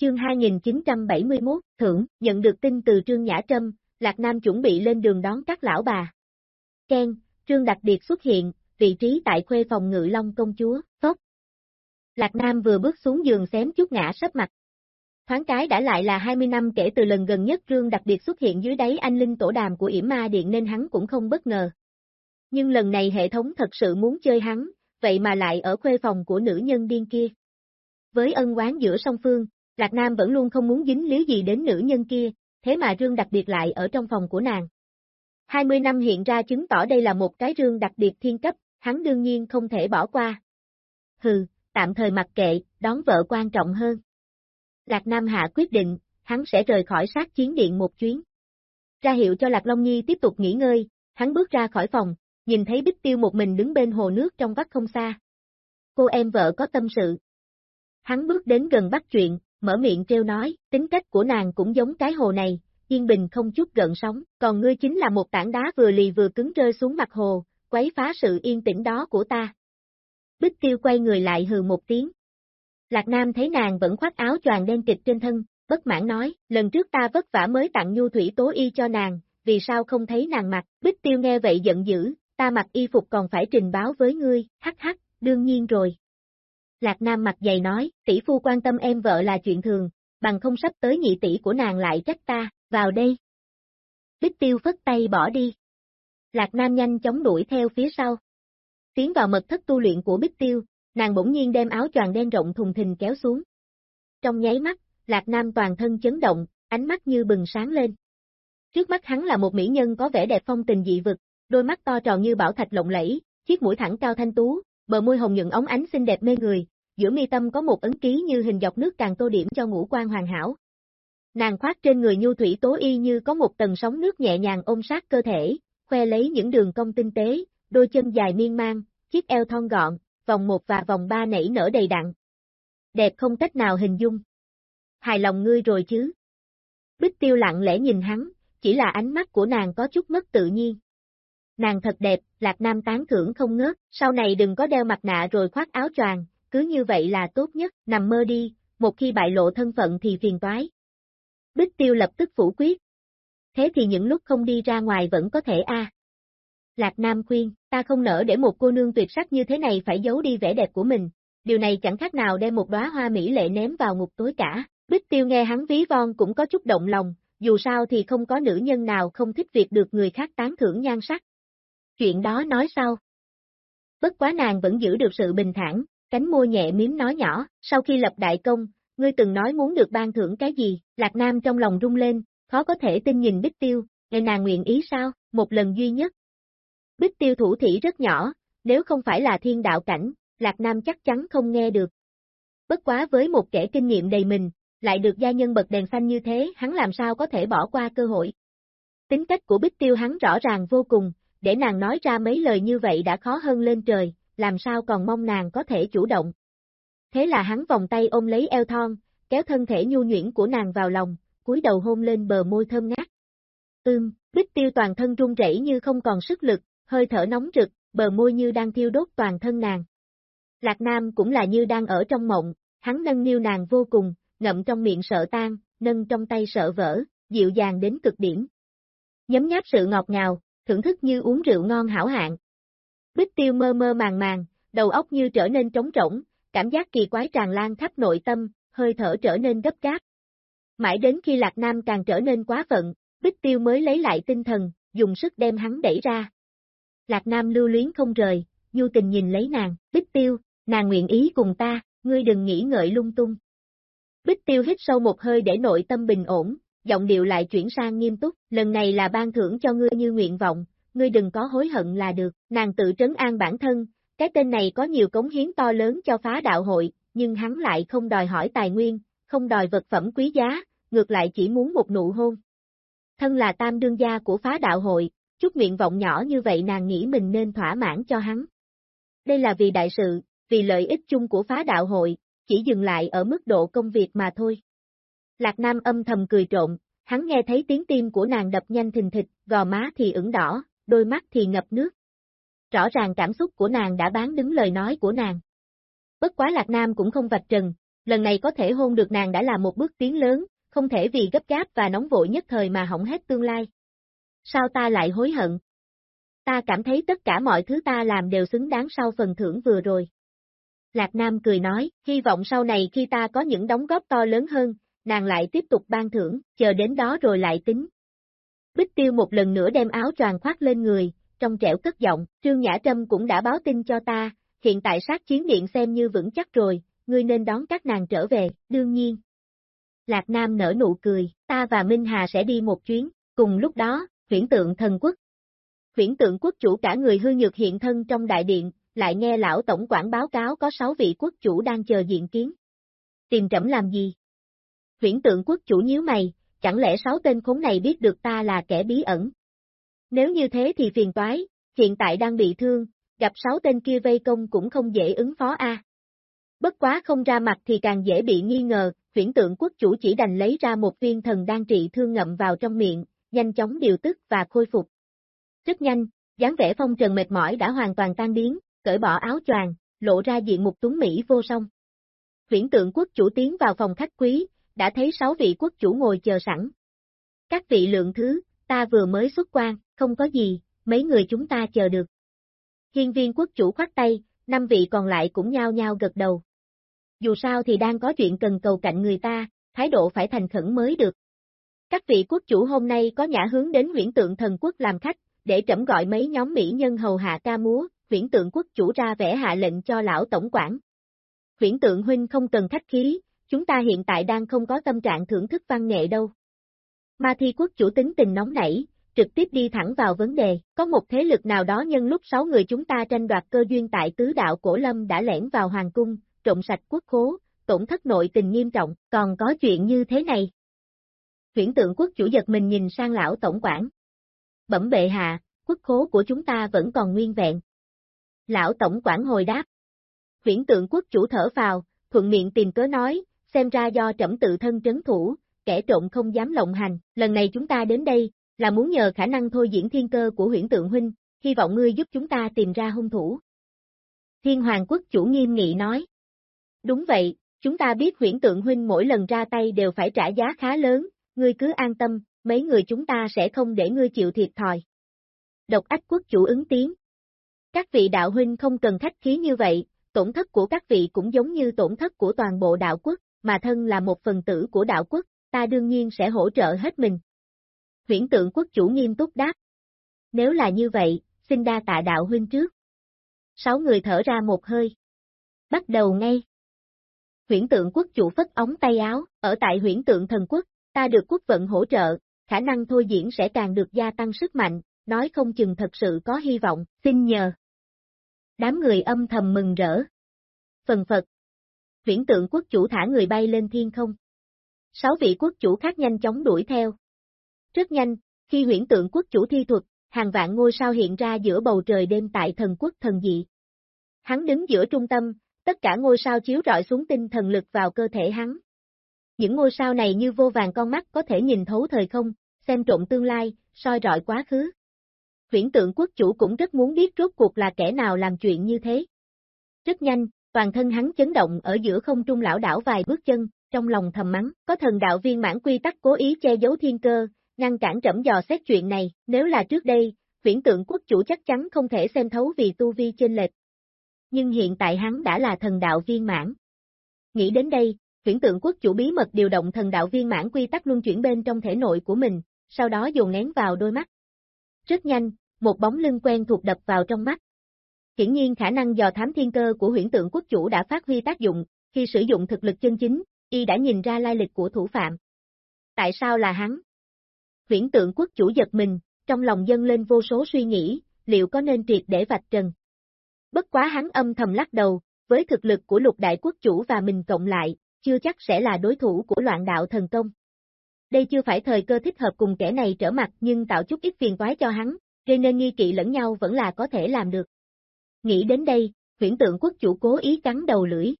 Chương 2971, thưởng, nhận được tin từ Trương Nhã Trâm, Lạc Nam chuẩn bị lên đường đón các lão bà. Ken, Trương Đặc Điệt xuất hiện, vị trí tại khuê phòng ngự long công chúa, phốc. Lạc Nam vừa bước xuống giường xém chút ngã sấp mặt. Thoáng cái đã lại là 20 năm kể từ lần gần nhất Trương Đặc Biệt xuất hiện dưới đáy anh linh tổ đàm của yểm ma điện nên hắn cũng không bất ngờ. Nhưng lần này hệ thống thật sự muốn chơi hắn, vậy mà lại ở khuê phòng của nữ nhân điên kia. Với ân oán giữa song phương, Lạc Nam vẫn luôn không muốn dính líu gì đến nữ nhân kia, thế mà rương đặc biệt lại ở trong phòng của nàng. 20 năm hiện ra chứng tỏ đây là một cái rương đặc biệt thiên cấp, hắn đương nhiên không thể bỏ qua. Hừ, tạm thời mặc kệ, đón vợ quan trọng hơn. Lạc Nam Hạ quyết định, hắn sẽ rời khỏi sát chiến điện một chuyến. Ra hiệu cho Lạc Long Nhi tiếp tục nghỉ ngơi, hắn bước ra khỏi phòng, nhìn thấy Bích Tiêu một mình đứng bên hồ nước trong vắt không xa. Cô em vợ có tâm sự. Hắn bước đến gần bắt chuyện, mở miệng treo nói, tính cách của nàng cũng giống cái hồ này, yên bình không chút gợn sóng, còn ngươi chính là một tảng đá vừa lì vừa cứng rơi xuống mặt hồ, quấy phá sự yên tĩnh đó của ta. Bích tiêu quay người lại hừ một tiếng. Lạc Nam thấy nàng vẫn khoác áo choàng đen kịch trên thân, bất mãn nói, lần trước ta vất vả mới tặng nhu thủy tố y cho nàng, vì sao không thấy nàng mặc, bích tiêu nghe vậy giận dữ, ta mặc y phục còn phải trình báo với ngươi, hắc hắc, đương nhiên rồi. Lạc Nam mặt dày nói, tỷ phu quan tâm em vợ là chuyện thường, bằng không sắp tới nhị tỷ của nàng lại trách ta, vào đây. Bích tiêu phất tay bỏ đi. Lạc Nam nhanh chóng đuổi theo phía sau. Tiến vào mật thất tu luyện của Bích tiêu, nàng bỗng nhiên đem áo choàng đen rộng thùng thình kéo xuống. Trong nháy mắt, Lạc Nam toàn thân chấn động, ánh mắt như bừng sáng lên. Trước mắt hắn là một mỹ nhân có vẻ đẹp phong tình dị vực, đôi mắt to tròn như bảo thạch lộng lẫy, chiếc mũi thẳng cao thanh tú, bờ môi hồng nhuận óng ánh xinh đẹp mê người, giữa mi tâm có một ấn ký như hình dọc nước càng tô điểm cho ngũ quan hoàn hảo. Nàng khoác trên người nhu thủy tố y như có một tầng sóng nước nhẹ nhàng ôm sát cơ thể, khoe lấy những đường cong tinh tế, đôi chân dài miên man, chiếc eo thon gọn, vòng một và vòng ba nảy nở đầy đặn. Đẹp không cách nào hình dung. Hài lòng ngươi rồi chứ. Bích tiêu lặng lẽ nhìn hắn, chỉ là ánh mắt của nàng có chút mất tự nhiên. Nàng thật đẹp, Lạc Nam tán thưởng không ngớt, sau này đừng có đeo mặt nạ rồi khoác áo choàng, cứ như vậy là tốt nhất, nằm mơ đi, một khi bại lộ thân phận thì phiền toái. Bích Tiêu lập tức phủ quyết. Thế thì những lúc không đi ra ngoài vẫn có thể a. Lạc Nam khuyên, ta không nỡ để một cô nương tuyệt sắc như thế này phải giấu đi vẻ đẹp của mình, điều này chẳng khác nào đem một đóa hoa mỹ lệ ném vào ngục tối cả. Bích Tiêu nghe hắn ví von cũng có chút động lòng, dù sao thì không có nữ nhân nào không thích việc được người khác tán thưởng nhan sắc. Chuyện đó nói sau. Bất quá nàng vẫn giữ được sự bình thản, cánh môi nhẹ miếm nói nhỏ, sau khi lập đại công, ngươi từng nói muốn được ban thưởng cái gì, Lạc Nam trong lòng rung lên, khó có thể tin nhìn Bích Tiêu, ngày nàng nguyện ý sao, một lần duy nhất. Bích Tiêu thủ thỉ rất nhỏ, nếu không phải là thiên đạo cảnh, Lạc Nam chắc chắn không nghe được. Bất quá với một kẻ kinh nghiệm đầy mình, lại được gia nhân bật đèn xanh như thế, hắn làm sao có thể bỏ qua cơ hội. Tính cách của Bích Tiêu hắn rõ ràng vô cùng, để nàng nói ra mấy lời như vậy đã khó hơn lên trời, làm sao còn mong nàng có thể chủ động. Thế là hắn vòng tay ôm lấy eo thon, kéo thân thể nhu nhuyễn của nàng vào lòng, cúi đầu hôn lên bờ môi thơm ngát. Ưm, bích tiêu toàn thân run rẩy như không còn sức lực, hơi thở nóng rực, bờ môi như đang thiêu đốt toàn thân nàng. Lạc Nam cũng là như đang ở trong mộng, hắn nâng niu nàng vô cùng, ngậm trong miệng sợ tan, nâng trong tay sợ vỡ, dịu dàng đến cực điểm. Nhấm nháp sự ngọt ngào, thưởng thức như uống rượu ngon hảo hạng. Bích tiêu mơ mơ màng màng, đầu óc như trở nên trống rỗng, cảm giác kỳ quái tràn lan khắp nội tâm, hơi thở trở nên gấp gáp. Mãi đến khi Lạc Nam càng trở nên quá phận, Bích Tiêu mới lấy lại tinh thần, dùng sức đem hắn đẩy ra. Lạc Nam lưu luyến không rời, du tình nhìn lấy nàng, Bích Tiêu, nàng nguyện ý cùng ta, ngươi đừng nghĩ ngợi lung tung. Bích Tiêu hít sâu một hơi để nội tâm bình ổn, giọng điệu lại chuyển sang nghiêm túc, lần này là ban thưởng cho ngươi như nguyện vọng, ngươi đừng có hối hận là được, nàng tự trấn an bản thân, cái tên này có nhiều cống hiến to lớn cho phá đạo hội, nhưng hắn lại không đòi hỏi tài nguyên, không đòi vật phẩm quý giá, ngược lại chỉ muốn một nụ hôn. Thân là tam đương gia của phá đạo hội, chút nguyện vọng nhỏ như vậy nàng nghĩ mình nên thỏa mãn cho hắn. Đây là vì đại sự, vì lợi ích chung của phá đạo hội, chỉ dừng lại ở mức độ công việc mà thôi. Lạc Nam âm thầm cười trộn, hắn nghe thấy tiếng tim của nàng đập nhanh thình thịch, gò má thì ửng đỏ, đôi mắt thì ngập nước. Rõ ràng cảm xúc của nàng đã bán đứng lời nói của nàng. Bất quá Lạc Nam cũng không vạch trần, lần này có thể hôn được nàng đã là một bước tiến lớn, không thể vì gấp gáp và nóng vội nhất thời mà hỏng hết tương lai. Sao ta lại hối hận? Ta cảm thấy tất cả mọi thứ ta làm đều xứng đáng sau phần thưởng vừa rồi. Lạc Nam cười nói, hy vọng sau này khi ta có những đóng góp to lớn hơn, nàng lại tiếp tục ban thưởng, chờ đến đó rồi lại tính. Bích tiêu một lần nữa đem áo choàng khoác lên người, trong trẻo cất giọng, Trương Nhã Trâm cũng đã báo tin cho ta, hiện tại sát chiến điện xem như vững chắc rồi, ngươi nên đón các nàng trở về, đương nhiên. Lạc Nam nở nụ cười, ta và Minh Hà sẽ đi một chuyến, cùng lúc đó, huyển tượng thần quốc. Huyển tượng quốc chủ cả người hư nhược hiện thân trong đại điện, lại nghe lão tổng quản báo cáo có 6 vị quốc chủ đang chờ diện kiến. Tìm trẫm làm gì? Huyển tượng quốc chủ nhíu mày, chẳng lẽ sáu tên khốn này biết được ta là kẻ bí ẩn? Nếu như thế thì phiền toái, hiện tại đang bị thương, gặp sáu tên kia vây công cũng không dễ ứng phó a. Bất quá không ra mặt thì càng dễ bị nghi ngờ, huyển tượng quốc chủ chỉ đành lấy ra một viên thần đang trị thương ngậm vào trong miệng, nhanh chóng điều tức và khôi phục. Rất nhanh, dáng vẻ phong trần mệt mỏi đã hoàn toàn tan biến, cởi bỏ áo choàng, lộ ra diện mục tuấn Mỹ vô song. Huyển tượng quốc chủ tiến vào phòng khách quý, đã thấy sáu vị quốc chủ ngồi chờ sẵn. Các vị lượng thứ, ta vừa mới xuất quan, không có gì, mấy người chúng ta chờ được. Hiên viên quốc chủ khoát tay, năm vị còn lại cũng nhao nhao gật đầu. Dù sao thì đang có chuyện cần cầu cạnh người ta, thái độ phải thành khẩn mới được. Các vị quốc chủ hôm nay có nhã hướng đến huyển tượng thần quốc làm khách, để trẫm gọi mấy nhóm mỹ nhân hầu hạ ca múa, huyển tượng quốc chủ ra vẽ hạ lệnh cho lão tổng quản. Huyển tượng huynh không cần khách khí, chúng ta hiện tại đang không có tâm trạng thưởng thức văn nghệ đâu. Ma thi quốc chủ tính tình nóng nảy, trực tiếp đi thẳng vào vấn đề, có một thế lực nào đó nhân lúc sáu người chúng ta tranh đoạt cơ duyên tại tứ đạo cổ lâm đã lẻn vào hoàng cung, trộm sạch quốc khố, tổn thất nội tình nghiêm trọng, còn có chuyện như thế này. Huyển tượng quốc chủ giật mình nhìn sang lão tổng quản. Bẩm bệ hạ, quốc khố của chúng ta vẫn còn nguyên vẹn. Lão tổng quản hồi đáp. Huyển tượng quốc chủ thở vào, thuận miệng tìm cớ nói, xem ra do trẫm tự thân trấn thủ, kẻ trộm không dám lộng hành, lần này chúng ta đến đây, là muốn nhờ khả năng thôi diễn thiên cơ của huyển tượng huynh, hy vọng ngươi giúp chúng ta tìm ra hung thủ. Thiên Hoàng quốc chủ nghiêm nghị nói. Đúng vậy, chúng ta biết huyển tượng huynh mỗi lần ra tay đều phải trả giá khá lớn, ngươi cứ an tâm, mấy người chúng ta sẽ không để ngươi chịu thiệt thòi. Độc ách quốc chủ ứng tiếng. Các vị đạo huynh không cần khách khí như vậy, tổn thất của các vị cũng giống như tổn thất của toàn bộ đạo quốc, mà thân là một phần tử của đạo quốc, ta đương nhiên sẽ hỗ trợ hết mình. Huyển tượng quốc chủ nghiêm túc đáp. Nếu là như vậy, xin đa tạ đạo huynh trước. Sáu người thở ra một hơi. Bắt đầu ngay. Huyển tượng quốc chủ phất ống tay áo, ở tại huyển tượng thần quốc, ta được quốc vận hỗ trợ, khả năng thôi diễn sẽ càng được gia tăng sức mạnh, nói không chừng thật sự có hy vọng, xin nhờ. Đám người âm thầm mừng rỡ. Phần Phật viễn tượng quốc chủ thả người bay lên thiên không. Sáu vị quốc chủ khác nhanh chóng đuổi theo. Rất nhanh, khi huyển tượng quốc chủ thi thuật, hàng vạn ngôi sao hiện ra giữa bầu trời đêm tại thần quốc thần dị. Hắn đứng giữa trung tâm, tất cả ngôi sao chiếu rọi xuống tinh thần lực vào cơ thể hắn. Những ngôi sao này như vô vàng con mắt có thể nhìn thấu thời không, xem trộm tương lai, soi rọi quá khứ. Huyển tượng quốc chủ cũng rất muốn biết rốt cuộc là kẻ nào làm chuyện như thế. Rất nhanh, toàn thân hắn chấn động ở giữa không trung lão đảo vài bước chân, trong lòng thầm mắng, có thần đạo viên mãn quy tắc cố ý che giấu thiên cơ, ngăn cản trẫm dò xét chuyện này, nếu là trước đây, viễn tượng quốc chủ chắc chắn không thể xem thấu vì tu vi trên lệch. Nhưng hiện tại hắn đã là thần đạo viên mãn. Nghĩ đến đây, viễn tượng quốc chủ bí mật điều động thần đạo viên mãn quy tắc luân chuyển bên trong thể nội của mình, sau đó dồn nén vào đôi mắt. Rất nhanh, một bóng lưng quen thuộc đập vào trong mắt. Hiển nhiên khả năng dò thám thiên cơ của huyễn tượng quốc chủ đã phát huy tác dụng, khi sử dụng thực lực chân chính, y đã nhìn ra lai lịch của thủ phạm. Tại sao là hắn? Huyễn tượng quốc chủ giật mình, trong lòng dâng lên vô số suy nghĩ, liệu có nên triệt để vạch trần. Bất quá hắn âm thầm lắc đầu, với thực lực của lục đại quốc chủ và mình cộng lại, chưa chắc sẽ là đối thủ của loạn đạo thần công. Đây chưa phải thời cơ thích hợp cùng kẻ này trở mặt nhưng tạo chút ít phiền toái cho hắn, gây nên nghi kỵ lẫn nhau vẫn là có thể làm được. Nghĩ đến đây, huyển tượng quốc chủ cố ý cắn đầu lưỡi.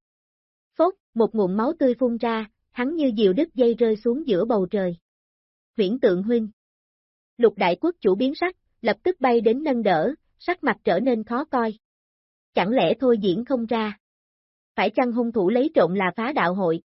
Phốt, một ngụm máu tươi phun ra, hắn như diều đứt dây rơi xuống giữa bầu trời. Huyển tượng huynh. Lục đại quốc chủ biến sắc, lập tức bay đến nâng đỡ, sắc mặt trở nên khó coi. Chẳng lẽ thôi diễn không ra? phải chăng hung thủ lấy trộm là phá đạo hội?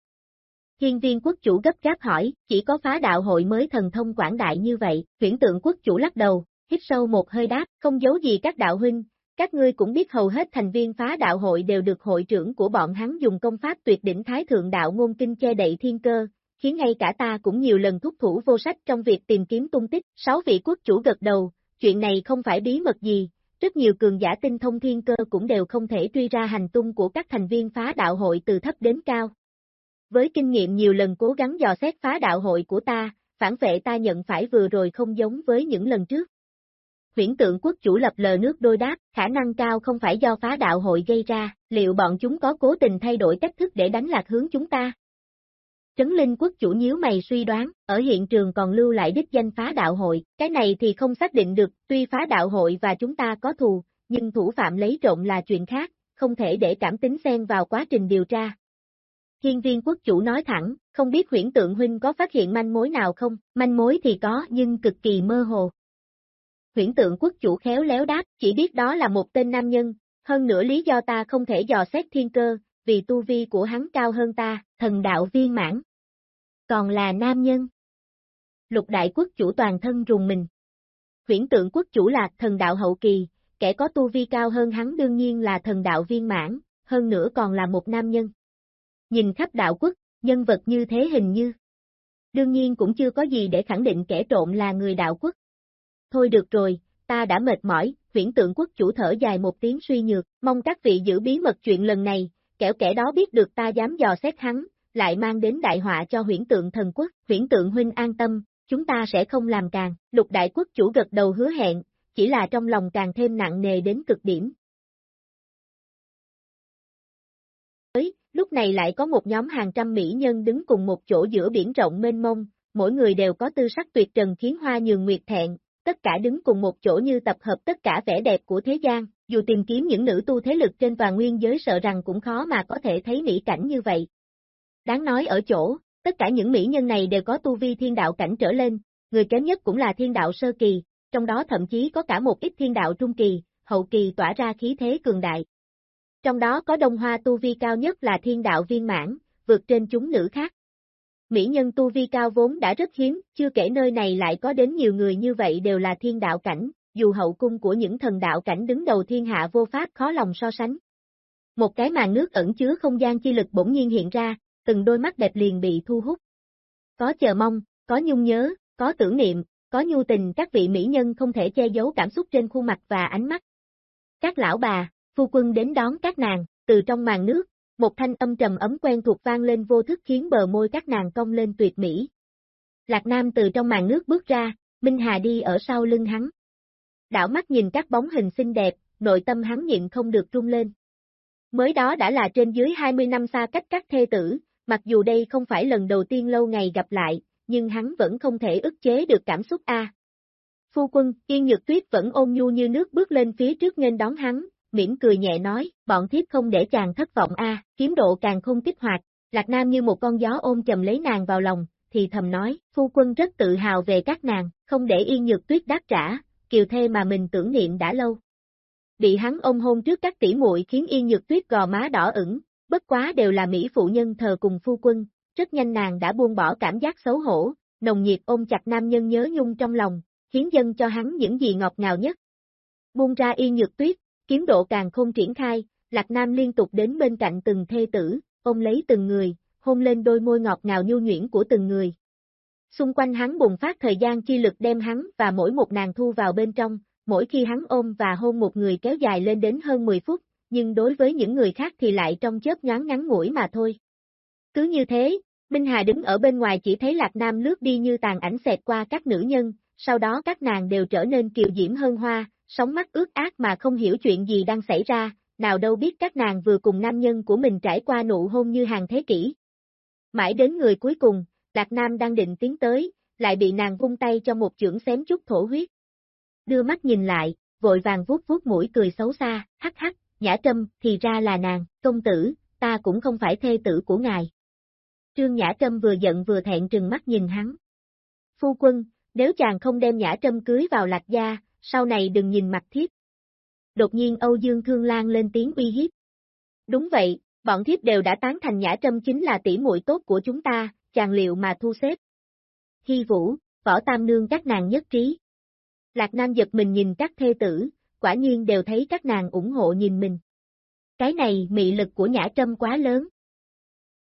Hiên viên quốc chủ gấp gáp hỏi, chỉ có phá đạo hội mới thần thông quảng đại như vậy, huyển tượng quốc chủ lắc đầu, hít sâu một hơi đáp, không giấu gì các đạo huynh, các ngươi cũng biết hầu hết thành viên phá đạo hội đều được hội trưởng của bọn hắn dùng công pháp tuyệt đỉnh thái thượng đạo ngôn kinh che đậy thiên cơ, khiến ngay cả ta cũng nhiều lần thúc thủ vô sách trong việc tìm kiếm tung tích. Sáu vị quốc chủ gật đầu, chuyện này không phải bí mật gì, rất nhiều cường giả tinh thông thiên cơ cũng đều không thể truy ra hành tung của các thành viên phá đạo hội từ thấp đến cao. Với kinh nghiệm nhiều lần cố gắng dò xét phá đạo hội của ta, phản vệ ta nhận phải vừa rồi không giống với những lần trước. Huyển tượng quốc chủ lập lờ nước đôi đáp, khả năng cao không phải do phá đạo hội gây ra, liệu bọn chúng có cố tình thay đổi cách thức để đánh lạc hướng chúng ta? Trấn Linh quốc chủ nhíu mày suy đoán, ở hiện trường còn lưu lại đích danh phá đạo hội, cái này thì không xác định được, tuy phá đạo hội và chúng ta có thù, nhưng thủ phạm lấy trộm là chuyện khác, không thể để cảm tính xen vào quá trình điều tra. Hiên viên quốc chủ nói thẳng, không biết huyển tượng huynh có phát hiện manh mối nào không, manh mối thì có nhưng cực kỳ mơ hồ. Huyển tượng quốc chủ khéo léo đáp, chỉ biết đó là một tên nam nhân, hơn nữa lý do ta không thể dò xét thiên cơ, vì tu vi của hắn cao hơn ta, thần đạo viên mãn còn là nam nhân. Lục đại quốc chủ toàn thân rùng mình. Huyển tượng quốc chủ là thần đạo hậu kỳ, kẻ có tu vi cao hơn hắn đương nhiên là thần đạo viên mãn, hơn nữa còn là một nam nhân. Nhìn khắp đạo quốc, nhân vật như thế hình như. Đương nhiên cũng chưa có gì để khẳng định kẻ trộm là người đạo quốc. Thôi được rồi, ta đã mệt mỏi, huyển tượng quốc chủ thở dài một tiếng suy nhược, mong các vị giữ bí mật chuyện lần này, kẻo kẻ đó biết được ta dám dò xét hắn, lại mang đến đại họa cho huyển tượng thần quốc, huyển tượng huynh an tâm, chúng ta sẽ không làm càng, lục đại quốc chủ gật đầu hứa hẹn, chỉ là trong lòng càng thêm nặng nề đến cực điểm. Lúc này lại có một nhóm hàng trăm mỹ nhân đứng cùng một chỗ giữa biển rộng mênh mông, mỗi người đều có tư sắc tuyệt trần khiến hoa nhường nguyệt thẹn, tất cả đứng cùng một chỗ như tập hợp tất cả vẻ đẹp của thế gian, dù tìm kiếm những nữ tu thế lực trên toàn nguyên giới sợ rằng cũng khó mà có thể thấy mỹ cảnh như vậy. Đáng nói ở chỗ, tất cả những mỹ nhân này đều có tu vi thiên đạo cảnh trở lên, người kém nhất cũng là thiên đạo sơ kỳ, trong đó thậm chí có cả một ít thiên đạo trung kỳ, hậu kỳ tỏa ra khí thế cường đại. Trong đó có đông hoa tu vi cao nhất là thiên đạo viên mãn, vượt trên chúng nữ khác. Mỹ nhân tu vi cao vốn đã rất hiếm, chưa kể nơi này lại có đến nhiều người như vậy đều là thiên đạo cảnh, dù hậu cung của những thần đạo cảnh đứng đầu thiên hạ vô pháp khó lòng so sánh. Một cái màn nước ẩn chứa không gian chi lực bỗng nhiên hiện ra, từng đôi mắt đẹp liền bị thu hút. Có chờ mong, có nhung nhớ, có tưởng niệm, có nhu tình các vị mỹ nhân không thể che giấu cảm xúc trên khuôn mặt và ánh mắt. Các lão bà, phu quân đến đón các nàng, từ trong màn nước, một thanh âm trầm ấm quen thuộc vang lên vô thức khiến bờ môi các nàng cong lên tuyệt mỹ. Lạc Nam từ trong màn nước bước ra, Minh Hà đi ở sau lưng hắn. Đảo mắt nhìn các bóng hình xinh đẹp, nội tâm hắn nhịn không được rung lên. Mới đó đã là trên dưới 20 năm xa cách các thê tử, Mặc dù đây không phải lần đầu tiên lâu ngày gặp lại, nhưng hắn vẫn không thể ức chế được cảm xúc a. Phu quân, Yên Nhược Tuyết vẫn ôn nhu như nước bước lên phía trước nghênh đón hắn, mỉm cười nhẹ nói, bọn thiếp không để chàng thất vọng a, kiếm độ càng không kích hoạt, Lạc Nam như một con gió ôm chầm lấy nàng vào lòng, thì thầm nói, phu quân rất tự hào về các nàng, không để Yên Nhược Tuyết đáp trả, kiều thê mà mình tưởng niệm đã lâu. Bị hắn ôm hôn trước các tỷ muội khiến Yên Nhược Tuyết gò má đỏ ửng, bất quá đều là Mỹ phụ nhân thờ cùng phu quân, rất nhanh nàng đã buông bỏ cảm giác xấu hổ, nồng nhiệt ôm chặt nam nhân nhớ nhung trong lòng, khiến dân cho hắn những gì ngọt ngào nhất. Buông ra yên nhược tuyết, kiếm độ càng không triển khai, Lạc Nam liên tục đến bên cạnh từng thê tử, ôm lấy từng người, hôn lên đôi môi ngọt ngào nhu nhuyễn của từng người. Xung quanh hắn bùng phát thời gian chi lực đem hắn và mỗi một nàng thu vào bên trong, mỗi khi hắn ôm và hôn một người kéo dài lên đến hơn 10 phút, nhưng đối với những người khác thì lại trong chớp nhoáng ngắn ngủi mà thôi. Cứ như thế, Minh Hà đứng ở bên ngoài chỉ thấy Lạc Nam lướt đi như tàn ảnh xẹt qua các nữ nhân, sau đó các nàng đều trở nên kiều diễm hơn hoa, sóng mắt ướt át mà không hiểu chuyện gì đang xảy ra, nào đâu biết các nàng vừa cùng nam nhân của mình trải qua nụ hôn như hàng thế kỷ. Mãi đến người cuối cùng, Lạc Nam đang định tiến tới, lại bị nàng vung tay cho một chưởng xém chút thổ huyết. Đưa mắt nhìn lại, vội vàng vuốt vuốt mũi cười xấu xa, hắc hắc, Nhã Trâm, thì ra là nàng, công tử, ta cũng không phải thê tử của ngài. Trương Nhã Trâm vừa giận vừa thẹn trừng mắt nhìn hắn. Phu quân, nếu chàng không đem Nhã Trâm cưới vào lạc gia, sau này đừng nhìn mặt thiếp. Đột nhiên Âu Dương Thương Lan lên tiếng uy hiếp. Đúng vậy, Bọn thiếp đều đã tán thành Nhã Trâm chính là tỷ muội tốt của chúng ta, chàng liệu mà thu xếp. Hy Vũ, Võ Tam Nương các nàng nhất trí. Lạc Nam giật mình nhìn các thê tử, quả nhiên đều thấy các nàng ủng hộ nhìn mình. Cái này mị lực của Nhã Trâm quá lớn.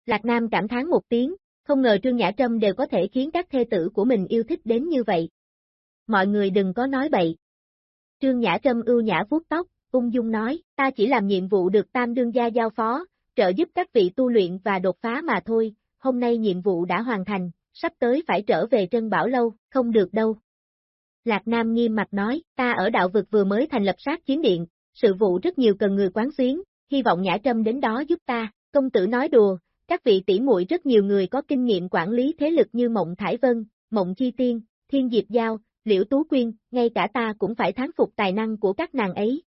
Lạc Nam cảm thán một tiếng, không ngờ Trương Nhã Trâm đều có thể khiến các thê tử của mình yêu thích đến như vậy. Mọi người đừng có nói bậy. Trương Nhã Trâm ưu nhã vuốt tóc, ung dung nói, ta chỉ làm nhiệm vụ được tam đương gia giao phó, trợ giúp các vị tu luyện và đột phá mà thôi, hôm nay nhiệm vụ đã hoàn thành, sắp tới phải trở về Trân Bảo Lâu, không được đâu. Lạc Nam nghiêm mặt nói, ta ở đạo vực vừa mới thành lập sát chiến điện, sự vụ rất nhiều cần người quán xuyến, hy vọng Nhã Trâm đến đó giúp ta, công tử nói đùa, các vị tỷ muội rất nhiều người có kinh nghiệm quản lý thế lực như Mộng Thải Vân, Mộng Chi Tiên, Thiên Diệp Giao, Liễu Tú Quyên, ngay cả ta cũng phải thán phục tài năng của các nàng ấy.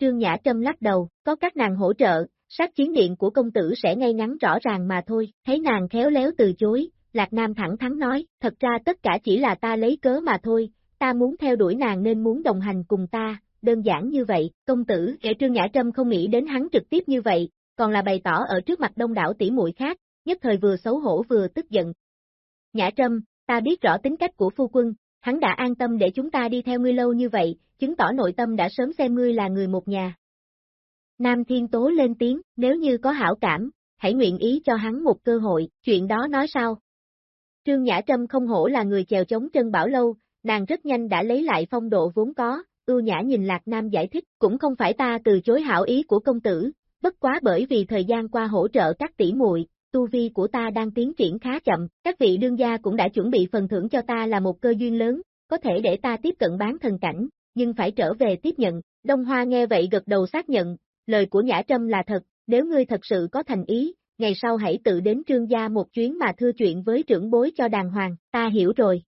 Trương Nhã Trâm lắc đầu, có các nàng hỗ trợ, sát chiến điện của công tử sẽ ngay ngắn rõ ràng mà thôi, thấy nàng khéo léo từ chối, Lạc Nam thẳng thắn nói, thật ra tất cả chỉ là ta lấy cớ mà thôi, ta muốn theo đuổi nàng nên muốn đồng hành cùng ta, đơn giản như vậy, công tử, kẻ Trương Nhã Trâm không nghĩ đến hắn trực tiếp như vậy, còn là bày tỏ ở trước mặt đông đảo tỷ muội khác, nhất thời vừa xấu hổ vừa tức giận. Nhã Trâm, ta biết rõ tính cách của phu quân, hắn đã an tâm để chúng ta đi theo ngươi lâu như vậy, chứng tỏ nội tâm đã sớm xem ngươi là người một nhà. Nam Thiên Tố lên tiếng, nếu như có hảo cảm, hãy nguyện ý cho hắn một cơ hội, chuyện đó nói sao? Trương Nhã Trâm không hổ là người chèo chống chân bảo lâu, nàng rất nhanh đã lấy lại phong độ vốn có, ưu nhã nhìn Lạc Nam giải thích, cũng không phải ta từ chối hảo ý của công tử, bất quá bởi vì thời gian qua hỗ trợ các tỷ muội, tu vi của ta đang tiến triển khá chậm, các vị đương gia cũng đã chuẩn bị phần thưởng cho ta là một cơ duyên lớn, có thể để ta tiếp cận bán thần cảnh, nhưng phải trở về tiếp nhận. Đông Hoa nghe vậy gật đầu xác nhận, lời của Nhã Trâm là thật, nếu ngươi thật sự có thành ý, ngày sau hãy tự đến trương gia một chuyến mà thưa chuyện với trưởng bối cho đàng hoàng, ta hiểu rồi.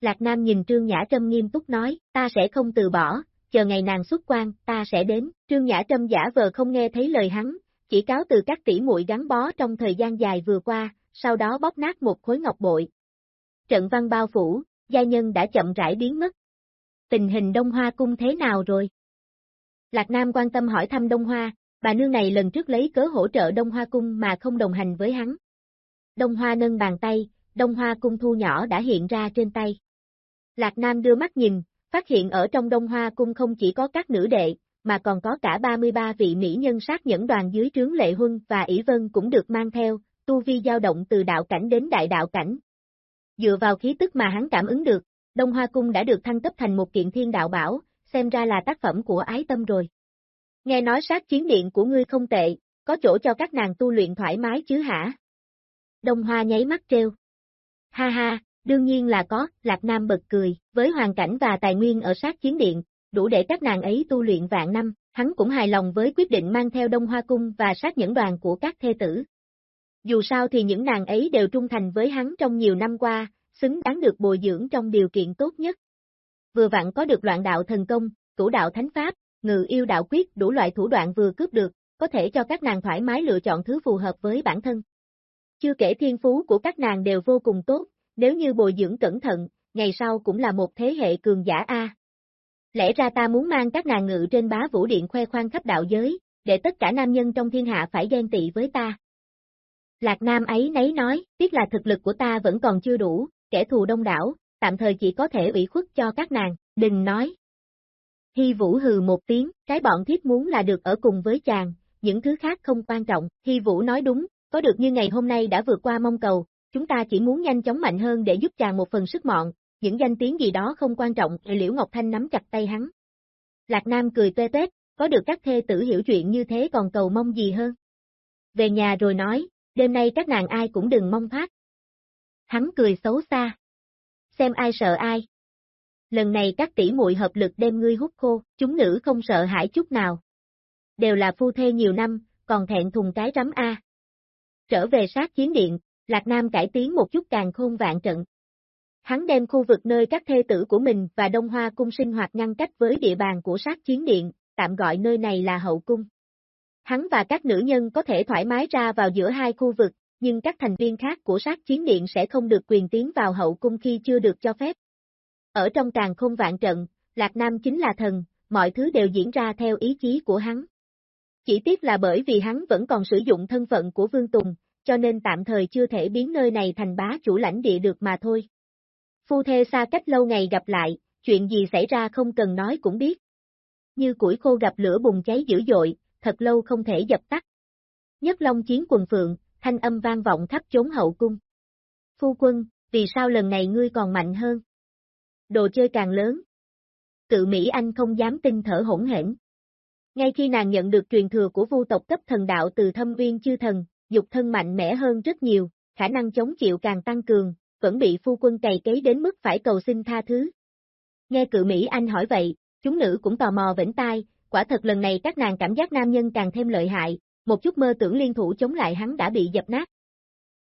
Lạc Nam nhìn Trương Nhã Trâm nghiêm túc nói, ta sẽ không từ bỏ, chờ ngày nàng xuất quan, ta sẽ đến, Trương Nhã Trâm giả vờ không nghe thấy lời hắn, chỉ cáo từ các tỷ muội gắn bó trong thời gian dài vừa qua, sau đó bóp nát một khối ngọc bội. Trận văn bao phủ, gia nhân đã chậm rãi biến mất. Tình hình Đông Hoa cung thế nào rồi? Lạc Nam quan tâm hỏi thăm Đông Hoa, bà nương này lần trước lấy cớ hỗ trợ Đông Hoa cung mà không đồng hành với hắn. Đông Hoa nâng bàn tay, Đông Hoa cung thu nhỏ đã hiện ra trên tay. Lạc Nam đưa mắt nhìn, phát hiện ở trong Đông Hoa cung không chỉ có các nữ đệ, mà còn có cả 33 vị mỹ nhân sát nhẫn đoàn dưới trướng Lệ Huân và ỷ Vân cũng được mang theo, tu vi dao động từ đạo cảnh đến đại đạo cảnh. Dựa vào khí tức mà hắn cảm ứng được, Đông Hoa Cung đã được thăng cấp thành một kiện thiên đạo bảo, xem ra là tác phẩm của ái tâm rồi. Nghe nói sát chiến điện của ngươi không tệ, có chỗ cho các nàng tu luyện thoải mái chứ hả? Đông Hoa nháy mắt treo. Ha ha, đương nhiên là có, Lạc Nam bật cười, với hoàn cảnh và tài nguyên ở sát chiến điện, đủ để các nàng ấy tu luyện vạn năm, hắn cũng hài lòng với quyết định mang theo Đông Hoa Cung và sát nhẫn đoàn của các thê tử. Dù sao thì những nàng ấy đều trung thành với hắn trong nhiều năm qua, xứng đáng được bồi dưỡng trong điều kiện tốt nhất. Vừa vặn có được loạn đạo thần công, cửu đạo thánh pháp, ngự yêu đạo quyết đủ loại thủ đoạn vừa cướp được, có thể cho các nàng thoải mái lựa chọn thứ phù hợp với bản thân. Chưa kể thiên phú của các nàng đều vô cùng tốt, nếu như bồi dưỡng cẩn thận, ngày sau cũng là một thế hệ cường giả A. Lẽ ra ta muốn mang các nàng ngự trên bá vũ điện khoe khoang khắp đạo giới, để tất cả nam nhân trong thiên hạ phải ghen tị với ta. Lạc Nam ấy nấy nói, tiếc là thực lực của ta vẫn còn chưa đủ, kẻ thù đông đảo, tạm thời chỉ có thể ủy khuất cho các nàng, đừng nói. Hy Vũ hừ một tiếng, cái bọn thiết muốn là được ở cùng với chàng, những thứ khác không quan trọng, Hy Vũ nói đúng, có được như ngày hôm nay đã vượt qua mong cầu, chúng ta chỉ muốn nhanh chóng mạnh hơn để giúp chàng một phần sức mọn, những danh tiếng gì đó không quan trọng, Liễu Ngọc Thanh nắm chặt tay hắn. Lạc Nam cười tê tết, có được các thê tử hiểu chuyện như thế còn cầu mong gì hơn. Về nhà rồi nói, đêm nay các nàng ai cũng đừng mong thoát. Hắn cười xấu xa. Xem ai sợ ai. Lần này các tỷ muội hợp lực đem ngươi hút khô, chúng nữ không sợ hãi chút nào. Đều là phu thê nhiều năm, còn thẹn thùng cái rắm A. Trở về sát chiến điện, Lạc Nam cải tiến một chút càng khôn vạn trận. Hắn đem khu vực nơi các thê tử của mình và Đông Hoa cung sinh hoạt ngăn cách với địa bàn của sát chiến điện, tạm gọi nơi này là hậu cung. Hắn và các nữ nhân có thể thoải mái ra vào giữa hai khu vực, nhưng các thành viên khác của sát chiến điện sẽ không được quyền tiến vào hậu cung khi chưa được cho phép. Ở trong càng không vạn trận, Lạc Nam chính là thần, mọi thứ đều diễn ra theo ý chí của hắn. Chỉ tiếc là bởi vì hắn vẫn còn sử dụng thân phận của Vương Tùng, cho nên tạm thời chưa thể biến nơi này thành bá chủ lãnh địa được mà thôi. Phu thê xa cách lâu ngày gặp lại, chuyện gì xảy ra không cần nói cũng biết. Như củi khô gặp lửa bùng cháy dữ dội, thật lâu không thể dập tắt. Nhất Long chiến quần phượng, thanh âm vang vọng khắp chốn hậu cung. Phu quân, vì sao lần này ngươi còn mạnh hơn? Đồ chơi càng lớn. Cự Mỹ Anh không dám tin thở hỗn hển. Ngay khi nàng nhận được truyền thừa của vu tộc cấp thần đạo từ thâm viên chư thần, dục thân mạnh mẽ hơn rất nhiều, khả năng chống chịu càng tăng cường, vẫn bị phu quân cày cấy đến mức phải cầu xin tha thứ. Nghe cự Mỹ Anh hỏi vậy, chúng nữ cũng tò mò vĩnh tai, quả thật lần này các nàng cảm giác nam nhân càng thêm lợi hại, một chút mơ tưởng liên thủ chống lại hắn đã bị dập nát.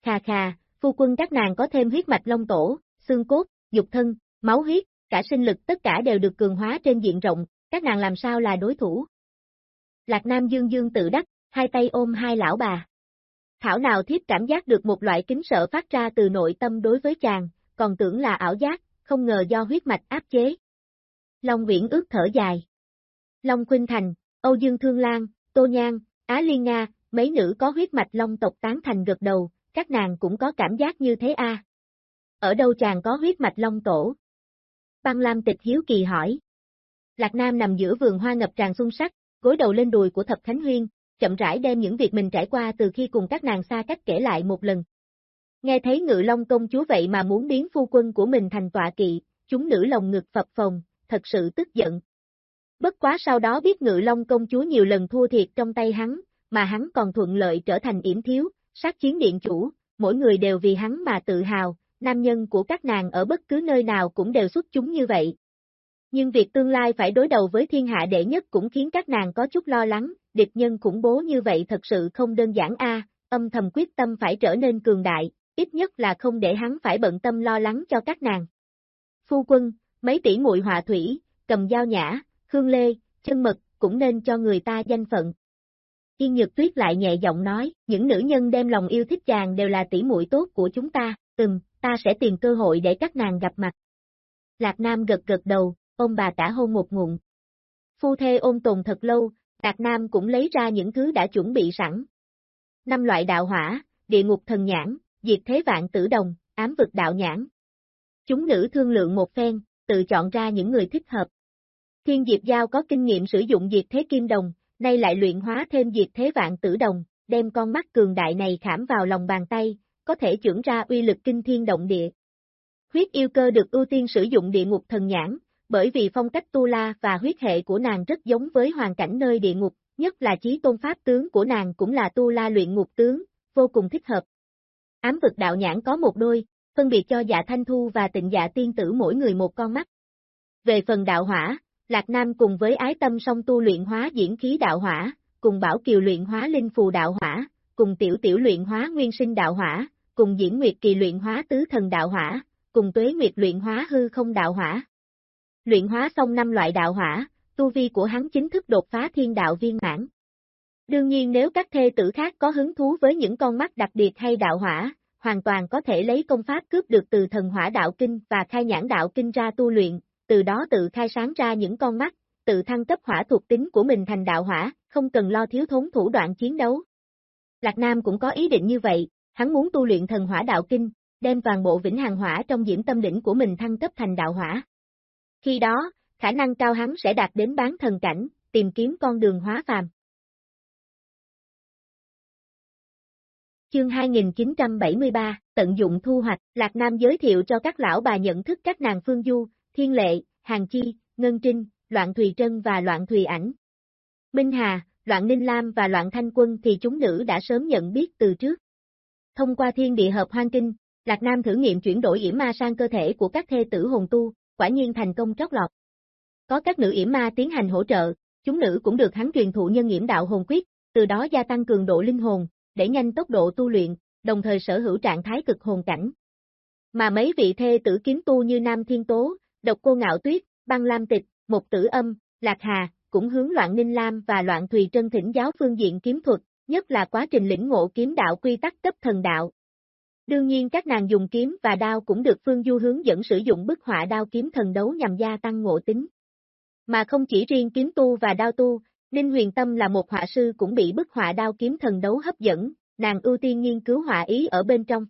Khà khà, phu quân các nàng có thêm huyết mạch long tổ, xương cốt, dục thân, máu huyết, cả sinh lực tất cả đều được cường hóa trên diện rộng, các nàng làm sao là đối thủ. Lạc Nam dương dương tự đắc, hai tay ôm hai lão bà. Thảo nào thiếp cảm giác được một loại kính sợ phát ra từ nội tâm đối với chàng, còn tưởng là ảo giác, không ngờ do huyết mạch áp chế. Long Viễn ước thở dài. Long Khuynh Thành, Âu Dương Thương Lan, Tô Nhan, Á Liên Nga, mấy nữ có huyết mạch Long tộc tán thành gật đầu, các nàng cũng có cảm giác như thế a. Ở đâu chàng có huyết mạch Long tổ? Băng Lam Tịch hiếu kỳ hỏi. Lạc Nam nằm giữa vườn hoa ngập tràn xung sắc, gối đầu lên đùi của Thập Khánh Huyên, chậm rãi đem những việc mình trải qua từ khi cùng các nàng xa cách kể lại một lần. Nghe thấy ngự long công chúa vậy mà muốn biến phu quân của mình thành tọa kỵ, chúng nữ lòng ngực phập phồng, thật sự tức giận. Bất quá sau đó biết ngự long công chúa nhiều lần thua thiệt trong tay hắn, mà hắn còn thuận lợi trở thành yểm thiếu, sát chiến điện chủ, mỗi người đều vì hắn mà tự hào, nam nhân của các nàng ở bất cứ nơi nào cũng đều xuất chúng như vậy. Nhưng việc tương lai phải đối đầu với thiên hạ đệ nhất cũng khiến các nàng có chút lo lắng, địch nhân khủng bố như vậy thật sự không đơn giản a, âm thầm quyết tâm phải trở nên cường đại, ít nhất là không để hắn phải bận tâm lo lắng cho các nàng. Phu quân, mấy tỷ muội họa thủy, cầm dao nhã, khương lê, chân mật, cũng nên cho người ta danh phận. Yên Nhược Tuyết lại nhẹ giọng nói, những nữ nhân đem lòng yêu thích chàng đều là tỷ muội tốt của chúng ta, ừm, ta sẽ tìm cơ hội để các nàng gặp mặt. Lạc Nam gật gật đầu, Ông bà cả hôn một ngụm. Phu thê ôm tồn thật lâu, Tạc Nam cũng lấy ra những thứ đã chuẩn bị sẵn. Năm loại đạo hỏa, địa ngục thần nhãn, diệt thế vạn tử đồng, ám vực đạo nhãn. Chúng nữ thương lượng một phen, tự chọn ra những người thích hợp. Thiên Diệp Giao có kinh nghiệm sử dụng diệt thế kim đồng, nay lại luyện hóa thêm diệt thế vạn tử đồng, đem con mắt cường đại này khảm vào lòng bàn tay, có thể trưởng ra uy lực kinh thiên động địa. Huyết yêu cơ được ưu tiên sử dụng địa ngục thần nhãn, bởi vì phong cách tu la và huyết hệ của nàng rất giống với hoàn cảnh nơi địa ngục, nhất là chí tôn pháp tướng của nàng cũng là tu la luyện ngục tướng, vô cùng thích hợp. Ám vực đạo nhãn có một đôi, phân biệt cho dạ thanh thu và tịnh dạ tiên tử mỗi người một con mắt. Về phần đạo hỏa, Lạc Nam cùng với ái tâm song tu luyện hóa diễn khí đạo hỏa, cùng Bảo Kiều luyện hóa linh phù đạo hỏa, cùng Tiểu Tiểu luyện hóa nguyên sinh đạo hỏa, cùng Diễn Nguyệt Kỳ luyện hóa tứ thần đạo hỏa, cùng Tuế Nguyệt luyện hóa hư không đạo hỏa. Luyện hóa xong năm loại đạo hỏa, tu vi của hắn chính thức đột phá thiên đạo viên mãn. Đương nhiên nếu các thê tử khác có hứng thú với những con mắt đặc biệt hay đạo hỏa, hoàn toàn có thể lấy công pháp cướp được từ thần hỏa đạo kinh và khai nhãn đạo kinh ra tu luyện, từ đó tự khai sáng ra những con mắt, tự thăng cấp hỏa thuộc tính của mình thành đạo hỏa, không cần lo thiếu thốn thủ đoạn chiến đấu. Lạc Nam cũng có ý định như vậy, hắn muốn tu luyện thần hỏa đạo kinh, đem toàn bộ vĩnh hằng hỏa trong diễm tâm đỉnh của mình thăng cấp thành đạo hỏa. Khi đó, khả năng cao hắn sẽ đạt đến bán thần cảnh, tìm kiếm con đường hóa phàm. Chương 2973, tận dụng thu hoạch, Lạc Nam giới thiệu cho các lão bà nhận thức các nàng Phương Du, Thiên Lệ, Hàng Chi, Ngân Trinh, Loạn Thùy Trân và Loạn Thùy Ảnh. Minh Hà, Loạn Ninh Lam và Loạn Thanh Quân thì chúng nữ đã sớm nhận biết từ trước. Thông qua thiên địa hợp hoang kinh, Lạc Nam thử nghiệm chuyển đổi yểm ma sang cơ thể của các thê tử hồn tu, quả nhiên thành công trót lọt. Có các nữ yểm ma tiến hành hỗ trợ, chúng nữ cũng được hắn truyền thụ nhân nhiễm đạo hồn quyết, từ đó gia tăng cường độ linh hồn, để nhanh tốc độ tu luyện, đồng thời sở hữu trạng thái cực hồn cảnh. Mà mấy vị thê tử kiếm tu như Nam Thiên Tố, Độc Cô Ngạo Tuyết, Băng Lam Tịch, Mục Tử Âm, Lạc Hà, cũng hướng Loạn Ninh Lam và Loạn Thùy Trân thỉnh giáo phương diện kiếm thuật, nhất là quá trình lĩnh ngộ kiếm đạo quy tắc cấp thần đạo. Đương nhiên các nàng dùng kiếm và đao cũng được Phương Du hướng dẫn sử dụng bức họa đao kiếm thần đấu nhằm gia tăng ngộ tính. Mà không chỉ riêng kiếm tu và đao tu, Ninh Huyền Tâm là một họa sư cũng bị bức họa đao kiếm thần đấu hấp dẫn, nàng ưu tiên nghiên cứu họa ý ở bên trong.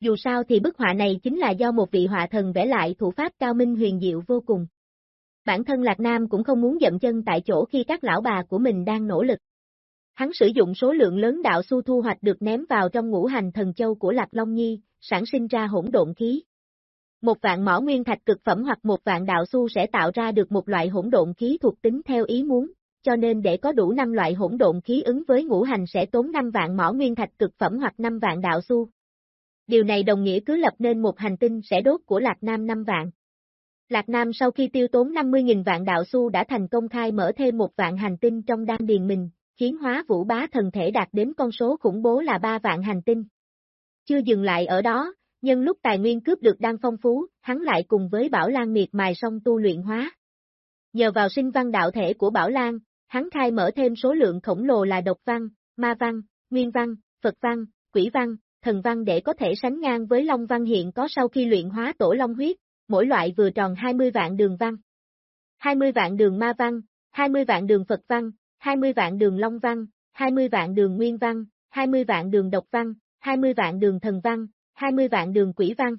Dù sao thì bức họa này chính là do một vị họa thần vẽ lại thủ pháp cao minh huyền diệu vô cùng. Bản thân Lạc Nam cũng không muốn dậm chân tại chỗ khi các lão bà của mình đang nỗ lực. Hắn sử dụng số lượng lớn đạo su thu hoạch được ném vào trong ngũ hành thần châu của Lạc Long Nhi, sản sinh ra hỗn độn khí. Một vạn mỏ nguyên thạch cực phẩm hoặc một vạn đạo su sẽ tạo ra được một loại hỗn độn khí thuộc tính theo ý muốn, cho nên để có đủ 5 loại hỗn độn khí ứng với ngũ hành sẽ tốn 5 vạn mỏ nguyên thạch cực phẩm hoặc 5 vạn đạo su. Điều này đồng nghĩa cứ lập nên một hành tinh sẽ đốt của Lạc Nam 5 vạn. Lạc Nam sau khi tiêu tốn 50.000 vạn đạo su đã thành công khai mở thêm một vạn hành tinh trong đan điền mình, khiến hóa vũ bá thần thể đạt đến con số khủng bố là 3 vạn hành tinh. Chưa dừng lại ở đó, nhân lúc tài nguyên cướp được đang phong phú, hắn lại cùng với Bảo Lan miệt mài song tu luyện hóa. Nhờ vào sinh văn đạo thể của Bảo Lan, hắn khai mở thêm số lượng khổng lồ là độc văn, ma văn, nguyên văn, Phật văn, quỷ văn, thần văn để có thể sánh ngang với Long văn hiện có sau khi luyện hóa tổ Long huyết, mỗi loại vừa tròn 20 vạn đường văn. 20 vạn đường ma văn, 20 vạn đường Phật văn, 20 vạn đường Long văn, 20 vạn đường Nguyên văn, 20 vạn đường độc văn, 20 vạn đường thần văn, 20 vạn đường quỷ văn.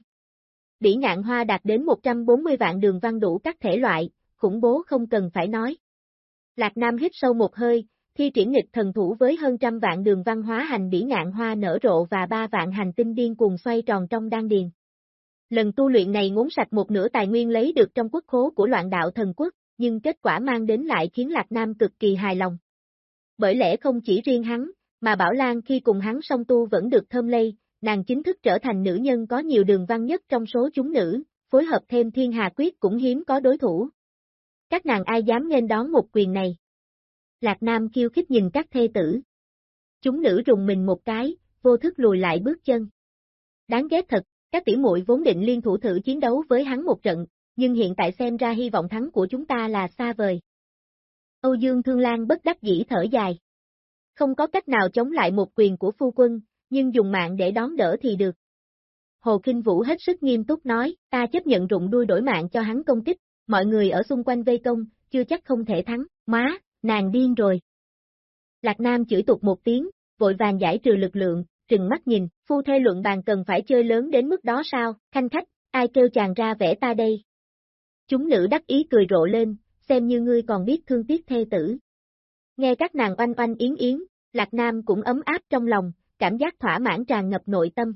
Bỉ ngạn hoa đạt đến 140 vạn đường văn đủ các thể loại, khủng bố không cần phải nói. Lạc Nam hít sâu một hơi, thi triển nghịch thần thủ với hơn trăm vạn đường văn hóa hành bỉ ngạn hoa nở rộ và ba vạn hành tinh điên cuồng xoay tròn trong đan điền. Lần tu luyện này ngốn sạch một nửa tài nguyên lấy được trong quốc khố của loạn đạo thần quốc, nhưng kết quả mang đến lại khiến Lạc Nam cực kỳ hài lòng. Bởi lẽ không chỉ riêng hắn, mà Bảo Lan khi cùng hắn song tu vẫn được thơm lây, nàng chính thức trở thành nữ nhân có nhiều đường văn nhất trong số chúng nữ, phối hợp thêm thiên hà quyết cũng hiếm có đối thủ. Các nàng ai dám nên đón một quyền này? Lạc Nam kiêu khích nhìn các thê tử. Chúng nữ rùng mình một cái, vô thức lùi lại bước chân. Đáng ghét thật, các tỷ muội vốn định liên thủ thử chiến đấu với hắn một trận, nhưng hiện tại xem ra hy vọng thắng của chúng ta là xa vời. Âu Dương Thương Lan bất đắc dĩ thở dài. Không có cách nào chống lại một quyền của phu quân, nhưng dùng mạng để đón đỡ thì được. Hồ Kinh Vũ hết sức nghiêm túc nói, ta chấp nhận rụng đuôi đổi mạng cho hắn công kích, mọi người ở xung quanh vây công, chưa chắc không thể thắng, má, nàng điên rồi. Lạc Nam chửi tục một tiếng, vội vàng giải trừ lực lượng, trừng mắt nhìn, phu thê luận bàn cần phải chơi lớn đến mức đó sao, khanh khách, ai kêu chàng ra vẽ ta đây. Chúng nữ đắc ý cười rộ lên, xem như ngươi còn biết thương tiếc thê tử. Nghe các nàng oanh oanh yến yến, Lạc Nam cũng ấm áp trong lòng, cảm giác thỏa mãn tràn ngập nội tâm.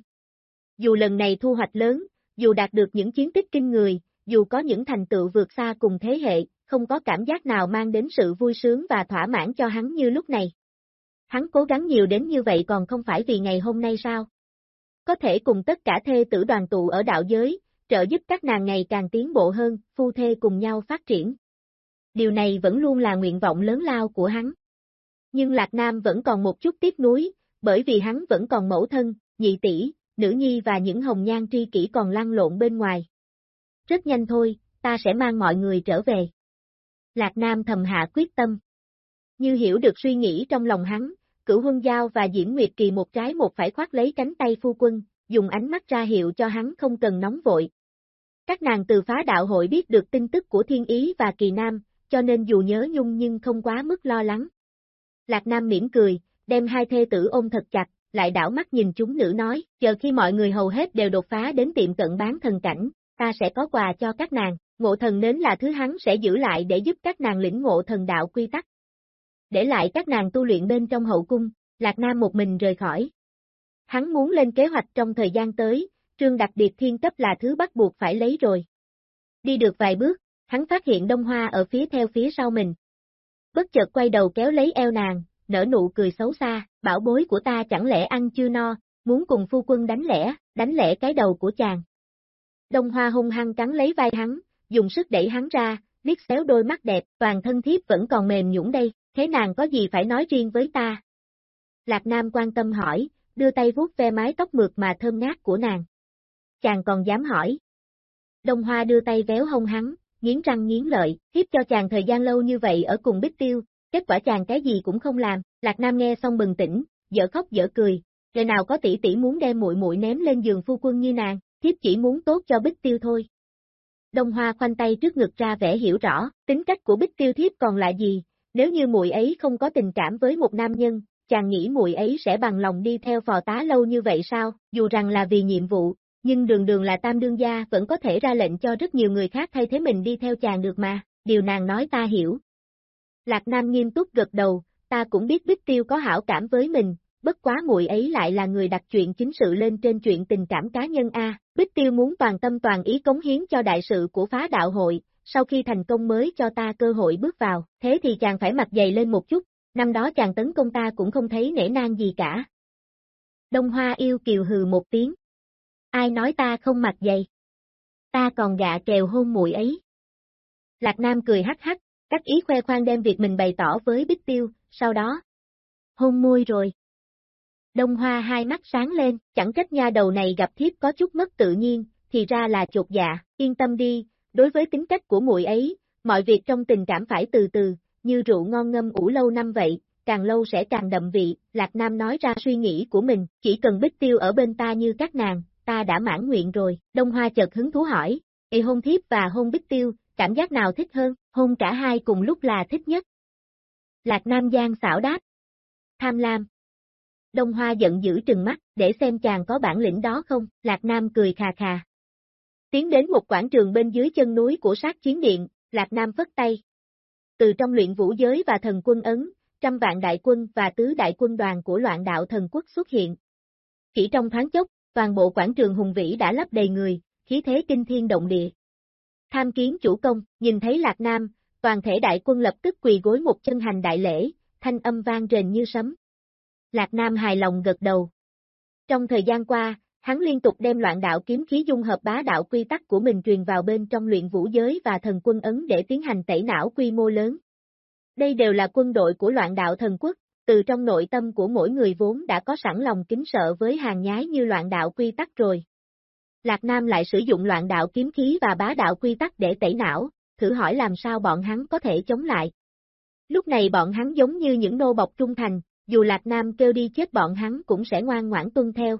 Dù lần này thu hoạch lớn, dù đạt được những chiến tích kinh người, dù có những thành tựu vượt xa cùng thế hệ, không có cảm giác nào mang đến sự vui sướng và thỏa mãn cho hắn như lúc này. Hắn cố gắng nhiều đến như vậy còn không phải vì ngày hôm nay sao? Có thể cùng tất cả thê tử đoàn tụ ở đạo giới, trợ giúp các nàng ngày càng tiến bộ hơn, phu thê cùng nhau phát triển. Điều này vẫn luôn là nguyện vọng lớn lao của hắn. Nhưng Lạc Nam vẫn còn một chút tiếc nuối, bởi vì hắn vẫn còn mẫu thân, nhị tỷ, nữ nhi và những hồng nhan tri kỷ còn lăn lộn bên ngoài. Rất nhanh thôi, ta sẽ mang mọi người trở về. Lạc Nam thầm hạ quyết tâm. Như hiểu được suy nghĩ trong lòng hắn, cửu huân giao và Diễm Nguyệt Kỳ một trái một phải khoát lấy cánh tay phu quân, dùng ánh mắt ra hiệu cho hắn không cần nóng vội. Các nàng từ phá đạo hội biết được tin tức của Thiên Ý và Kỳ Nam, cho nên dù nhớ nhung nhưng không quá mức lo lắng. Lạc Nam mỉm cười, đem hai thê tử ôm thật chặt, lại đảo mắt nhìn chúng nữ nói, chờ khi mọi người hầu hết đều đột phá đến tiệm cận bán thần cảnh, ta sẽ có quà cho các nàng, ngộ thần nến là thứ hắn sẽ giữ lại để giúp các nàng lĩnh ngộ thần đạo quy tắc. Để lại các nàng tu luyện bên trong hậu cung, Lạc Nam một mình rời khỏi. Hắn muốn lên kế hoạch trong thời gian tới, trương đặc biệt thiên cấp là thứ bắt buộc phải lấy rồi. Đi được vài bước, hắn phát hiện đông hoa ở phía theo phía sau mình. Bất chợt quay đầu kéo lấy eo nàng, nở nụ cười xấu xa, bảo bối của ta chẳng lẽ ăn chưa no, muốn cùng phu quân đánh lẻ, đánh lẻ cái đầu của chàng. Đông hoa hung hăng cắn lấy vai hắn, dùng sức đẩy hắn ra, liếc xéo đôi mắt đẹp, toàn thân thiếp vẫn còn mềm nhũng đây, thế nàng có gì phải nói riêng với ta? Lạc Nam quan tâm hỏi, đưa tay vuốt ve mái tóc mượt mà thơm ngát của nàng. Chàng còn dám hỏi. Đông Hoa đưa tay véo hông hắn, nghiến răng nghiến lợi, hiếp cho chàng thời gian lâu như vậy ở cùng Bích Tiêu, kết quả chàng cái gì cũng không làm, Lạc Nam nghe xong bừng tỉnh, dở khóc dở cười, rồi nào có tỷ tỷ muốn đem muội muội ném lên giường phu quân như nàng, thiếp chỉ muốn tốt cho Bích Tiêu thôi. Đông Hoa khoanh tay trước ngực ra vẻ hiểu rõ, tính cách của Bích Tiêu thiếp còn là gì, nếu như muội ấy không có tình cảm với một nam nhân, chàng nghĩ muội ấy sẽ bằng lòng đi theo phò tá lâu như vậy sao, dù rằng là vì nhiệm vụ, nhưng đường đường là tam đương gia vẫn có thể ra lệnh cho rất nhiều người khác thay thế mình đi theo chàng được mà, điều nàng nói ta hiểu. Lạc Nam nghiêm túc gật đầu, ta cũng biết Bích Tiêu có hảo cảm với mình, bất quá muội ấy lại là người đặt chuyện chính sự lên trên chuyện tình cảm cá nhân A, Bích Tiêu muốn toàn tâm toàn ý cống hiến cho đại sự của phá đạo hội, sau khi thành công mới cho ta cơ hội bước vào, thế thì chàng phải mặc dày lên một chút, năm đó chàng tấn công ta cũng không thấy nể nang gì cả. Đông Hoa yêu kiều hừ một tiếng. Ai nói ta không mặc giày? Ta còn gạ kèo hôn muội ấy. Lạc Nam cười hắc hắc, các ý khoe khoang đem việc mình bày tỏ với Bích Tiêu, sau đó. Hôn môi rồi. Đông Hoa hai mắt sáng lên, chẳng trách nha đầu này gặp thiếp có chút mất tự nhiên, thì ra là chột dạ, yên tâm đi, đối với tính cách của muội ấy, mọi việc trong tình cảm phải từ từ, như rượu ngon ngâm ủ lâu năm vậy, càng lâu sẽ càng đậm vị, Lạc Nam nói ra suy nghĩ của mình, chỉ cần bích tiêu ở bên ta như các nàng, ta đã mãn nguyện rồi, Đông Hoa chợt hứng thú hỏi, Ê hôn thiếp và hôn bích tiêu, cảm giác nào thích hơn, hôn cả hai cùng lúc là thích nhất. Lạc Nam Giang xảo đáp. Tham lam. Đông Hoa giận dữ trừng mắt, để xem chàng có bản lĩnh đó không, Lạc Nam cười khà khà. Tiến đến một quảng trường bên dưới chân núi của sát chiến điện, Lạc Nam phất tay. Từ trong luyện vũ giới và thần quân ấn, trăm vạn đại quân và tứ đại quân đoàn của loạn đạo thần quốc xuất hiện. Chỉ trong thoáng chốc, toàn bộ quảng trường hùng vĩ đã lấp đầy người, khí thế kinh thiên động địa. Tham kiến chủ công, nhìn thấy Lạc Nam, toàn thể đại quân lập tức quỳ gối một chân hành đại lễ, thanh âm vang rền như sấm. Lạc Nam hài lòng gật đầu. Trong thời gian qua, hắn liên tục đem loạn đạo kiếm khí dung hợp bá đạo quy tắc của mình truyền vào bên trong luyện vũ giới và thần quân ấn để tiến hành tẩy não quy mô lớn. Đây đều là quân đội của loạn đạo thần quốc, từ trong nội tâm của mỗi người vốn đã có sẵn lòng kính sợ với hàng nhái như loạn đạo quy tắc rồi. Lạc Nam lại sử dụng loạn đạo kiếm khí và bá đạo quy tắc để tẩy não, thử hỏi làm sao bọn hắn có thể chống lại. Lúc này bọn hắn giống như những nô bọc trung thành, dù Lạc Nam kêu đi chết bọn hắn cũng sẽ ngoan ngoãn tuân theo.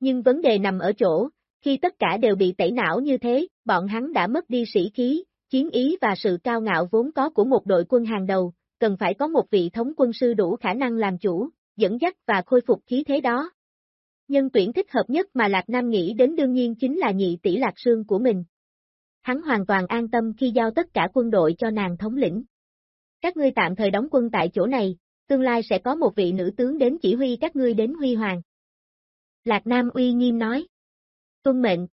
Nhưng vấn đề nằm ở chỗ, khi tất cả đều bị tẩy não như thế, bọn hắn đã mất đi sĩ khí, chiến ý và sự cao ngạo vốn có của một đội quân hàng đầu, cần phải có một vị thống quân sư đủ khả năng làm chủ, dẫn dắt và khôi phục khí thế đó. Nhân tuyển thích hợp nhất mà Lạc Nam nghĩ đến đương nhiên chính là nhị tỷ Lạc Sương của mình. Hắn hoàn toàn an tâm khi giao tất cả quân đội cho nàng thống lĩnh. Các ngươi tạm thời đóng quân tại chỗ này, tương lai sẽ có một vị nữ tướng đến chỉ huy các ngươi đến huy hoàng. Lạc Nam uy nghiêm nói. Tuân mệnh.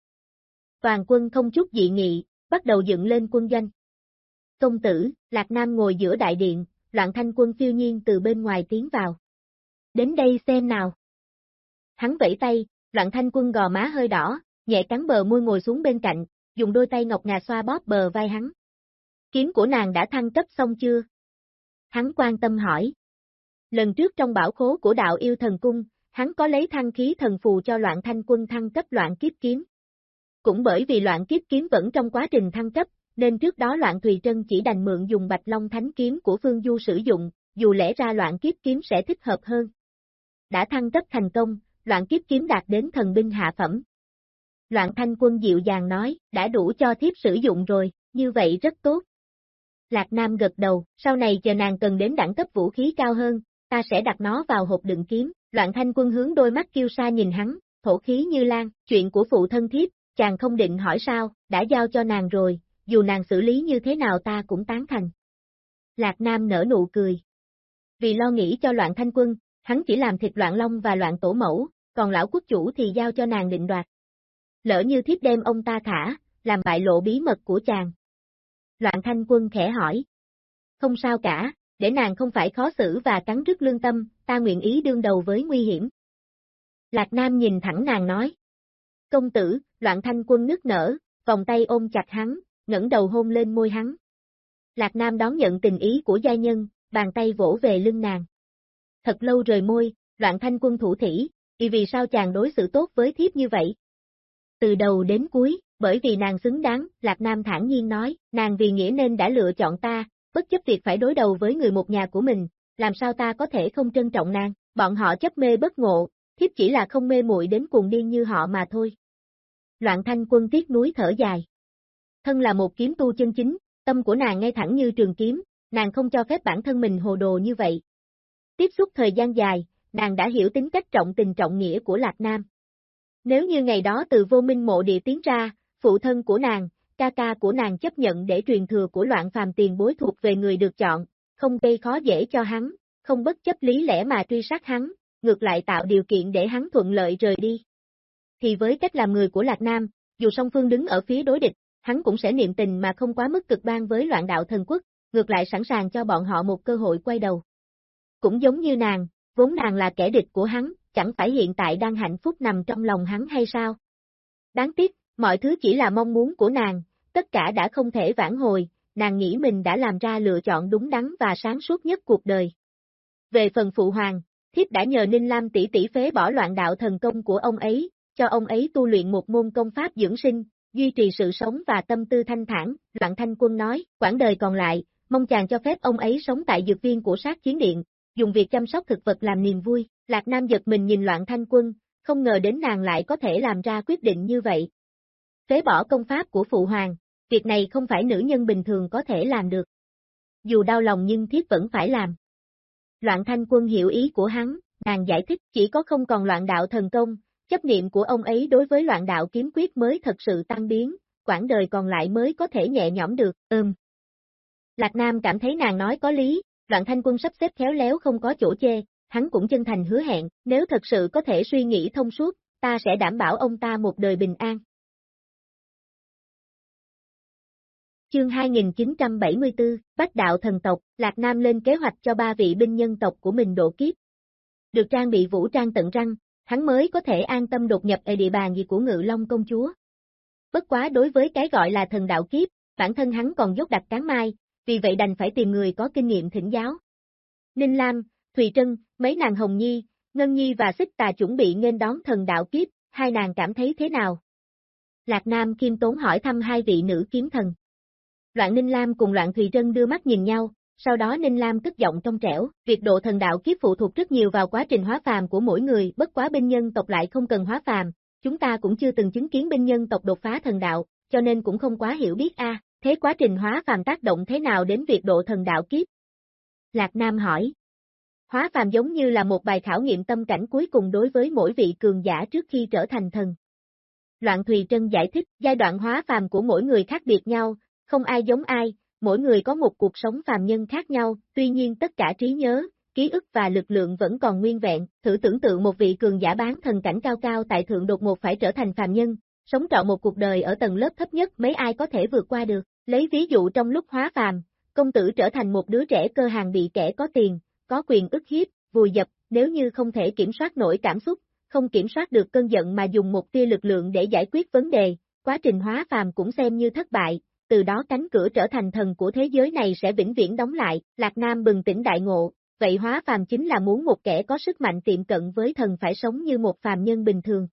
Toàn quân không chút dị nghị, bắt đầu dựng lên quân doanh. Công tử, Lạc Nam ngồi giữa đại điện, đoạn thanh quân phiêu nhiên từ bên ngoài tiến vào. Đến đây xem nào. Hắn vẫy tay, đoạn thanh quân gò má hơi đỏ, nhẹ cắn bờ môi ngồi xuống bên cạnh, dùng đôi tay ngọc ngà xoa bóp bờ vai hắn. Kiếm của nàng đã thăng cấp xong chưa? Hắn quan tâm hỏi. Lần trước trong bảo khố của đạo yêu thần cung, hắn có lấy thăng khí thần phù cho loạn thanh quân thăng cấp loạn kiếp kiếm. Cũng bởi vì loạn kiếp kiếm vẫn trong quá trình thăng cấp, nên trước đó loạn Thùy Trân chỉ đành mượn dùng bạch long thánh kiếm của Phương Du sử dụng, dù lẽ ra loạn kiếp kiếm sẽ thích hợp hơn. Đã thăng cấp thành công, loạn kiếp kiếm đạt đến thần binh hạ phẩm. Loạn thanh quân dịu dàng nói, đã đủ cho thiếp sử dụng rồi, như vậy rất tốt. Lạc Nam gật đầu, sau này chờ nàng cần đến đẳng cấp vũ khí cao hơn, ta sẽ đặt nó vào hộp đựng kiếm, loạn thanh quân hướng đôi mắt kiêu sa nhìn hắn, thổ khí như lan, chuyện của phụ thân thiếp, chàng không định hỏi sao, đã giao cho nàng rồi, dù nàng xử lý như thế nào ta cũng tán thành. Lạc Nam nở nụ cười. Vì lo nghĩ cho loạn thanh quân, hắn chỉ làm thịt loạn long và loạn tổ mẫu, còn lão quốc chủ thì giao cho nàng định đoạt. Lỡ như thiếp đem ông ta thả, làm bại lộ bí mật của chàng. Loạn thanh quân khẽ hỏi. Không sao cả, để nàng không phải khó xử và cắn rứt lương tâm, ta nguyện ý đương đầu với nguy hiểm. Lạc Nam nhìn thẳng nàng nói. Công tử, loạn thanh quân nức nở, vòng tay ôm chặt hắn, ngẩng đầu hôn lên môi hắn. Lạc Nam đón nhận tình ý của gia nhân, bàn tay vỗ về lưng nàng. Thật lâu rời môi, loạn thanh quân thủ thỉ, vì vì sao chàng đối xử tốt với thiếp như vậy? Từ đầu đến cuối, bởi vì nàng xứng đáng, Lạc Nam thản nhiên nói, nàng vì nghĩa nên đã lựa chọn ta, bất chấp việc phải đối đầu với người một nhà của mình, làm sao ta có thể không trân trọng nàng, bọn họ chấp mê bất ngộ, thiếp chỉ là không mê muội đến cuồng điên như họ mà thôi. Loạn thanh quân tiếc núi thở dài. Thân là một kiếm tu chân chính, tâm của nàng ngay thẳng như trường kiếm, nàng không cho phép bản thân mình hồ đồ như vậy. Tiếp xúc thời gian dài, nàng đã hiểu tính cách trọng tình trọng nghĩa của Lạc Nam. Nếu như ngày đó từ vô minh mộ địa tiến ra, phụ thân của nàng, ca ca của nàng chấp nhận để truyền thừa của loạn phàm tiền bối thuộc về người được chọn, không gây khó dễ cho hắn, không bất chấp lý lẽ mà truy sát hắn, ngược lại tạo điều kiện để hắn thuận lợi rời đi. Thì với cách làm người của Lạc Nam, dù song phương đứng ở phía đối địch, hắn cũng sẽ niệm tình mà không quá mức cực đoan với loạn đạo thần quốc, ngược lại sẵn sàng cho bọn họ một cơ hội quay đầu. Cũng giống như nàng, vốn nàng là kẻ địch của hắn, chẳng phải hiện tại đang hạnh phúc nằm trong lòng hắn hay sao? Đáng tiếc, mọi thứ chỉ là mong muốn của nàng, tất cả đã không thể vãn hồi, nàng nghĩ mình đã làm ra lựa chọn đúng đắn và sáng suốt nhất cuộc đời. Về phần phụ hoàng, thiếp đã nhờ Ninh Lam tỷ tỷ phế bỏ loạn đạo thần công của ông ấy, cho ông ấy tu luyện một môn công pháp dưỡng sinh, duy trì sự sống và tâm tư thanh thản, loạn thanh quân nói, quãng đời còn lại, mong chàng cho phép ông ấy sống tại dược viên của sát chiến điện, dùng việc chăm sóc thực vật làm niềm vui, Lạc Nam giật mình nhìn loạn thanh quân, không ngờ đến nàng lại có thể làm ra quyết định như vậy. Phế bỏ công pháp của phụ hoàng, việc này không phải nữ nhân bình thường có thể làm được. Dù đau lòng nhưng thiết vẫn phải làm. Loạn thanh quân hiểu ý của hắn, nàng giải thích chỉ có không còn loạn đạo thần công, chấp niệm của ông ấy đối với loạn đạo kiếm quyết mới thật sự tăng biến, quãng đời còn lại mới có thể nhẹ nhõm được, ừm. Lạc Nam cảm thấy nàng nói có lý, loạn thanh quân sắp xếp khéo léo không có chỗ chê, hắn cũng chân thành hứa hẹn, nếu thật sự có thể suy nghĩ thông suốt, ta sẽ đảm bảo ông ta một đời bình an. Chương 2974, Bách đạo thần tộc, Lạc Nam lên kế hoạch cho ba vị binh nhân tộc của mình độ kiếp. Được trang bị vũ trang tận răng, hắn mới có thể an tâm đột nhập ở địa bàn gì của Ngự Long công chúa. Bất quá đối với cái gọi là thần đạo kiếp, bản thân hắn còn dốt đặt cán mai, vì vậy đành phải tìm người có kinh nghiệm thỉnh giáo. Ninh Lam, Thùy Trân, mấy nàng Hồng Nhi, Ngân Nhi và Xích Tà chuẩn bị nên đón thần đạo kiếp, hai nàng cảm thấy thế nào? Lạc Nam Kim Tốn hỏi thăm hai vị nữ kiếm thần. Loạn Ninh Lam cùng Loạn Thùy Trân đưa mắt nhìn nhau, sau đó Ninh Lam cất giọng trong trẻo, việc độ thần đạo kiếp phụ thuộc rất nhiều vào quá trình hóa phàm của mỗi người, bất quá binh nhân tộc lại không cần hóa phàm, chúng ta cũng chưa từng chứng kiến binh nhân tộc đột phá thần đạo, cho nên cũng không quá hiểu biết a. thế quá trình hóa phàm tác động thế nào đến việc độ thần đạo kiếp? Lạc Nam hỏi. Hóa phàm giống như là một bài khảo nghiệm tâm cảnh cuối cùng đối với mỗi vị cường giả trước khi trở thành thần. Loạn Thùy Trân giải thích, giai đoạn hóa phàm của mỗi người khác biệt nhau, không ai giống ai, mỗi người có một cuộc sống phàm nhân khác nhau, tuy nhiên tất cả trí nhớ, ký ức và lực lượng vẫn còn nguyên vẹn, thử tưởng tượng một vị cường giả bán thần cảnh cao cao tại thượng đột ngột phải trở thành phàm nhân, sống trọn một cuộc đời ở tầng lớp thấp nhất mấy ai có thể vượt qua được. Lấy ví dụ trong lúc hóa phàm, công tử trở thành một đứa trẻ cơ hàng bị kẻ có tiền, có quyền ức hiếp, vùi dập, nếu như không thể kiểm soát nổi cảm xúc, không kiểm soát được cơn giận mà dùng một tia lực lượng để giải quyết vấn đề, quá trình hóa phàm cũng xem như thất bại, từ đó cánh cửa trở thành thần của thế giới này sẽ vĩnh viễn đóng lại, Lạc Nam bừng tỉnh đại ngộ, vậy hóa phàm chính là muốn một kẻ có sức mạnh tiệm cận với thần phải sống như một phàm nhân bình thường.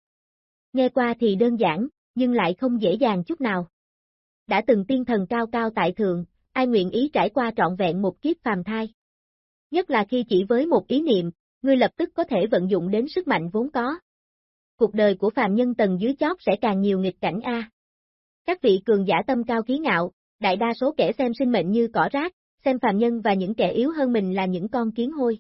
Nghe qua thì đơn giản, nhưng lại không dễ dàng chút nào. Đã từng tiên thần cao cao tại thượng, ai nguyện ý trải qua trọn vẹn một kiếp phàm thai. Nhất là khi chỉ với một ý niệm, ngươi lập tức có thể vận dụng đến sức mạnh vốn có. Cuộc đời của phàm nhân tầng dưới chót sẽ càng nhiều nghịch cảnh A. Các vị cường giả tâm cao khí ngạo, đại đa số kẻ xem sinh mệnh như cỏ rác, xem phàm nhân và những kẻ yếu hơn mình là những con kiến hôi.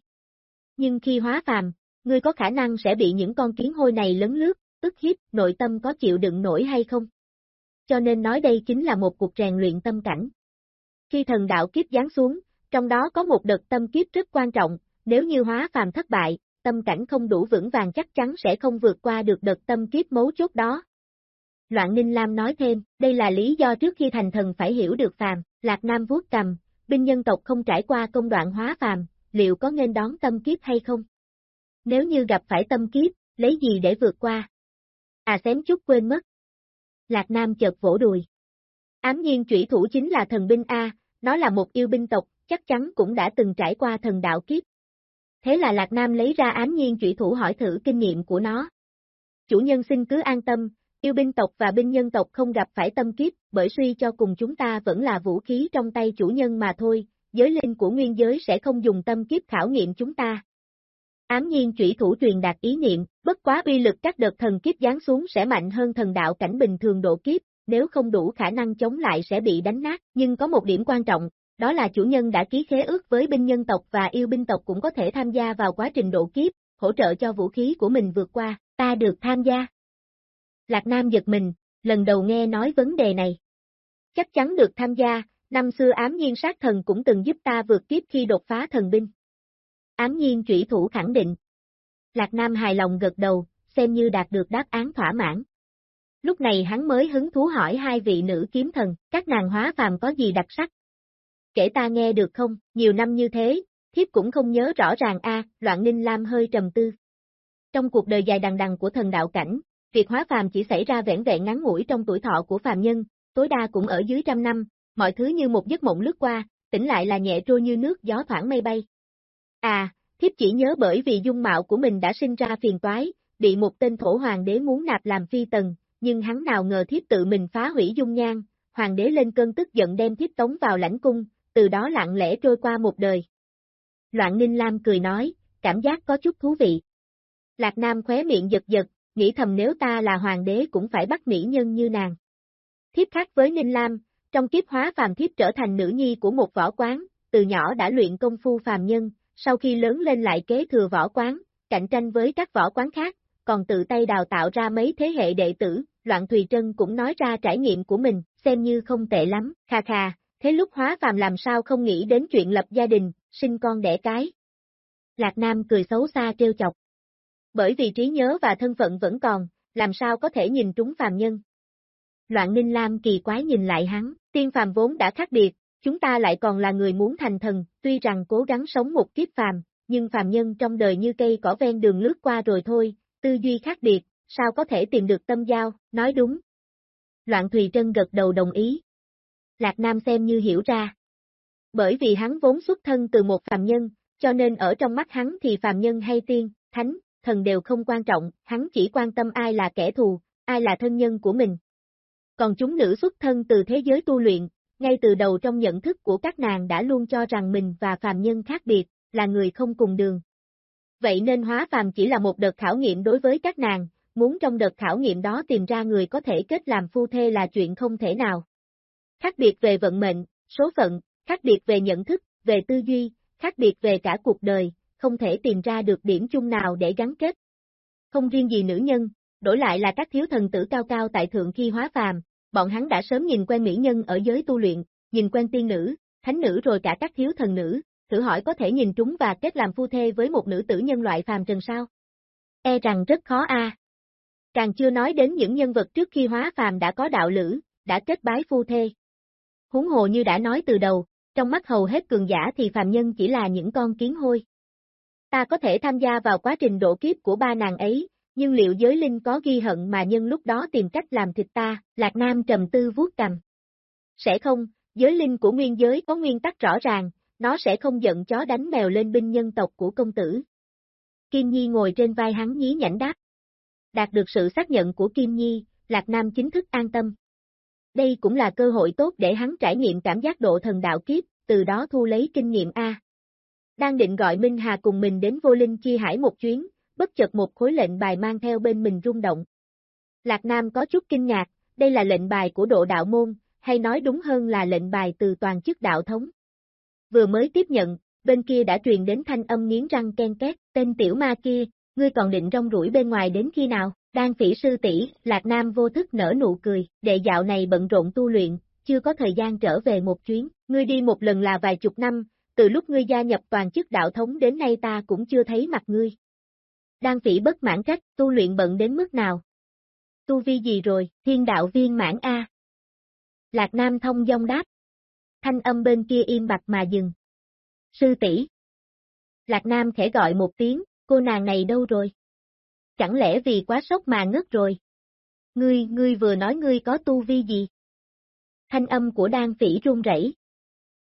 Nhưng khi hóa phàm, ngươi có khả năng sẽ bị những con kiến hôi này lấn lướt, ức hiếp, nội tâm có chịu đựng nổi hay không? Cho nên nói đây chính là một cuộc rèn luyện tâm cảnh. Khi thần đạo kiếp giáng xuống, trong đó có một đợt tâm kiếp rất quan trọng, nếu như hóa phàm thất bại, tâm cảnh không đủ vững vàng chắc chắn sẽ không vượt qua được đợt tâm kiếp mấu chốt đó. Loạn Ninh Lam nói thêm, đây là lý do trước khi thành thần phải hiểu được phàm, Lạc Nam vuốt cầm, binh nhân tộc không trải qua công đoạn hóa phàm, liệu có nên đón tâm kiếp hay không? Nếu như gặp phải tâm kiếp, lấy gì để vượt qua? À xém chút quên mất. Lạc Nam chợt vỗ đùi. Ám nhiên chủy thủ chính là thần binh A, nó là một yêu binh tộc, chắc chắn cũng đã từng trải qua thần đạo kiếp. Thế là Lạc Nam lấy ra ám nhiên chủy thủ hỏi thử kinh nghiệm của nó. Chủ nhân xin cứ an tâm, Yêu binh tộc và binh nhân tộc không gặp phải tâm kiếp, bởi suy cho cùng chúng ta vẫn là vũ khí trong tay chủ nhân mà thôi, giới linh của nguyên giới sẽ không dùng tâm kiếp khảo nghiệm chúng ta. Ám nhiên chủy thủ truyền đạt ý niệm, bất quá uy lực các đợt thần kiếp giáng xuống sẽ mạnh hơn thần đạo cảnh bình thường độ kiếp, nếu không đủ khả năng chống lại sẽ bị đánh nát, nhưng có một điểm quan trọng, đó là chủ nhân đã ký khế ước với binh nhân tộc và yêu binh tộc cũng có thể tham gia vào quá trình độ kiếp, hỗ trợ cho vũ khí của mình vượt qua, ta được tham gia. Lạc Nam giật mình, lần đầu nghe nói vấn đề này. Chắc chắn được tham gia, năm xưa ám nhiên sát thần cũng từng giúp ta vượt kiếp khi đột phá thần binh. Ám nhiên trụy thủ khẳng định. Lạc Nam hài lòng gật đầu, xem như đạt được đáp án thỏa mãn. Lúc này hắn mới hứng thú hỏi hai vị nữ kiếm thần, các nàng hóa phàm có gì đặc sắc? Kể ta nghe được không, nhiều năm như thế, thiếp cũng không nhớ rõ ràng a, loạn ninh lam hơi trầm tư. Trong cuộc đời dài đằng đằng của thần đạo cảnh, việc hóa phàm chỉ xảy ra vẻn vẹn ngắn ngủi trong tuổi thọ của phàm nhân, tối đa cũng ở dưới trăm năm, mọi thứ như một giấc mộng lướt qua, tỉnh lại là nhẹ trôi như nước gió thoảng mây bay. À, thiếp chỉ nhớ bởi vì dung mạo của mình đã sinh ra phiền toái, bị một tên thổ hoàng đế muốn nạp làm phi tần, nhưng hắn nào ngờ thiếp tự mình phá hủy dung nhan, hoàng đế lên cơn tức giận đem thiếp tống vào lãnh cung, từ đó lặng lẽ trôi qua một đời. Loạn Ninh Lam cười nói, cảm giác có chút thú vị. Lạc Nam khóe miệng giật giật, nghĩ thầm nếu ta là hoàng đế cũng phải bắt mỹ nhân như nàng. Thiếp khác với Ninh Lam, trong kiếp hóa phàm thiếp trở thành nữ nhi của một võ quán, từ nhỏ đã luyện công phu phàm nhân, sau khi lớn lên lại kế thừa võ quán, cạnh tranh với các võ quán khác, còn tự tay đào tạo ra mấy thế hệ đệ tử, Loạn Thùy Trân cũng nói ra trải nghiệm của mình, xem như không tệ lắm, kha kha, thế lúc hóa phàm làm sao không nghĩ đến chuyện lập gia đình, sinh con đẻ cái. Lạc Nam cười xấu xa trêu chọc. Bởi vì trí nhớ và thân phận vẫn còn, làm sao có thể nhìn trúng phàm nhân. Loạn Ninh Lam kỳ quái nhìn lại hắn, tiên phàm vốn đã khác biệt, chúng ta lại còn là người muốn thành thần, tuy rằng cố gắng sống một kiếp phàm, nhưng phàm nhân trong đời như cây cỏ ven đường lướt qua rồi thôi, tư duy khác biệt, sao có thể tìm được tâm giao, nói đúng. Loạn Thùy Trân gật đầu đồng ý. Lạc Nam xem như hiểu ra. Bởi vì hắn vốn xuất thân từ một phàm nhân, cho nên ở trong mắt hắn thì phàm nhân hay tiên, thánh, thần đều không quan trọng, hắn chỉ quan tâm ai là kẻ thù, ai là thân nhân của mình. Còn chúng nữ xuất thân từ thế giới tu luyện, ngay từ đầu trong nhận thức của các nàng đã luôn cho rằng mình và phàm nhân khác biệt, là người không cùng đường. Vậy nên hóa phàm chỉ là một đợt khảo nghiệm đối với các nàng, muốn trong đợt khảo nghiệm đó tìm ra người có thể kết làm phu thê là chuyện không thể nào. Khác biệt về vận mệnh, số phận, khác biệt về nhận thức, về tư duy, khác biệt về cả cuộc đời, không thể tìm ra được điểm chung nào để gắn kết. Không riêng gì nữ nhân, đổi lại là các thiếu thần tử cao cao tại thượng khi hóa phàm, bọn hắn đã sớm nhìn quen mỹ nhân ở giới tu luyện, nhìn quen tiên nữ, thánh nữ rồi cả các thiếu thần nữ, thử hỏi có thể nhìn trúng và kết làm phu thê với một nữ tử nhân loại phàm trần sao? E rằng rất khó a. Càng chưa nói đến những nhân vật trước khi hóa phàm đã có đạo lữ, đã kết bái phu thê. Huống hồ như đã nói từ đầu, trong mắt hầu hết cường giả thì phàm nhân chỉ là những con kiến hôi. Ta có thể tham gia vào quá trình độ kiếp của ba nàng ấy, nhưng liệu giới linh có ghi hận mà nhân lúc đó tìm cách làm thịt ta, Lạc Nam trầm tư vuốt cầm. Sẽ không, giới linh của nguyên giới có nguyên tắc rõ ràng, nó sẽ không giận chó đánh mèo lên binh nhân tộc của công tử. Kim Nhi ngồi trên vai hắn nhí nhảnh đáp. Đạt được sự xác nhận của Kim Nhi, Lạc Nam chính thức an tâm. Đây cũng là cơ hội tốt để hắn trải nghiệm cảm giác độ thần đạo kiếp, từ đó thu lấy kinh nghiệm A. Đang định gọi Minh Hà cùng mình đến vô linh chi hải một chuyến, bất chợt một khối lệnh bài mang theo bên mình rung động. Lạc Nam có chút kinh ngạc, đây là lệnh bài của độ đạo môn, hay nói đúng hơn là lệnh bài từ toàn chức đạo thống. Vừa mới tiếp nhận, bên kia đã truyền đến thanh âm nghiến răng ken két, tên tiểu ma kia, ngươi còn định rong rủi bên ngoài đến khi nào, đang phỉ sư tỷ Lạc Nam vô thức nở nụ cười, đệ dạo này bận rộn tu luyện, chưa có thời gian trở về một chuyến, ngươi đi một lần là vài chục năm, từ lúc ngươi gia nhập toàn chức đạo thống đến nay ta cũng chưa thấy mặt ngươi. Đan phỉ bất mãn trách, tu luyện bận đến mức nào? Tu vi gì rồi, thiên đạo viên mãn A. Lạc Nam thông dong đáp. Thanh âm bên kia im bặt mà dừng. Sư tỷ Lạc Nam khẽ gọi một tiếng, cô nàng này đâu rồi? Chẳng lẽ vì quá sốc mà ngất rồi? Ngươi, ngươi vừa nói ngươi có tu vi gì? Thanh âm của đan phỉ run rẩy.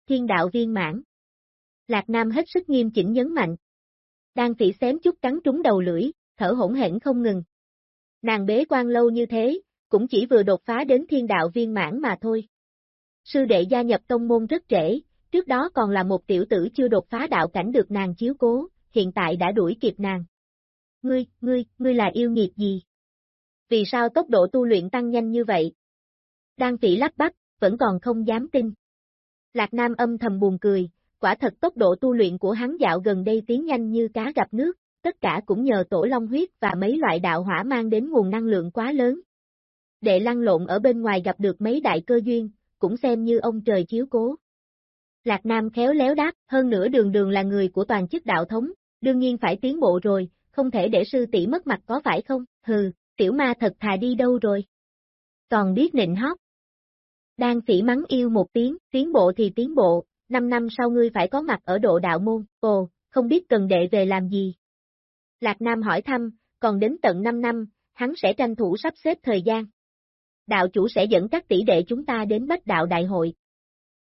Thiên đạo viên mãn. Lạc Nam hết sức nghiêm chỉnh nhấn mạnh. Đan phỉ xém chút cắn trúng đầu lưỡi, thở hỗn hển không ngừng. Nàng bế quan lâu như thế, cũng chỉ vừa đột phá đến thiên đạo viên mãn mà thôi. Sư đệ gia nhập tông môn rất trễ, trước đó còn là một tiểu tử chưa đột phá đạo cảnh được nàng chiếu cố, hiện tại đã đuổi kịp nàng. Ngươi, ngươi, ngươi là yêu nghiệt gì? Vì sao tốc độ tu luyện tăng nhanh như vậy? Đan phỉ lắp bắp, vẫn còn không dám tin. Lạc Nam âm thầm buồn cười, quả thật tốc độ tu luyện của hắn dạo gần đây tiến nhanh như cá gặp nước, tất cả cũng nhờ tổ long huyết và mấy loại đạo hỏa mang đến nguồn năng lượng quá lớn. Đệ lăn lộn ở bên ngoài gặp được mấy đại cơ duyên, cũng xem như ông trời chiếu cố. Lạc Nam khéo léo đáp, hơn nữa đường đường là người của toàn chức đạo thống, đương nhiên phải tiến bộ rồi, không thể để sư tỷ mất mặt có phải không, hừ, tiểu ma thật thà đi đâu rồi. Còn biết nịnh hót. Đang phỉ mắng yêu một tiếng, tiến bộ thì tiến bộ, 5 năm sau ngươi phải có mặt ở độ đạo môn, ồ, không biết cần đệ về làm gì. Lạc Nam hỏi thăm, còn đến tận 5 năm, hắn sẽ tranh thủ sắp xếp thời gian. Đạo chủ sẽ dẫn các tỷ đệ chúng ta đến Bách Đạo Đại hội.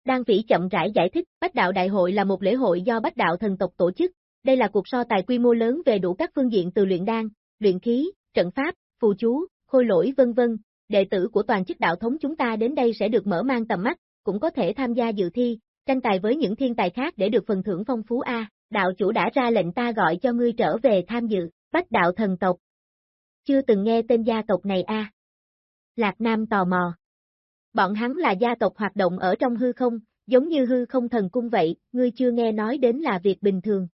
Đan Vĩ chậm rãi giải thích, Bách Đạo Đại hội là một lễ hội do Bách Đạo thần tộc tổ chức, đây là cuộc so tài quy mô lớn về đủ các phương diện từ luyện đan, luyện khí, trận pháp, phù chú, khôi lỗi vân vân. Đệ tử của toàn chức đạo thống chúng ta đến đây sẽ được mở mang tầm mắt, cũng có thể tham gia dự thi, tranh tài với những thiên tài khác để được phần thưởng phong phú A, đạo chủ đã ra lệnh ta gọi cho ngươi trở về tham dự, bách đạo thần tộc. Chưa từng nghe tên gia tộc này A. Lạc Nam tò mò. Bọn hắn là gia tộc hoạt động ở trong hư không, giống như hư không thần cung vậy, ngươi chưa nghe nói đến là việc bình thường.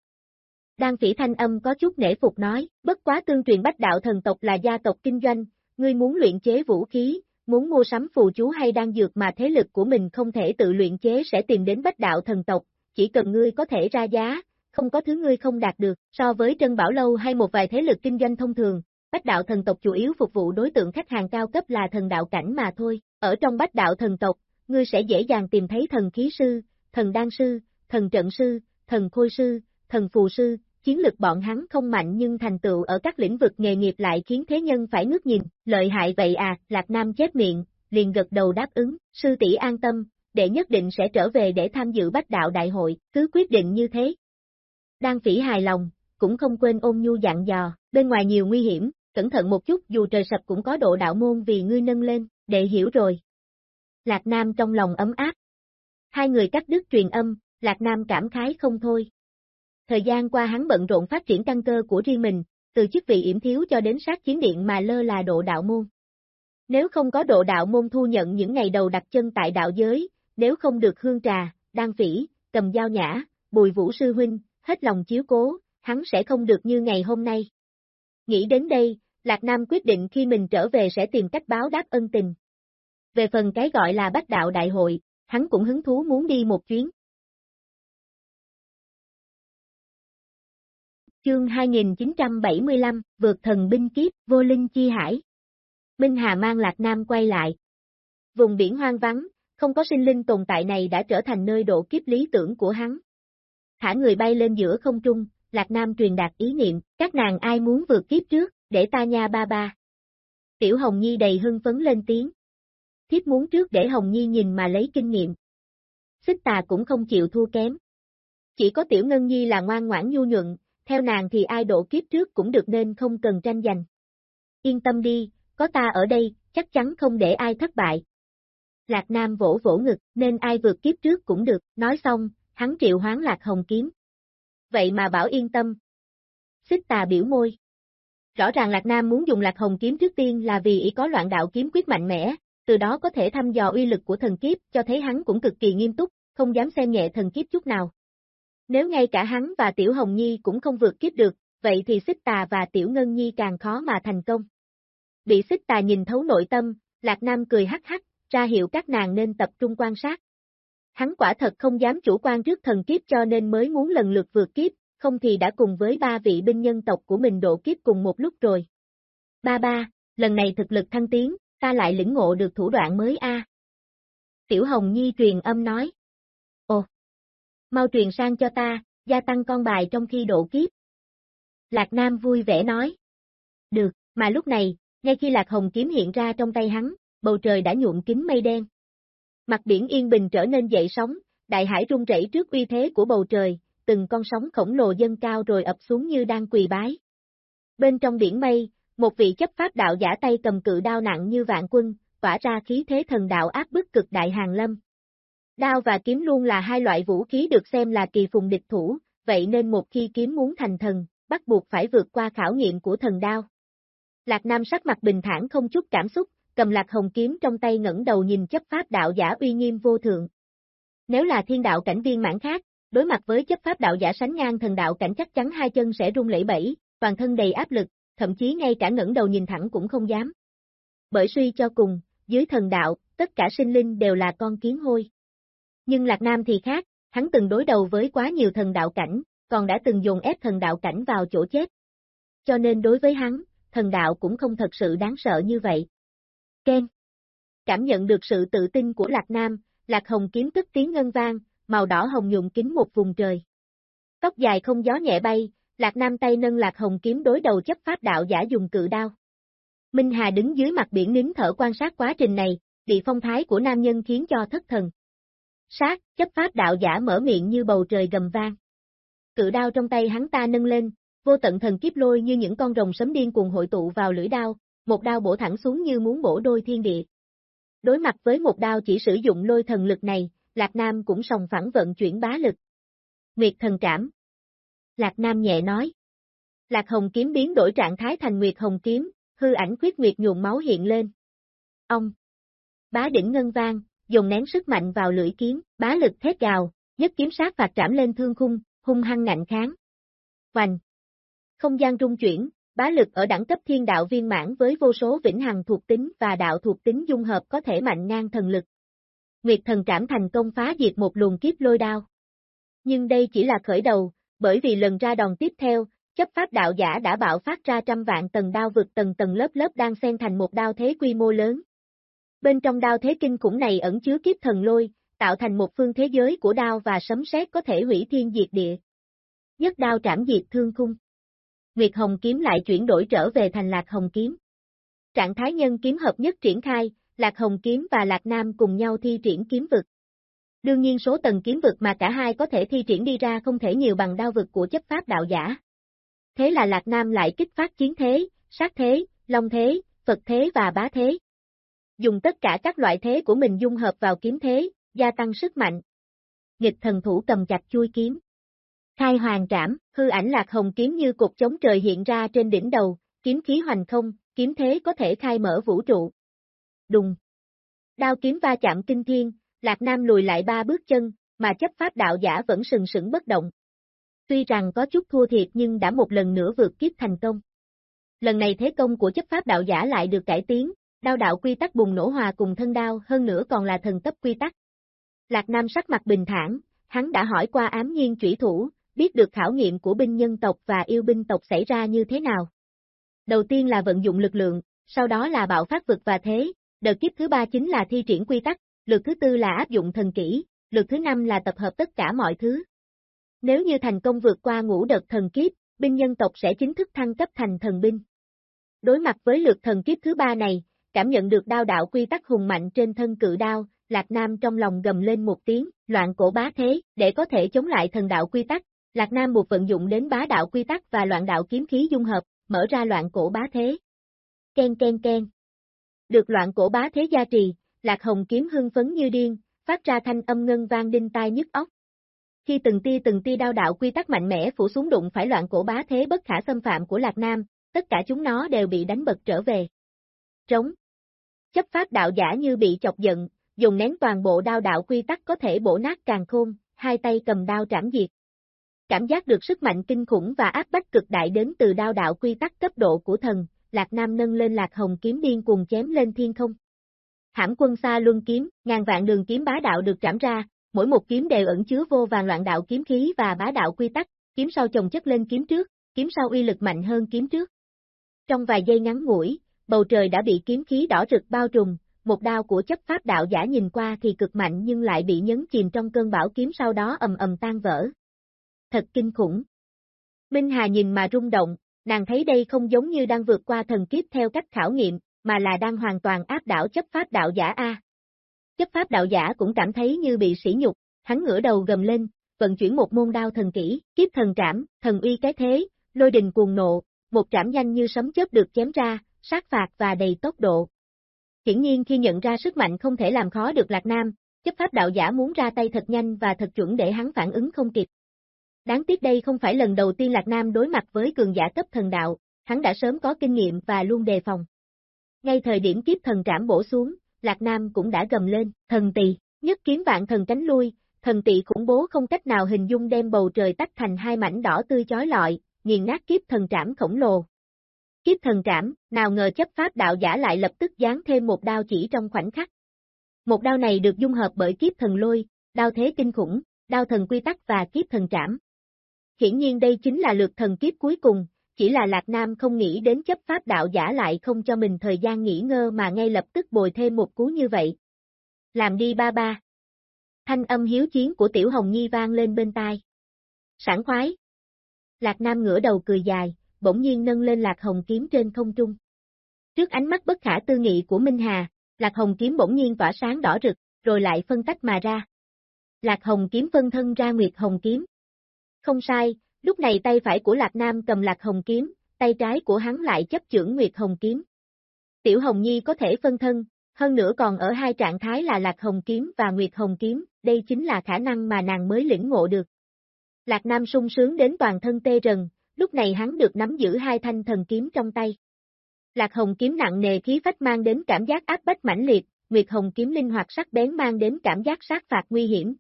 Đan phỉ thanh âm có chút nể phục nói, bất quá tương truyền bách đạo thần tộc là gia tộc kinh doanh, ngươi muốn luyện chế vũ khí, muốn mua sắm phù chú hay đan dược mà thế lực của mình không thể tự luyện chế sẽ tìm đến bách đạo thần tộc, chỉ cần ngươi có thể ra giá, không có thứ ngươi không đạt được, so với Trân Bảo Lâu hay một vài thế lực kinh doanh thông thường, bách đạo thần tộc chủ yếu phục vụ đối tượng khách hàng cao cấp là thần đạo cảnh mà thôi, ở trong bách đạo thần tộc, ngươi sẽ dễ dàng tìm thấy thần khí sư, thần đan sư, thần trận sư, thần khôi sư, thần phù sư, chiến lực bọn hắn không mạnh nhưng thành tựu ở các lĩnh vực nghề nghiệp lại khiến thế nhân phải ngước nhìn, lợi hại vậy à, Lạc Nam chép miệng, liền gật đầu đáp ứng, sư tỷ an tâm, đệ nhất định sẽ trở về để tham dự bách đạo đại hội, cứ quyết định như thế. Đang phỉ hài lòng, cũng không quên ôn nhu dặn dò, bên ngoài nhiều nguy hiểm, cẩn thận một chút dù trời sập cũng có độ đạo môn vì ngươi nâng lên, đệ hiểu rồi. Lạc Nam trong lòng ấm áp. Hai người cắt đứt truyền âm, Lạc Nam cảm khái không thôi. Thời gian qua hắn bận rộn phát triển căn cơ của riêng mình, từ chức vị yểm thiếu cho đến sát chiến điện mà lơ là độ đạo môn. Nếu không có độ đạo môn thu nhận những ngày đầu đặt chân tại đạo giới, nếu không được hương trà, đan phỉ, cầm dao nhã, bùi vũ sư huynh, hết lòng chiếu cố, hắn sẽ không được như ngày hôm nay. Nghĩ đến đây, Lạc Nam quyết định khi mình trở về sẽ tìm cách báo đáp ân tình. Về phần cái gọi là bách đạo đại hội, hắn cũng hứng thú muốn đi một chuyến. Chương 2975, vượt thần binh kiếp, vô linh chi hải. Minh Hà mang Lạc Nam quay lại. Vùng biển hoang vắng, không có sinh linh tồn tại này đã trở thành nơi độ kiếp lý tưởng của hắn. Thả người bay lên giữa không trung, Lạc Nam truyền đạt ý niệm, các nàng ai muốn vượt kiếp trước, để ta nha ba ba. Tiểu Hồng Nhi đầy hưng phấn lên tiếng. Thiếp muốn trước để Hồng Nhi nhìn mà lấy kinh nghiệm. Xích tà cũng không chịu thua kém. Chỉ có Tiểu Ngân Nhi là ngoan ngoãn nhu nhuận, theo nàng thì ai độ kiếp trước cũng được nên không cần tranh giành. Yên tâm đi, có ta ở đây, chắc chắn không để ai thất bại. Lạc Nam vỗ vỗ ngực, nên ai vượt kiếp trước cũng được, nói xong, hắn triệu hoán Lạc Hồng kiếm. Vậy mà bảo yên tâm. Xích tà biểu môi. Rõ ràng Lạc Nam muốn dùng Lạc Hồng kiếm trước tiên là vì ý có loạn đạo kiếm quyết mạnh mẽ, từ đó có thể thăm dò uy lực của thần kiếp, cho thấy hắn cũng cực kỳ nghiêm túc, không dám xem nhẹ thần kiếp chút nào. Nếu ngay cả hắn và Tiểu Hồng Nhi cũng không vượt kiếp được, vậy thì Xích Tà và Tiểu Ngân Nhi càng khó mà thành công. Bị Xích Tà nhìn thấu nội tâm, Lạc Nam cười hắc hắc, ra hiệu các nàng nên tập trung quan sát. Hắn quả thật không dám chủ quan trước thần kiếp cho nên mới muốn lần lượt vượt kiếp, không thì đã cùng với ba vị binh nhân tộc của mình độ kiếp cùng một lúc rồi. Ba ba, lần này thực lực thăng tiến, ta lại lĩnh ngộ được thủ đoạn mới a. Tiểu Hồng Nhi truyền âm nói. Mau truyền sang cho ta, gia tăng con bài trong khi độ kiếp. Lạc Nam vui vẻ nói. Được, mà lúc này, ngay khi Lạc Hồng kiếm hiện ra trong tay hắn, bầu trời đã nhuộm kín mây đen. Mặt biển yên bình trở nên dậy sóng, đại hải rung rẩy trước uy thế của bầu trời, từng con sóng khổng lồ dâng cao rồi ập xuống như đang quỳ bái. Bên trong biển mây, một vị chấp pháp đạo giả tay cầm cự đao nặng như vạn quân, tỏa ra khí thế thần đạo áp bức cực đại hàng lâm. Đao và kiếm luôn là hai loại vũ khí được xem là kỳ phùng địch thủ, vậy nên một khi kiếm muốn thành thần, bắt buộc phải vượt qua khảo nghiệm của thần đao. Lạc Nam sắc mặt bình thản không chút cảm xúc, cầm lạc hồng kiếm trong tay ngẩng đầu nhìn chấp pháp đạo giả uy nghiêm vô thượng. Nếu là thiên đạo cảnh viên mãn khác, đối mặt với chấp pháp đạo giả sánh ngang thần đạo cảnh chắc chắn hai chân sẽ rung lẫy bẫy, toàn thân đầy áp lực, thậm chí ngay cả ngẩng đầu nhìn thẳng cũng không dám. Bởi suy cho cùng, dưới thần đạo, tất cả sinh linh đều là con kiến hôi. Nhưng Lạc Nam thì khác, hắn từng đối đầu với quá nhiều thần đạo cảnh, còn đã từng dùng ép thần đạo cảnh vào chỗ chết. Cho nên đối với hắn, thần đạo cũng không thật sự đáng sợ như vậy. Ken Cảm nhận được sự tự tin của Lạc Nam, Lạc Hồng kiếm tức tiếng ngân vang, màu đỏ hồng nhuộm kín một vùng trời. Tóc dài không gió nhẹ bay, Lạc Nam tay nâng Lạc Hồng kiếm đối đầu chấp pháp đạo giả dùng cự đao. Minh Hà đứng dưới mặt biển nín thở quan sát quá trình này, bị phong thái của nam nhân khiến cho thất thần. Sát, chấp pháp đạo giả mở miệng như bầu trời gầm vang. Cự đao trong tay hắn ta nâng lên, vô tận thần kiếp lôi như những con rồng sấm điên cuồng hội tụ vào lưỡi đao, một đao bổ thẳng xuống như muốn bổ đôi thiên địa. Đối mặt với một đao chỉ sử dụng lôi thần lực này, Lạc Nam cũng sòng phẳng vận chuyển bá lực. Nguyệt thần trảm. Lạc Nam nhẹ nói. Lạc Hồng kiếm biến đổi trạng thái thành Nguyệt Hồng kiếm, hư ảnh khuyết Nguyệt nhuộm máu hiện lên. Ông. Bá đỉnh ngân vang, dùng nén sức mạnh vào lưỡi kiếm, bá lực thét gào, nhất kiếm sát phạt trảm lên thương khung, hung hăng ngạnh kháng. Hoành. Không gian trung chuyển, bá lực ở đẳng cấp thiên đạo viên mãn với vô số vĩnh hằng thuộc tính và đạo thuộc tính dung hợp có thể mạnh ngang thần lực. Nguyệt thần trảm thành công phá diệt một luồng kiếp lôi đao. Nhưng đây chỉ là khởi đầu, bởi vì lần ra đòn tiếp theo, chấp pháp đạo giả đã bạo phát ra trăm vạn tầng đao vực tầng tầng lớp lớp đang xen thành một đao thế quy mô lớn. Bên trong đao thế kinh khủng này ẩn chứa kiếp thần lôi, tạo thành một phương thế giới của đao và sấm sét có thể hủy thiên diệt địa. Nhất đao trảm diệt thương khung. Nguyệt Hồng kiếm lại chuyển đổi trở về thành Lạc Hồng kiếm. Trạng thái nhân kiếm hợp nhất triển khai, Lạc Hồng kiếm và Lạc Nam cùng nhau thi triển kiếm vực. Đương nhiên số tầng kiếm vực mà cả hai có thể thi triển đi ra không thể nhiều bằng đao vực của chấp pháp đạo giả. Thế là Lạc Nam lại kích phát chiến thế, sát thế, long thế, Phật thế và bá thế. Dùng tất cả các loại thế của mình dung hợp vào kiếm thế, gia tăng sức mạnh. Nghịch thần thủ cầm chặt chui kiếm. Khai hoàng trảm, hư ảnh lạc hồng kiếm như cục chống trời hiện ra trên đỉnh đầu, kiếm khí hoành không, kiếm thế có thể khai mở vũ trụ. Đùng. Đao kiếm va chạm kinh thiên, Lạc Nam lùi lại ba bước chân, mà chấp pháp đạo giả vẫn sừng sững bất động. Tuy rằng có chút thua thiệt nhưng đã một lần nữa vượt kiếp thành công. Lần này thế công của chấp pháp đạo giả lại được cải tiến, đao đạo quy tắc bùng nổ hòa cùng thân đao hơn nữa còn là thần cấp quy tắc. Lạc Nam sắc mặt bình thản, hắn đã hỏi qua ám nhiên chủy thủ, biết được khảo nghiệm của binh nhân tộc và yêu binh tộc xảy ra như thế nào. Đầu tiên là vận dụng lực lượng, sau đó là bạo phát vực và thế, đợt kiếp thứ ba chính là thi triển quy tắc, lượt thứ tư là áp dụng thần kỹ, lượt thứ năm là tập hợp tất cả mọi thứ. Nếu như thành công vượt qua ngũ đợt thần kiếp, binh nhân tộc sẽ chính thức thăng cấp thành thần binh. Đối mặt với lượt thần kiếp thứ ba này, cảm nhận được đao đạo quy tắc hùng mạnh trên thân cự đao, Lạc Nam trong lòng gầm lên một tiếng, loạn cổ bá thế, để có thể chống lại thần đạo quy tắc, Lạc Nam buộc vận dụng đến bá đạo quy tắc và loạn đạo kiếm khí dung hợp, mở ra loạn cổ bá thế. Ken ken ken. Được loạn cổ bá thế gia trì, Lạc Hồng kiếm hưng phấn như điên, phát ra thanh âm ngân vang đinh tai nhức óc. Khi từng tia từng tia đao đạo quy tắc mạnh mẽ phủ xuống đụng phải loạn cổ bá thế bất khả xâm phạm của Lạc Nam, tất cả chúng nó đều bị đánh bật trở về. Trống. Chấp pháp đạo giả như bị chọc giận, dùng nén toàn bộ đao đạo quy tắc có thể bổ nát càng khôn, hai tay cầm đao trảm diệt. Cảm giác được sức mạnh kinh khủng và áp bách cực đại đến từ đao đạo quy tắc cấp độ của thần, Lạc Nam nâng lên Lạc Hồng kiếm điên cuồng chém lên thiên không. Hãm quân xa luân kiếm, ngàn vạn đường kiếm bá đạo được trảm ra, mỗi một kiếm đều ẩn chứa vô vàng loạn đạo kiếm khí và bá đạo quy tắc, kiếm sau chồng chất lên kiếm trước, kiếm sau uy lực mạnh hơn kiếm trước. Trong vài giây ngắn ngủi, bầu trời đã bị kiếm khí đỏ rực bao trùm, một đao của chấp pháp đạo giả nhìn qua thì cực mạnh nhưng lại bị nhấn chìm trong cơn bão kiếm sau đó ầm ầm tan vỡ. Thật kinh khủng. Minh Hà nhìn mà rung động, nàng thấy đây không giống như đang vượt qua thần kiếp theo cách khảo nghiệm, mà là đang hoàn toàn áp đảo chấp pháp đạo giả A. Chấp pháp đạo giả cũng cảm thấy như bị sỉ nhục, hắn ngửa đầu gầm lên, vận chuyển một môn đao thần kỹ, kiếp thần trảm, thần uy cái thế, lôi đình cuồng nộ, một trảm nhanh như sấm chớp được chém ra, sát phạt và đầy tốc độ. Hiển nhiên khi nhận ra sức mạnh không thể làm khó được Lạc Nam, chấp pháp đạo giả muốn ra tay thật nhanh và thật chuẩn để hắn phản ứng không kịp. Đáng tiếc đây không phải lần đầu tiên Lạc Nam đối mặt với cường giả cấp thần đạo, hắn đã sớm có kinh nghiệm và luôn đề phòng. Ngay thời điểm kiếp thần trảm bổ xuống, Lạc Nam cũng đã gầm lên, thần tỳ, nhất kiếm vạn thần tránh lui, thần tỳ khủng bố không cách nào hình dung đem bầu trời tách thành hai mảnh đỏ tươi chói lọi, nghiền nát kiếp thần trảm khổng lồ. Kiếp thần trảm, nào ngờ chấp pháp đạo giả lại lập tức dán thêm một đao chỉ trong khoảnh khắc. Một đao này được dung hợp bởi kiếp thần lôi, đao thế kinh khủng, đao thần quy tắc và kiếp thần trảm. Hiển nhiên đây chính là lượt thần kiếp cuối cùng, chỉ là Lạc Nam không nghĩ đến chấp pháp đạo giả lại không cho mình thời gian nghỉ ngơ mà ngay lập tức bồi thêm một cú như vậy. Làm đi ba ba. Thanh âm hiếu chiến của Tiểu Hồng Nhi vang lên bên tai. Sảng khoái. Lạc Nam ngửa đầu cười dài, bỗng nhiên nâng lên Lạc Hồng kiếm trên không trung. Trước ánh mắt bất khả tư nghị của Minh Hà, Lạc Hồng kiếm bỗng nhiên tỏa sáng đỏ rực, rồi lại phân tách mà ra. Lạc Hồng kiếm phân thân ra Nguyệt Hồng kiếm. Không sai, lúc này tay phải của Lạc Nam cầm Lạc Hồng kiếm, tay trái của hắn lại chấp chưởng Nguyệt Hồng kiếm. Tiểu Hồng Nhi có thể phân thân, hơn nữa còn ở hai trạng thái là Lạc Hồng kiếm và Nguyệt Hồng kiếm, đây chính là khả năng mà nàng mới lĩnh ngộ được. Lạc Nam sung sướng đến toàn thân tê rần, lúc này hắn được nắm giữ hai thanh thần kiếm trong tay. Lạc Hồng kiếm nặng nề khí phách mang đến cảm giác áp bách mãnh liệt, Nguyệt Hồng kiếm linh hoạt sắc bén mang đến cảm giác sát phạt nguy hiểm.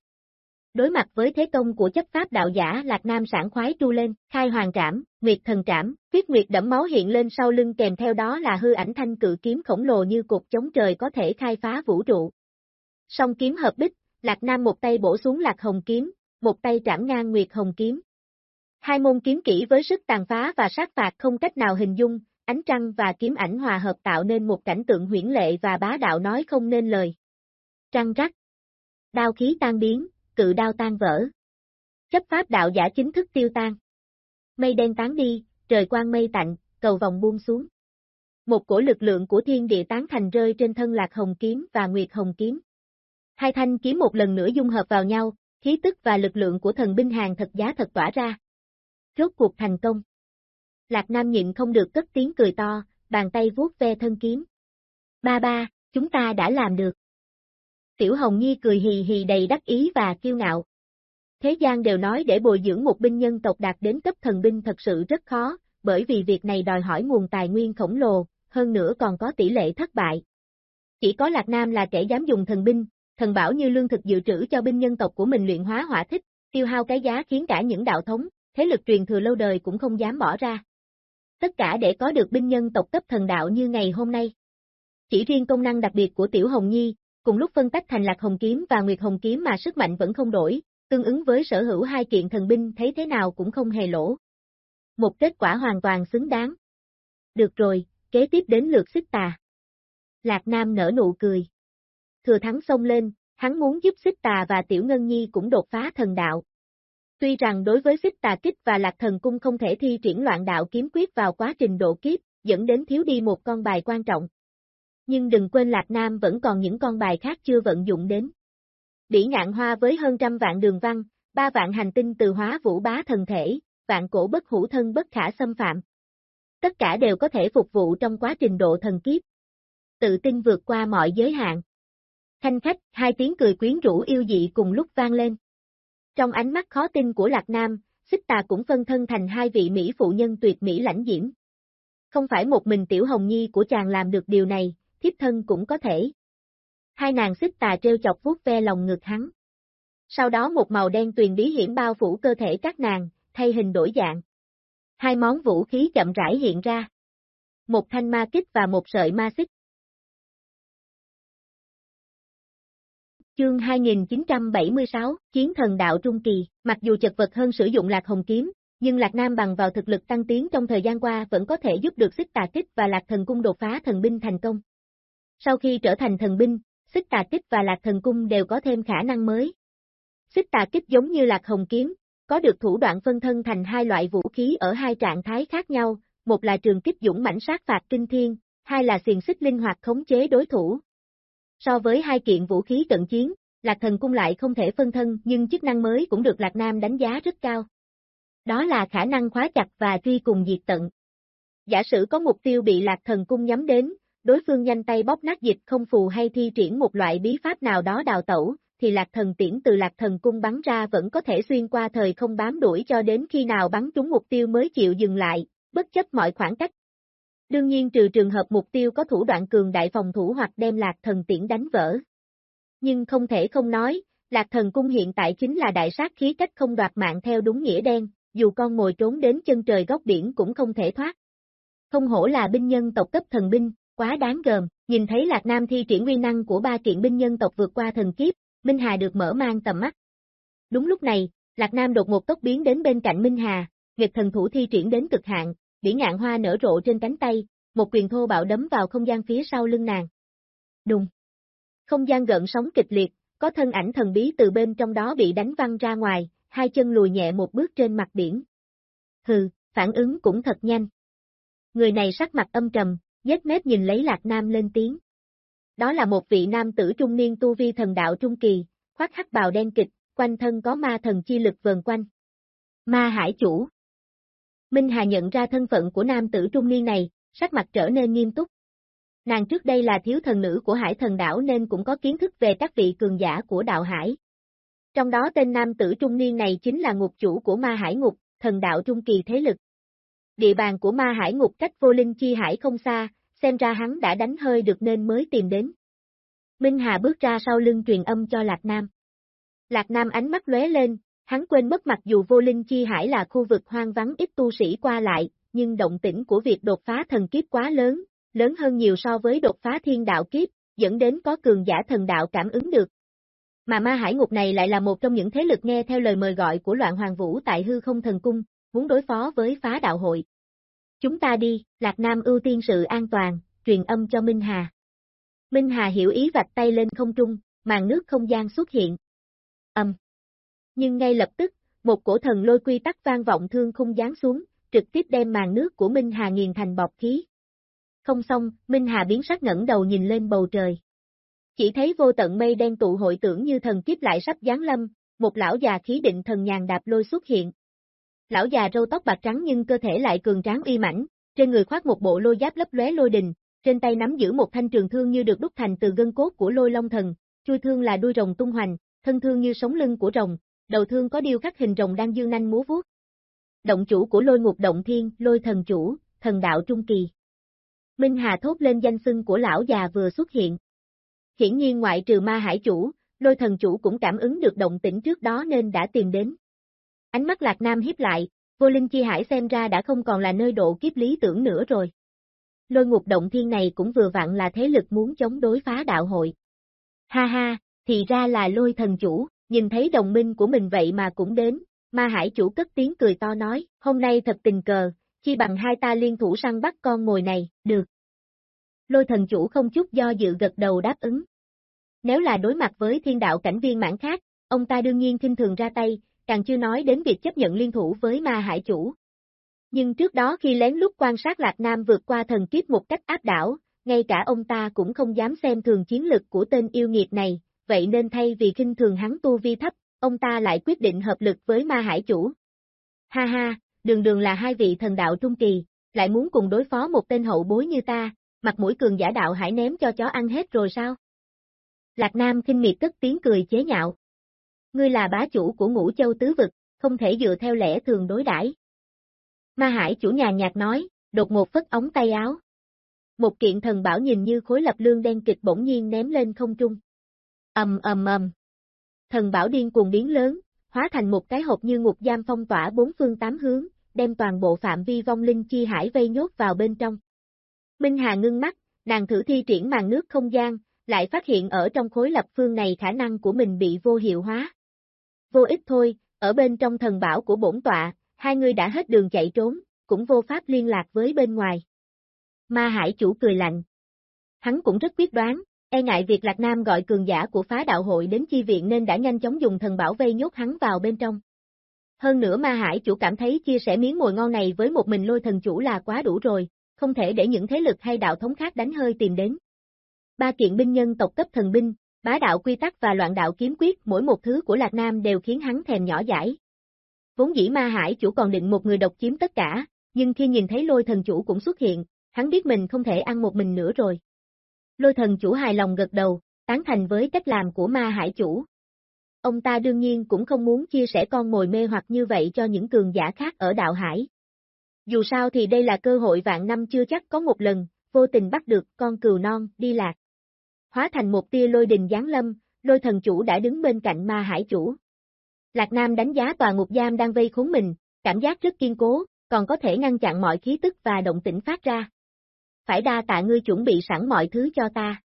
Đối mặt với thế công của chấp pháp đạo giả Lạc Nam sản khoái tru lên, khai hoàng trảm, Nguyệt thần trảm, huyết nguyệt đẫm máu hiện lên sau lưng kèm theo đó là hư ảnh thanh cự kiếm khổng lồ như cột chống trời có thể khai phá vũ trụ. Song kiếm hợp bích, Lạc Nam một tay bổ xuống Lạc Hồng kiếm, một tay trảm ngang Nguyệt Hồng kiếm. Hai môn kiếm kỹ với sức tàn phá và sát phạt không cách nào hình dung, ánh trăng và kiếm ảnh hòa hợp tạo nên một cảnh tượng huyễn lệ và bá đạo nói không nên lời. Trăng rắc. Đao khí tan biến, cự đao tan vỡ. Chấp pháp đạo giả chính thức tiêu tan. Mây đen tán đi, trời quang mây tạnh, cầu vòng buông xuống. Một cổ lực lượng của thiên địa tán thành rơi trên thân lạc hồng kiếm và nguyệt hồng kiếm. Hai thanh kiếm một lần nữa dung hợp vào nhau, khí tức và lực lượng của thần binh hàng thật giá thật tỏa ra. Rốt cuộc thành công. Lạc Nam nhịn không được cất tiếng cười to, bàn tay vuốt ve thân kiếm. Ba ba, chúng ta đã làm được. Tiểu Hồng Nhi cười hì hì đầy đắc ý và kiêu ngạo. Thế gian đều nói để bồi dưỡng một binh nhân tộc đạt đến cấp thần binh thật sự rất khó, bởi vì việc này đòi hỏi nguồn tài nguyên khổng lồ, hơn nữa còn có tỷ lệ thất bại. Chỉ có Lạc Nam là kẻ dám dùng thần binh, thần bảo như lương thực dự trữ cho binh nhân tộc của mình luyện hóa hỏa thích, tiêu hao cái giá khiến cả những đạo thống, thế lực truyền thừa lâu đời cũng không dám bỏ ra. Tất cả để có được binh nhân tộc cấp thần đạo như ngày hôm nay. Chỉ riêng công năng đặc biệt của Tiểu Hồng Nhi, cùng lúc phân tách thành Lạc Hồng Kiếm và Nguyệt Hồng Kiếm mà sức mạnh vẫn không đổi, tương ứng với sở hữu hai kiện thần binh thấy thế nào cũng không hề lỗ. Một kết quả hoàn toàn xứng đáng. Được rồi, kế tiếp đến lượt xích tà. Lạc Nam nở nụ cười. Thừa thắng xông lên, hắn muốn giúp xích tà và Tiểu Ngân Nhi cũng đột phá thần đạo. Tuy rằng đối với phích tà kích và lạc thần cung không thể thi triển loạn đạo kiếm quyết vào quá trình độ kiếp, dẫn đến thiếu đi một con bài quan trọng. Nhưng đừng quên Lạc Nam vẫn còn những con bài khác chưa vận dụng đến. Bỉ ngạn hoa với hơn trăm vạn đường văn, ba vạn hành tinh từ hóa vũ bá thần thể, vạn cổ bất hữu thân bất khả xâm phạm. Tất cả đều có thể phục vụ trong quá trình độ thần kiếp. Tự tin vượt qua mọi giới hạn. Thanh khách, hai tiếng cười quyến rũ yêu dị cùng lúc vang lên. Trong ánh mắt khó tin của Lạc Nam, xích tà cũng phân thân thành hai vị Mỹ phụ nhân tuyệt mỹ lãnh diễm. Không phải một mình tiểu hồng nhi của chàng làm được điều này, thiếp thân cũng có thể. Hai nàng xích tà treo chọc vuốt ve lòng ngực hắn. Sau đó một màu đen tuyền bí hiểm bao phủ cơ thể các nàng, thay hình đổi dạng. Hai món vũ khí chậm rãi hiện ra. Một thanh ma kích và một sợi ma xích. Chương 2976, Chiến thần đạo Trung Kỳ, mặc dù chật vật hơn sử dụng lạc hồng kiếm, nhưng Lạc Nam bằng vào thực lực tăng tiến trong thời gian qua vẫn có thể giúp được xích tà kích và lạc thần cung đột phá thần binh thành công. Sau khi trở thành thần binh, xích tà kích và lạc thần cung đều có thêm khả năng mới. Xích tà kích giống như lạc hồng kiếm, có được thủ đoạn phân thân thành hai loại vũ khí ở hai trạng thái khác nhau, một là trường kích dũng mãnh sát phạt kinh thiên, hai là xiềng xích linh hoạt khống chế đối thủ. So với hai kiện vũ khí cận chiến, Lạc Thần Cung lại không thể phân thân nhưng chức năng mới cũng được Lạc Nam đánh giá rất cao. Đó là khả năng khóa chặt và truy cùng diệt tận. Giả sử có mục tiêu bị Lạc Thần Cung nhắm đến, đối phương nhanh tay bóp nát dịch không phù hay thi triển một loại bí pháp nào đó đào tẩu, thì lạc thần tiễn từ lạc thần cung bắn ra vẫn có thể xuyên qua thời không bám đuổi cho đến khi nào bắn trúng mục tiêu mới chịu dừng lại, bất chấp mọi khoảng cách. Đương nhiên trừ trường hợp mục tiêu có thủ đoạn cường đại phòng thủ hoặc đem lạc thần tiễn đánh vỡ. Nhưng không thể không nói, Lạc Thần Cung hiện tại chính là đại sát khí cách không đoạt mạng theo đúng nghĩa đen, dù con ngồi trốn đến chân trời góc biển cũng không thể thoát. Không hổ là binh nhân tộc cấp thần binh, quá đáng gờm, nhìn thấy Lạc Nam thi triển uy năng của ba kiện binh nhân tộc vượt qua thần kiếp, Minh Hà được mở mang tầm mắt. Đúng lúc này, Lạc Nam đột ngột tốc biến đến bên cạnh Minh Hà, nghịch thần thủ thi triển đến cực hạn, bỉ ngạn hoa nở rộ trên cánh tay, một quyền thô bạo đấm vào không gian phía sau lưng nàng. Đùng. Không gian gợn sóng kịch liệt, có thân ảnh thần bí từ bên trong đó bị đánh văng ra ngoài, hai chân lùi nhẹ một bước trên mặt biển. Hừ, phản ứng cũng thật nhanh. Người này sắc mặt âm trầm, dết mép nhìn lấy Lạc Nam lên tiếng. Đó là một vị nam tử trung niên tu vi thần đạo trung kỳ, khoác hắc bào đen kịch, quanh thân có ma thần chi lực vờn quanh. Ma hải chủ. Minh Hà nhận ra thân phận của nam tử trung niên này, sắc mặt trở nên nghiêm túc. Nàng trước đây là thiếu thần nữ của hải thần đảo nên cũng có kiến thức về các vị cường giả của đạo hải. Trong đó tên nam tử trung niên này chính là ngục chủ của ma hải ngục, thần đạo trung kỳ thế lực. Địa bàn của ma hải ngục cách vô linh chi hải không xa, xem ra hắn đã đánh hơi được nên mới tìm đến. Minh Hà bước ra sau lưng truyền âm cho Lạc Nam. Lạc Nam ánh mắt lóe lên, hắn quên mất mặc dù vô linh chi hải là khu vực hoang vắng ít tu sĩ qua lại, nhưng động tĩnh của việc đột phá thần kiếp quá lớn, lớn hơn nhiều so với đột phá thiên đạo kiếp, dẫn đến có cường giả thần đạo cảm ứng được. Mà ma hải ngục này lại là một trong những thế lực nghe theo lời mời gọi của loạn hoàng vũ tại hư không thần cung, muốn đối phó với phá đạo hội. Chúng ta đi, Lạc Nam ưu tiên sự an toàn, truyền âm cho Minh Hà. Minh Hà hiểu ý vạch tay lên không trung, màn nước không gian xuất hiện. Âm. Nhưng ngay lập tức, một cổ thần lôi quy tắc vang vọng thương không giáng xuống, trực tiếp đem màn nước của Minh Hà nghiền thành bọt khí. Không xong, Minh Hà biến sắc ngẩng đầu nhìn lên bầu trời. Chỉ thấy vô tận mây đen tụ hội tưởng như thần kiếp lại sắp giáng lâm, một lão già khí định thần nhàn đạp lôi xuất hiện. Lão già râu tóc bạc trắng nhưng cơ thể lại cường tráng uy mãnh, trên người khoác một bộ lôi giáp lấp lóe lôi đình, trên tay nắm giữ một thanh trường thương như được đúc thành từ gân cốt của lôi long thần, chui thương là đuôi rồng tung hoành, thân thương như sống lưng của rồng, đầu thương có điêu khắc hình rồng đang dương nanh múa vuốt. Động chủ của lôi ngục động thiên, lôi thần chủ, thần đạo trung kỳ. Minh Hà thốt lên danh xưng của lão già vừa xuất hiện. Hiển nhiên ngoại trừ ma hải chủ, lôi thần chủ cũng cảm ứng được động tĩnh trước đó nên đã tìm đến. Ánh mắt Lạc Nam hiếp lại, vô linh chi hải xem ra đã không còn là nơi độ kiếp lý tưởng nữa rồi. Lôi ngục động thiên này cũng vừa vặn là thế lực muốn chống đối phá đạo hội. Ha ha, thì ra là lôi thần chủ, nhìn thấy đồng minh của mình vậy mà cũng đến, ma hải chủ cất tiếng cười to nói, hôm nay thật tình cờ, chi bằng hai ta liên thủ săn bắt con mồi này, được. Lôi thần chủ không chút do dự gật đầu đáp ứng. Nếu là đối mặt với thiên đạo cảnh viên mãn khác, ông ta đương nhiên kinh thường ra tay, càng chưa nói đến việc chấp nhận liên thủ với ma hải chủ. Nhưng trước đó khi lén lút quan sát Lạc Nam vượt qua thần kiếp một cách áp đảo, ngay cả ông ta cũng không dám xem thường chiến lực của tên yêu nghiệt này, vậy nên thay vì kinh thường hắn tu vi thấp, ông ta lại quyết định hợp lực với ma hải chủ. Ha ha, đường đường là hai vị thần đạo trung kỳ, lại muốn cùng đối phó một tên hậu bối như ta, mặt mũi cường giả đạo hải ném cho chó ăn hết rồi sao? Lạc Nam kinh miệt tức tiếng cười chế nhạo. Ngươi là bá chủ của ngũ châu tứ vực, không thể dựa theo lẽ thường đối đãi. Ma hải chủ nhà nhạt nói, đột ngột phất ống tay áo. Một kiện thần bảo nhìn như khối lập lương đen kịch bỗng nhiên ném lên không trung ầm ầm ầm. Thần bảo điên cuồng biến lớn, hóa thành một cái hộp như ngục giam phong tỏa bốn phương tám hướng, đem toàn bộ phạm vi vong linh chi hải vây nhốt vào bên trong. Minh Hà ngưng mắt, nàng thử thi triển màn nước không gian, lại phát hiện ở trong khối lập phương này khả năng của mình bị vô hiệu hóa. Vô ích thôi, ở bên trong thần bảo của bổn tọa, hai người đã hết đường chạy trốn, cũng vô pháp liên lạc với bên ngoài. Ma hải chủ cười lạnh. Hắn cũng rất quyết đoán, e ngại việc Lạc Nam gọi cường giả của phá đạo hội đến chi viện nên đã nhanh chóng dùng thần bảo vây nhốt hắn vào bên trong. Hơn nữa ma hải chủ cảm thấy chia sẻ miếng mồi ngon này với một mình lôi thần chủ là quá đủ rồi, không thể để những thế lực hay đạo thống khác đánh hơi tìm đến. Ba kiện binh nhân tộc cấp thần binh, bá đạo quy tắc và loạn đạo kiếm quyết mỗi một thứ của Lạc Nam đều khiến hắn thèm nhỏ giải. Vốn dĩ ma hải chủ còn định một người độc chiếm tất cả, nhưng khi nhìn thấy lôi thần chủ cũng xuất hiện, hắn biết mình không thể ăn một mình nữa rồi. Lôi thần chủ hài lòng gật đầu, tán thành với cách làm của ma hải chủ. Ông ta đương nhiên cũng không muốn chia sẻ con mồi mê hoặc như vậy cho những cường giả khác ở đạo hải. Dù sao thì đây là cơ hội vạn năm chưa chắc có một lần, vô tình bắt được con cừu non, đi lạc. Hóa thành một tia lôi đình giáng lâm, lôi thần chủ đã đứng bên cạnh ma hải chủ. Lạc Nam đánh giá tòa ngục giam đang vây khốn mình, cảm giác rất kiên cố, còn có thể ngăn chặn mọi khí tức và động tĩnh phát ra. Phải đa tạ ngươi chuẩn bị sẵn mọi thứ cho ta.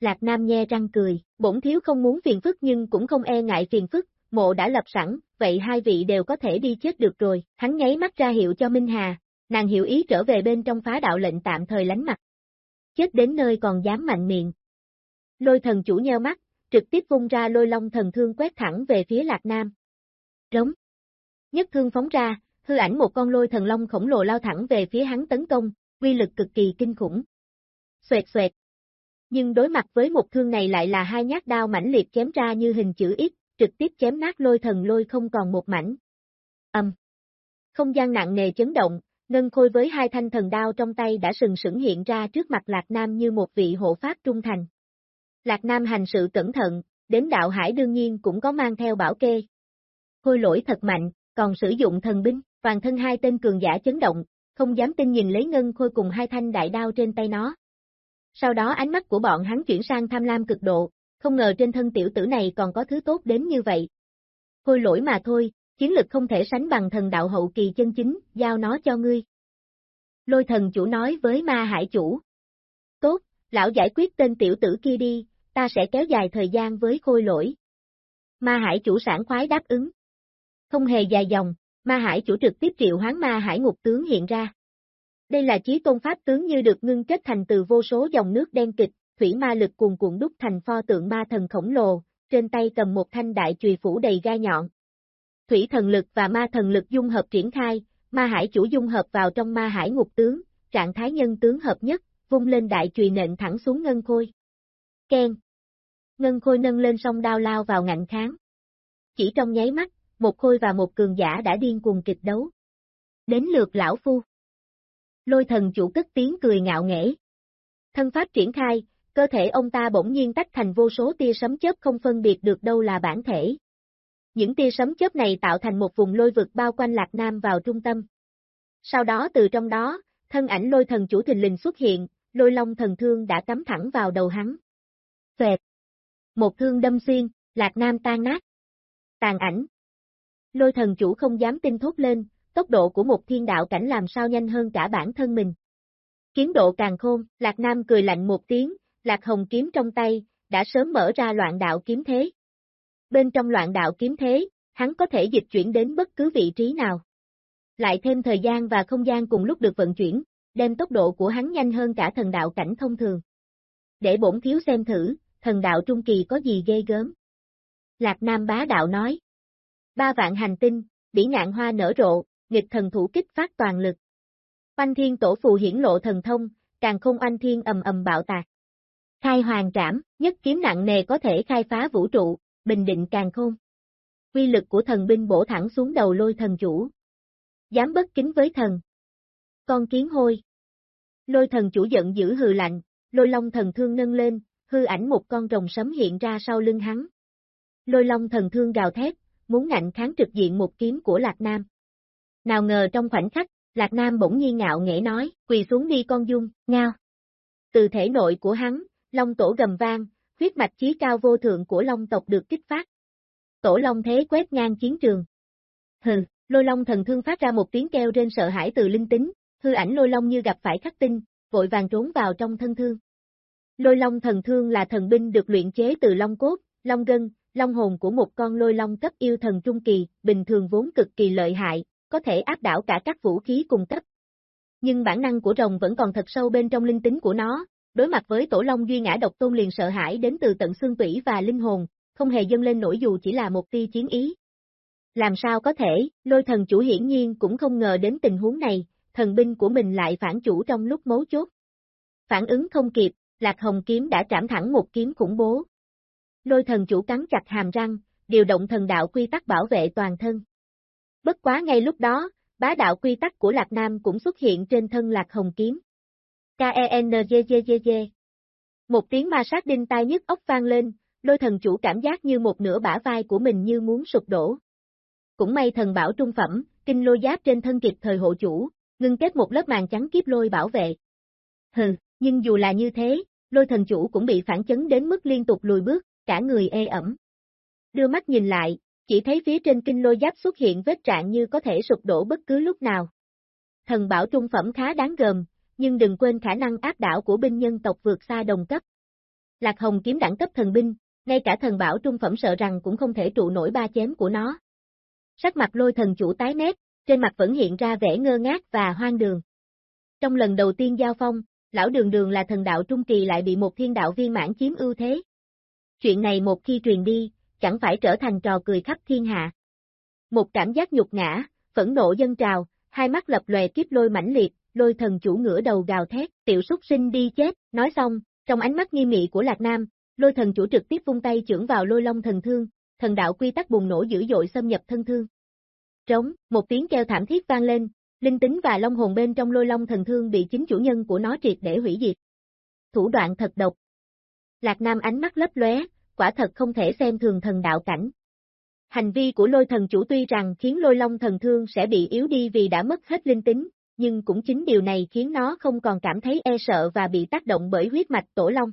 Lạc Nam nhe răng cười, bổn thiếu không muốn phiền phức nhưng cũng không e ngại phiền phức, mộ đã lập sẵn, vậy hai vị đều có thể đi chết được rồi, hắn nháy mắt ra hiệu cho Minh Hà, nàng hiểu ý trở về bên trong phá đạo lệnh tạm thời lánh mặt. Chết đến nơi còn dám mạnh miệng. Lôi thần chủ nheo mắt, trực tiếp vung ra lôi long thần thương quét thẳng về phía Lạc Nam. rống Nhất thương phóng ra, hư ảnh một con lôi thần long khổng lồ lao thẳng về phía hắn tấn công, quy lực cực kỳ kinh khủng. Xoẹt xoẹt. Nhưng đối mặt với một thương này lại là hai nhát đao mãnh liệt chém ra như hình chữ X, trực tiếp chém nát lôi thần lôi không còn một mảnh. Âm. Không gian nặng nề chấn động, ngân khôi với hai thanh thần đao trong tay đã sừng sững hiện ra trước mặt Lạc Nam như một vị hộ pháp trung thành. Lạc Nam hành sự cẩn thận, đến đạo hải đương nhiên cũng có mang theo bảo kê. Khôi lỗi thật mạnh, còn sử dụng thần binh, toàn thân hai tên cường giả chấn động, không dám tin nhìn lấy ngân khôi cùng hai thanh đại đao trên tay nó. Sau đó ánh mắt của bọn hắn chuyển sang tham lam cực độ, không ngờ trên thân tiểu tử này còn có thứ tốt đến như vậy. Khôi lỗi mà thôi, chiến lực không thể sánh bằng thần đạo hậu kỳ chân chính, giao nó cho ngươi. Lôi thần chủ nói với ma hải chủ. Tốt, lão giải quyết tên tiểu tử kia đi, ta sẽ kéo dài thời gian với khôi lỗi. Ma hải chủ sản khoái đáp ứng. Không hề dài dòng, ma hải chủ trực tiếp triệu hoán ma hải ngục tướng hiện ra. Đây là chí tôn pháp tướng như được ngưng kết thành từ vô số dòng nước đen kịch, thủy ma lực cuồn cuộn đúc thành pho tượng ma thần khổng lồ, trên tay cầm một thanh đại chùy phủ đầy gai nhọn. Thủy thần lực và ma thần lực dung hợp triển khai, ma hải chủ dung hợp vào trong ma hải ngục tướng, trạng thái nhân tướng hợp nhất, vung lên đại chùy nện thẳng xuống ngân khôi. Ken. Ngân khôi nâng lên song đao lao vào ngạnh kháng. Chỉ trong nháy mắt, một khôi và một cường giả đã điên cuồng kịch đấu. Đến lượt lão phu. Lôi thần chủ cất tiếng cười ngạo nghễ. Thân pháp triển khai, cơ thể ông ta bỗng nhiên tách thành vô số tia sấm chớp không phân biệt được đâu là bản thể. Những tia sấm chớp này tạo thành một vùng lôi vực bao quanh Lạc Nam vào trung tâm. Sau đó từ trong đó, thân ảnh lôi thần chủ thình lình xuất hiện, lôi long thần thương đã cắm thẳng vào đầu hắn. Phệt. Một thương đâm xuyên, Lạc Nam tan nát. Tàn ảnh. Lôi thần chủ không dám tin thốt lên, tốc độ của một thiên đạo cảnh làm sao nhanh hơn cả bản thân mình. Kiến độ càng khôn, Lạc Nam cười lạnh một tiếng, Lạc Hồng kiếm trong tay, đã sớm mở ra loạn đạo kiếm thế. Bên trong loạn đạo kiếm thế, hắn có thể dịch chuyển đến bất cứ vị trí nào. Lại thêm thời gian và không gian cùng lúc được vận chuyển, đem tốc độ của hắn nhanh hơn cả thần đạo cảnh thông thường. Để bổn thiếu xem thử, thần đạo trung kỳ có gì ghê gớm. Lạc Nam bá đạo nói. Ba vạn hành tinh, bỉ ngạn hoa nở rộ, nghịch thần thủ kích phát toàn lực. Oanh thiên tổ phù hiển lộ thần thông, càng không oanh thiên ầm ầm bạo tạc. Khai hoàng trảm, nhất kiếm nặng nề có thể khai phá vũ trụ, bình định càng khôn. Quy lực của thần binh bổ thẳng xuống đầu lôi thần chủ. Dám bất kính với thần. Con kiến hôi. Lôi thần chủ giận dữ hừ lạnh, lôi long thần thương nâng lên, hư ảnh một con rồng sấm hiện ra sau lưng hắn. Lôi long thần thương gào thét, muốn ngạnh kháng trực diện một kiếm của Lạc Nam. Nào ngờ trong khoảnh khắc, Lạc Nam bỗng nhiên ngạo nghễ nói, quỳ xuống đi con dung, ngao. Từ thể nội của hắn, long tổ gầm vang, huyết mạch chí cao vô thượng của long tộc được kích phát. Tổ long thế quét ngang chiến trường. Hừ, lôi long thần thương phát ra một tiếng kêu trên sợ hãi từ linh tính, hư ảnh lôi long như gặp phải khắc tinh, vội vàng trốn vào trong thân thương. Lôi long thần thương là thần binh được luyện chế từ long cốt, long gân, long hồn của một con lôi long cấp yêu thần trung kỳ, bình thường vốn cực kỳ lợi hại, có thể áp đảo cả các vũ khí cùng cấp. Nhưng bản năng của rồng vẫn còn thật sâu bên trong linh tính của nó, đối mặt với tổ long duy ngã độc tôn liền sợ hãi đến từ tận xương tủy và linh hồn, không hề dâng lên nổi dù chỉ là một tia chiến ý. Làm sao có thể, lôi thần chủ hiển nhiên cũng không ngờ đến tình huống này, thần binh của mình lại phản chủ trong lúc mấu chốt. Phản ứng không kịp, Lạc Hồng kiếm đã trảm thẳng một kiếm khủng bố. Lôi thần chủ cắn chặt hàm răng, điều động thần đạo quy tắc bảo vệ toàn thân. Bất quá ngay lúc đó, bá đạo quy tắc của Lạc Nam cũng xuất hiện trên thân Lạc Hồng kiếm. K-E-N-G-G-G-G Một tiếng ma sát đinh tai nhức ốc vang lên, lôi thần chủ cảm giác như một nửa bả vai của mình như muốn sụp đổ. Cũng may thần bảo trung phẩm, kinh lôi giáp trên thân kịp thời hộ chủ, ngưng kết một lớp màn trắng kiếp lôi bảo vệ. Hừ, nhưng dù là như thế, lôi thần chủ cũng bị phản chấn đến mức liên tục lùi bước, cả người ê ẩm. Đưa mắt nhìn lại, chỉ thấy phía trên kinh lôi giáp xuất hiện vết trạng như có thể sụp đổ bất cứ lúc nào. Thần bảo trung phẩm khá đáng gờm, nhưng đừng quên khả năng áp đảo của binh nhân tộc vượt xa đồng cấp. Lạc Hồng kiếm đẳng cấp thần binh, ngay cả thần bảo trung phẩm sợ rằng cũng không thể trụ nổi ba chém của nó. Sắc mặt lôi thần chủ tái mét, trên mặt vẫn hiện ra vẻ ngơ ngác và hoang đường. Trong lần đầu tiên giao phong, lão đường đường là thần đạo trung kỳ lại bị một thiên đạo viên mãn chiếm ưu thế. Chuyện này một khi truyền đi, chẳng phải trở thành trò cười khắp thiên hạ. Một cảm giác nhục ngã, phẫn nộ dân trào, hai mắt lập lòe kiếp lôi mãnh liệt, lôi thần chủ ngửa đầu gào thét, tiểu súc sinh đi chết, nói xong, trong ánh mắt nghi mị của Lạc Nam, lôi thần chủ trực tiếp vung tay chưởng vào lôi long thần thương, thần đạo quy tắc bùng nổ dữ dội xâm nhập thân thương. Trống, một tiếng kêu thảm thiết vang lên, linh tính và long hồn bên trong lôi long thần thương bị chính chủ nhân của nó triệt để hủy diệt. Thủ đoạn thật độc. Lạc Nam ánh mắt lấp lóe, quả thật không thể xem thường thần đạo cảnh. Hành vi của lôi thần chủ tuy rằng khiến lôi long thần thương sẽ bị yếu đi vì đã mất hết linh tính, nhưng cũng chính điều này khiến nó không còn cảm thấy e sợ và bị tác động bởi huyết mạch tổ long.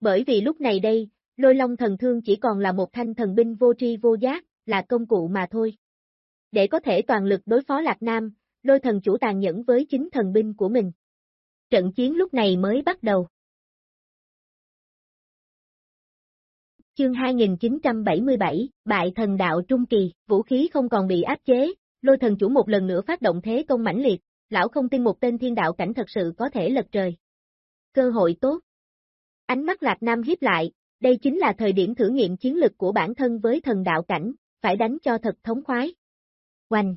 Bởi vì lúc này đây, lôi long thần thương chỉ còn là một thanh thần binh vô tri vô giác, là công cụ mà thôi. Để có thể toàn lực đối phó Lạc Nam, lôi thần chủ tàn nhẫn với chính thần binh của mình. Trận chiến lúc này mới bắt đầu. Chương 2977, Bại thần đạo Trung Kỳ, vũ khí không còn bị áp chế, lôi thần chủ một lần nữa phát động thế công mãnh liệt, lão không tin một tên thiên đạo cảnh thật sự có thể lật trời. Cơ hội tốt. Ánh mắt Lạc Nam hiếp lại, đây chính là thời điểm thử nghiệm chiến lực của bản thân với thần đạo cảnh, phải đánh cho thật thống khoái. Oanh!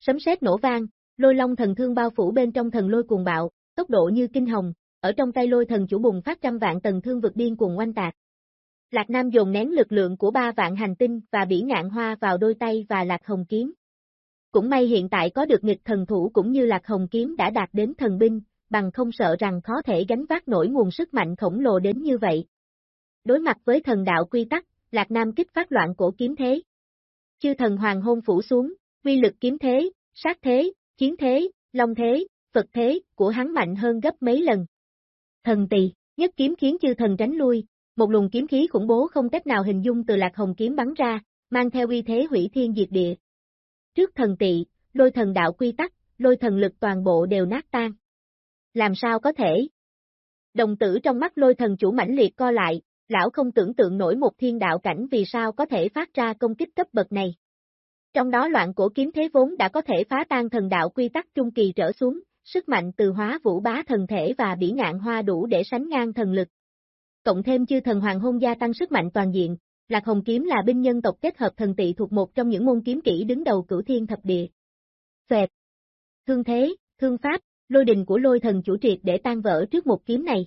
Sấm sét nổ vang, lôi long thần thương bao phủ bên trong thần lôi cuồng bạo, tốc độ như kinh hồng, ở trong tay lôi thần chủ bùng phát trăm vạn tầng thương vực điên cuồng oanh tạc. Lạc Nam dồn nén lực lượng của ba vạn hành tinh và bỉ ngạn hoa vào đôi tay và lạc hồng kiếm. Cũng may hiện tại có được nghịch thần thủ cũng như lạc hồng kiếm đã đạt đến thần binh, bằng không sợ rằng khó thể gánh vác nổi nguồn sức mạnh khổng lồ đến như vậy. Đối mặt với thần đạo quy tắc, Lạc Nam kích phát loạn cổ kiếm thế. Chư thần hoàng hôn phủ xuống, uy lực kiếm thế, sát thế, chiến thế, long thế, Phật thế, của hắn mạnh hơn gấp mấy lần. Thần tỳ, nhất kiếm khiến chư thần tránh lui, một luồng kiếm khí khủng bố không cách nào hình dung từ lạc hồng kiếm bắn ra, mang theo uy thế hủy thiên diệt địa. Trước thần tị, lôi thần đạo quy tắc, lôi thần lực toàn bộ đều nát tan. Làm sao có thể? Đồng tử trong mắt lôi thần chủ mãnh liệt co lại, lão không tưởng tượng nổi một thiên đạo cảnh vì sao có thể phát ra công kích cấp bậc này. Trong đó loạn cổ kiếm thế vốn đã có thể phá tan thần đạo quy tắc trung kỳ trở xuống, sức mạnh từ hóa vũ bá thần thể và bỉ ngạn hoa đủ để sánh ngang thần lực. Cộng thêm chư thần hoàng hôn gia tăng sức mạnh toàn diện, Lạc Hồng kiếm là binh nhân tộc kết hợp thần tị thuộc một trong những môn kiếm kỹ đứng đầu cửu thiên thập địa. Xoẹt. Thương thế, thương pháp, lôi đình của lôi thần chủ triệt để tan vỡ trước một kiếm này.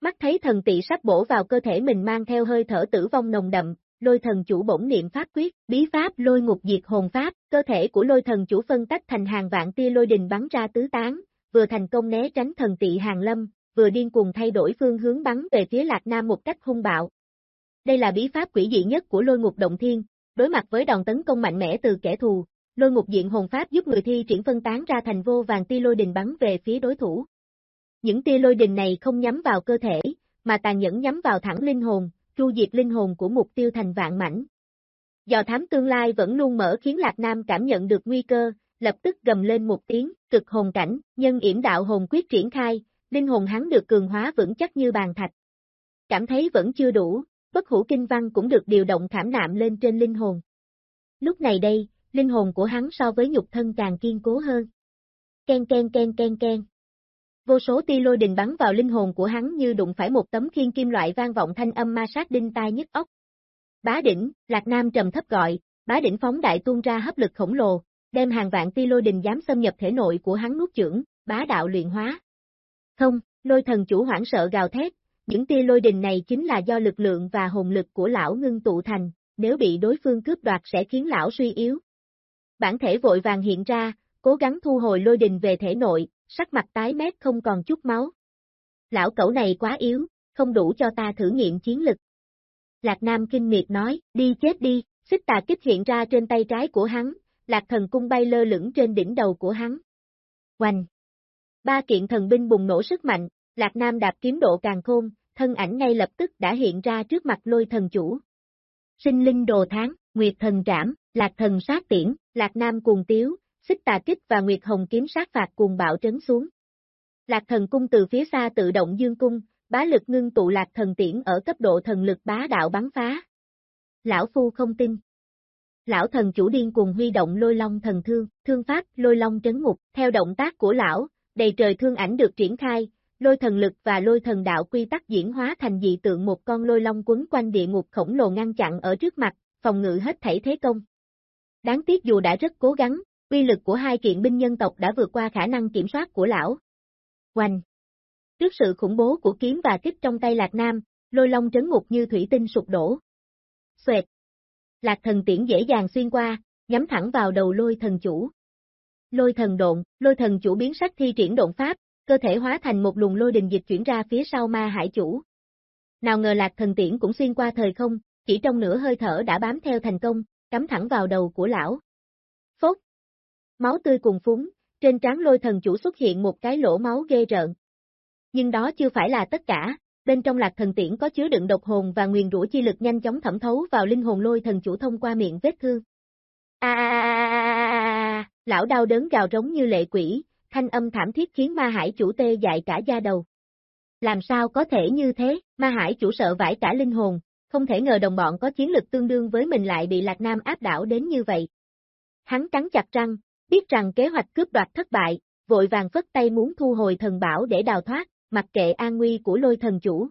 Mắt thấy thần tị sắp bổ vào cơ thể mình mang theo hơi thở tử vong nồng đậm, lôi thần chủ bổn niệm pháp quyết, bí pháp lôi ngục diệt hồn pháp, cơ thể của lôi thần chủ phân tách thành hàng vạn tia lôi đình bắn ra tứ tán, vừa thành công né tránh thần tị hàng lâm, vừa điên cuồng thay đổi phương hướng bắn về phía Lạc Nam một cách hung bạo. Đây là bí pháp quỷ dị nhất của lôi ngục động thiên, đối mặt với đòn tấn công mạnh mẽ từ kẻ thù, lôi ngục diện hồn pháp giúp người thi triển phân tán ra thành vô vàng tia lôi đình bắn về phía đối thủ. Những tia lôi đình này không nhắm vào cơ thể, mà tàn nhẫn nhắm vào thẳng linh hồn, tru diệt linh hồn của mục tiêu thành vạn mảnh. Dò thám tương lai vẫn luôn mở khiến Lạc Nam cảm nhận được nguy cơ, lập tức gầm lên một tiếng, cực hồn cảnh, nhân yểm đạo hồn quyết triển khai, linh hồn hắn được cường hóa vững chắc như bàn thạch. Cảm thấy vẫn chưa đủ, bất hủ kinh văn cũng được điều động khảm nạm lên trên linh hồn. Lúc này đây, linh hồn của hắn so với nhục thân càng kiên cố hơn. Ken ken ken ken ken. Vô số tia lôi đình bắn vào linh hồn của hắn như đụng phải một tấm khiên kim loại vang vọng thanh âm ma sát đinh tai nhức óc. Bá đỉnh, Lạc Nam trầm thấp gọi, bá đỉnh phóng đại tuôn ra hấp lực khổng lồ, đem hàng vạn tia lôi đình dám xâm nhập thể nội của hắn nuốt chửng, bá đạo luyện hóa. Không, lôi thần chủ hoảng sợ gào thét, những tia lôi đình này chính là do lực lượng và hồn lực của lão ngưng tụ thành, nếu bị đối phương cướp đoạt sẽ khiến lão suy yếu. Bản thể vội vàng hiện ra, cố gắng thu hồi lôi đình về thể nội, sắc mặt tái mét không còn chút máu. Lão cẩu này quá yếu, không đủ cho ta thử nghiệm chiến lực. Lạc Nam kinh miệt nói, đi chết đi, xích tà kích hiện ra trên tay trái của hắn, lạc thần cung bay lơ lửng trên đỉnh đầu của hắn. Hoành! Ba kiện thần binh bùng nổ sức mạnh, Lạc Nam đạp kiếm độ càng khôn, thân ảnh ngay lập tức đã hiện ra trước mặt lôi thần chủ. Sinh linh đồ tháng, Nguyệt thần trảm, Lạc thần sát tiễn, Lạc Nam cuồng tiếu, xích tà kích và Nguyệt hồng kiếm sát phạt cuồng bạo trấn xuống. Lạc thần cung từ phía xa tự động dương cung, bá lực ngưng tụ lạc thần tiễn ở cấp độ thần lực bá đạo bắn phá. Lão Phu không tin. Lão thần chủ điên cùng huy động lôi long thần thương, thương pháp lôi long trấn ngục, theo động tác của lão, đầy trời thương ảnh được triển khai, lôi thần lực và lôi thần đạo quy tắc diễn hóa thành dị tượng một con lôi long quấn quanh địa ngục khổng lồ ngăn chặn ở trước mặt, phòng ngự hết thảy thế công. Đáng tiếc dù đã rất cố gắng, uy lực của hai kiện binh nhân tộc đã vượt qua khả năng kiểm soát của lão. Hoành! Trước sự khủng bố của kiếm và kích trong tay Lạc Nam, lôi long trấn ngục như thủy tinh sụp đổ. Xoẹt! Lạc thần tiễn dễ dàng xuyên qua, nhắm thẳng vào đầu lôi thần chủ. Lôi thần độn, lôi thần chủ biến sắc thi triển độn pháp, cơ thể hóa thành một luồng lôi đình dịch chuyển ra phía sau ma hải chủ. Nào ngờ lạc thần tiễn cũng xuyên qua thời không, chỉ trong nửa hơi thở đã bám theo thành công, cắm thẳng vào đầu của lão. Phốt! Máu tươi cùng phúng, trên trán lôi thần chủ xuất hiện một cái lỗ máu ghê rợn. Nhưng đó chưa phải là tất cả, bên trong lạc thần tiễn có chứa đựng độc hồn và nguyền rủa chi lực nhanh chóng thẩm thấu vào linh hồn lôi thần chủ thông qua miệng vết thương. A a a a lão đau đớn gào rống như lệ quỷ, thanh âm thảm thiết khiến ma hải chủ tê dại cả da đầu. Làm sao có thể như thế, ma hải chủ sợ vãi cả linh hồn, không thể ngờ đồng bọn có chiến lực tương đương với mình lại bị Lạc Nam áp đảo đến như vậy. Hắn cắn chặt răng, biết rằng kế hoạch cướp đoạt thất bại, vội vàng phất tay muốn thu hồi thần bảo để đào thoát, mặc kệ an nguy của lôi thần chủ.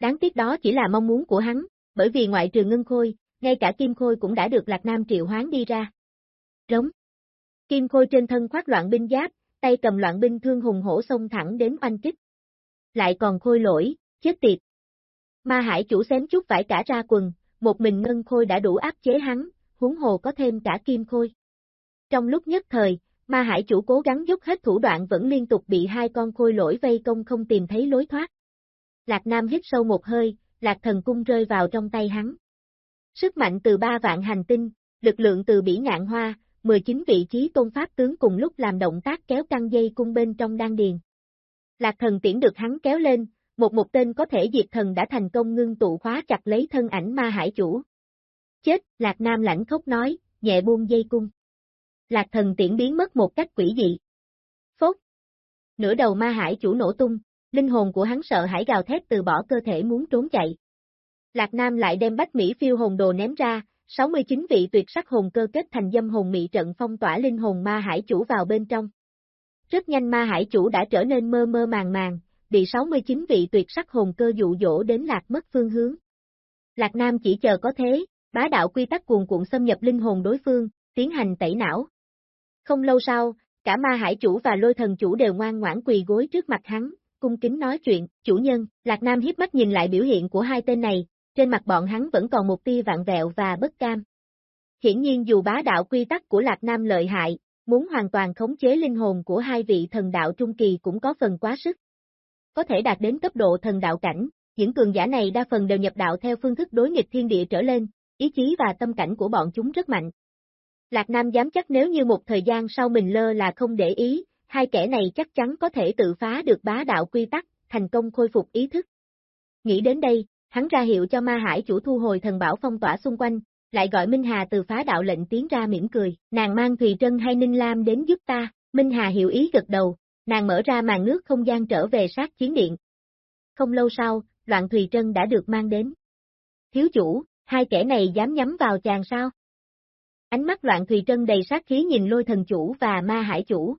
Đáng tiếc đó chỉ là mong muốn của hắn, bởi vì ngoại trừ ngân khôi, ngay cả kim khôi cũng đã được Lạc Nam triệu hoán đi ra. Rống. Kim khôi trên thân khoác loạn binh giáp, tay cầm loạn binh thương hùng hổ xông thẳng đến oanh kích. Lại còn khôi lỗi, chết tiệt. Ma hải chủ xém chút phải cả ra quần, một mình ngân khôi đã đủ áp chế hắn, huống hồ có thêm cả kim khôi. Trong lúc nhất thời, ma hải chủ cố gắng dốc hết thủ đoạn vẫn liên tục bị hai con khôi lỗi vây công không tìm thấy lối thoát. Lạc Nam hít sâu một hơi, lạc thần cung rơi vào trong tay hắn. Sức mạnh từ ba vạn hành tinh, lực lượng từ bỉ ngạn hoa, 19 vị trí tôn pháp tướng cùng lúc làm động tác kéo căng dây cung bên trong đan điền. Lạc thần tiễn được hắn kéo lên, một một tên có thể diệt thần đã thành công ngưng tụ khóa chặt lấy thân ảnh ma hải chủ. Chết, Lạc Nam lãnh khóc nói, nhẹ buông dây cung. Lạc thần tiễn biến mất một cách quỷ dị. Phốt. Nửa đầu ma hải chủ nổ tung, linh hồn của hắn sợ hãi gào thét từ bỏ cơ thể muốn trốn chạy. Lạc Nam lại đem bách Mỹ phiêu hồn đồ ném ra, 69 vị tuyệt sắc hồn cơ kết thành dâm hồn mị trận phong tỏa linh hồn ma hải chủ vào bên trong. Rất nhanh ma hải chủ đã trở nên mơ mơ màng màng, bị 69 vị tuyệt sắc hồn cơ dụ dỗ đến lạc mất phương hướng. Lạc Nam chỉ chờ có thế, bá đạo quy tắc cuồn cuộn xâm nhập linh hồn đối phương, tiến hành tẩy não. Không lâu sau, cả ma hải chủ và lôi thần chủ đều ngoan ngoãn quỳ gối trước mặt hắn, cung kính nói chuyện, chủ nhân, Lạc Nam hiếp mắt nhìn lại biểu hiện của hai tên này, trên mặt bọn hắn vẫn còn một tia vạn vẹo và bất cam. Hiển nhiên dù bá đạo quy tắc của Lạc Nam lợi hại, muốn hoàn toàn khống chế linh hồn của hai vị thần đạo trung kỳ cũng có phần quá sức. Có thể đạt đến cấp độ thần đạo cảnh, những cường giả này đa phần đều nhập đạo theo phương thức đối nghịch thiên địa trở lên, ý chí và tâm cảnh của bọn chúng rất mạnh. Lạc Nam dám chắc nếu như một thời gian sau mình lơ là không để ý, hai kẻ này chắc chắn có thể tự phá được bá đạo quy tắc, thành công khôi phục ý thức. Nghĩ đến đây, hắn ra hiệu cho ma hải chủ thu hồi thần bảo phong tỏa xung quanh, lại gọi Minh Hà từ phá đạo lệnh tiến ra mỉm cười, nàng mang Thùy Trân hay Ninh Lam đến giúp ta, Minh Hà hiểu ý gật đầu, nàng mở ra màn nước không gian trở về sát chiến điện. Không lâu sau, loạn Thùy Trân đã được mang đến. Thiếu chủ, hai kẻ này dám nhắm vào chàng sao? Ánh mắt loạn Thùy Trân đầy sát khí nhìn lôi thần chủ và ma hải chủ.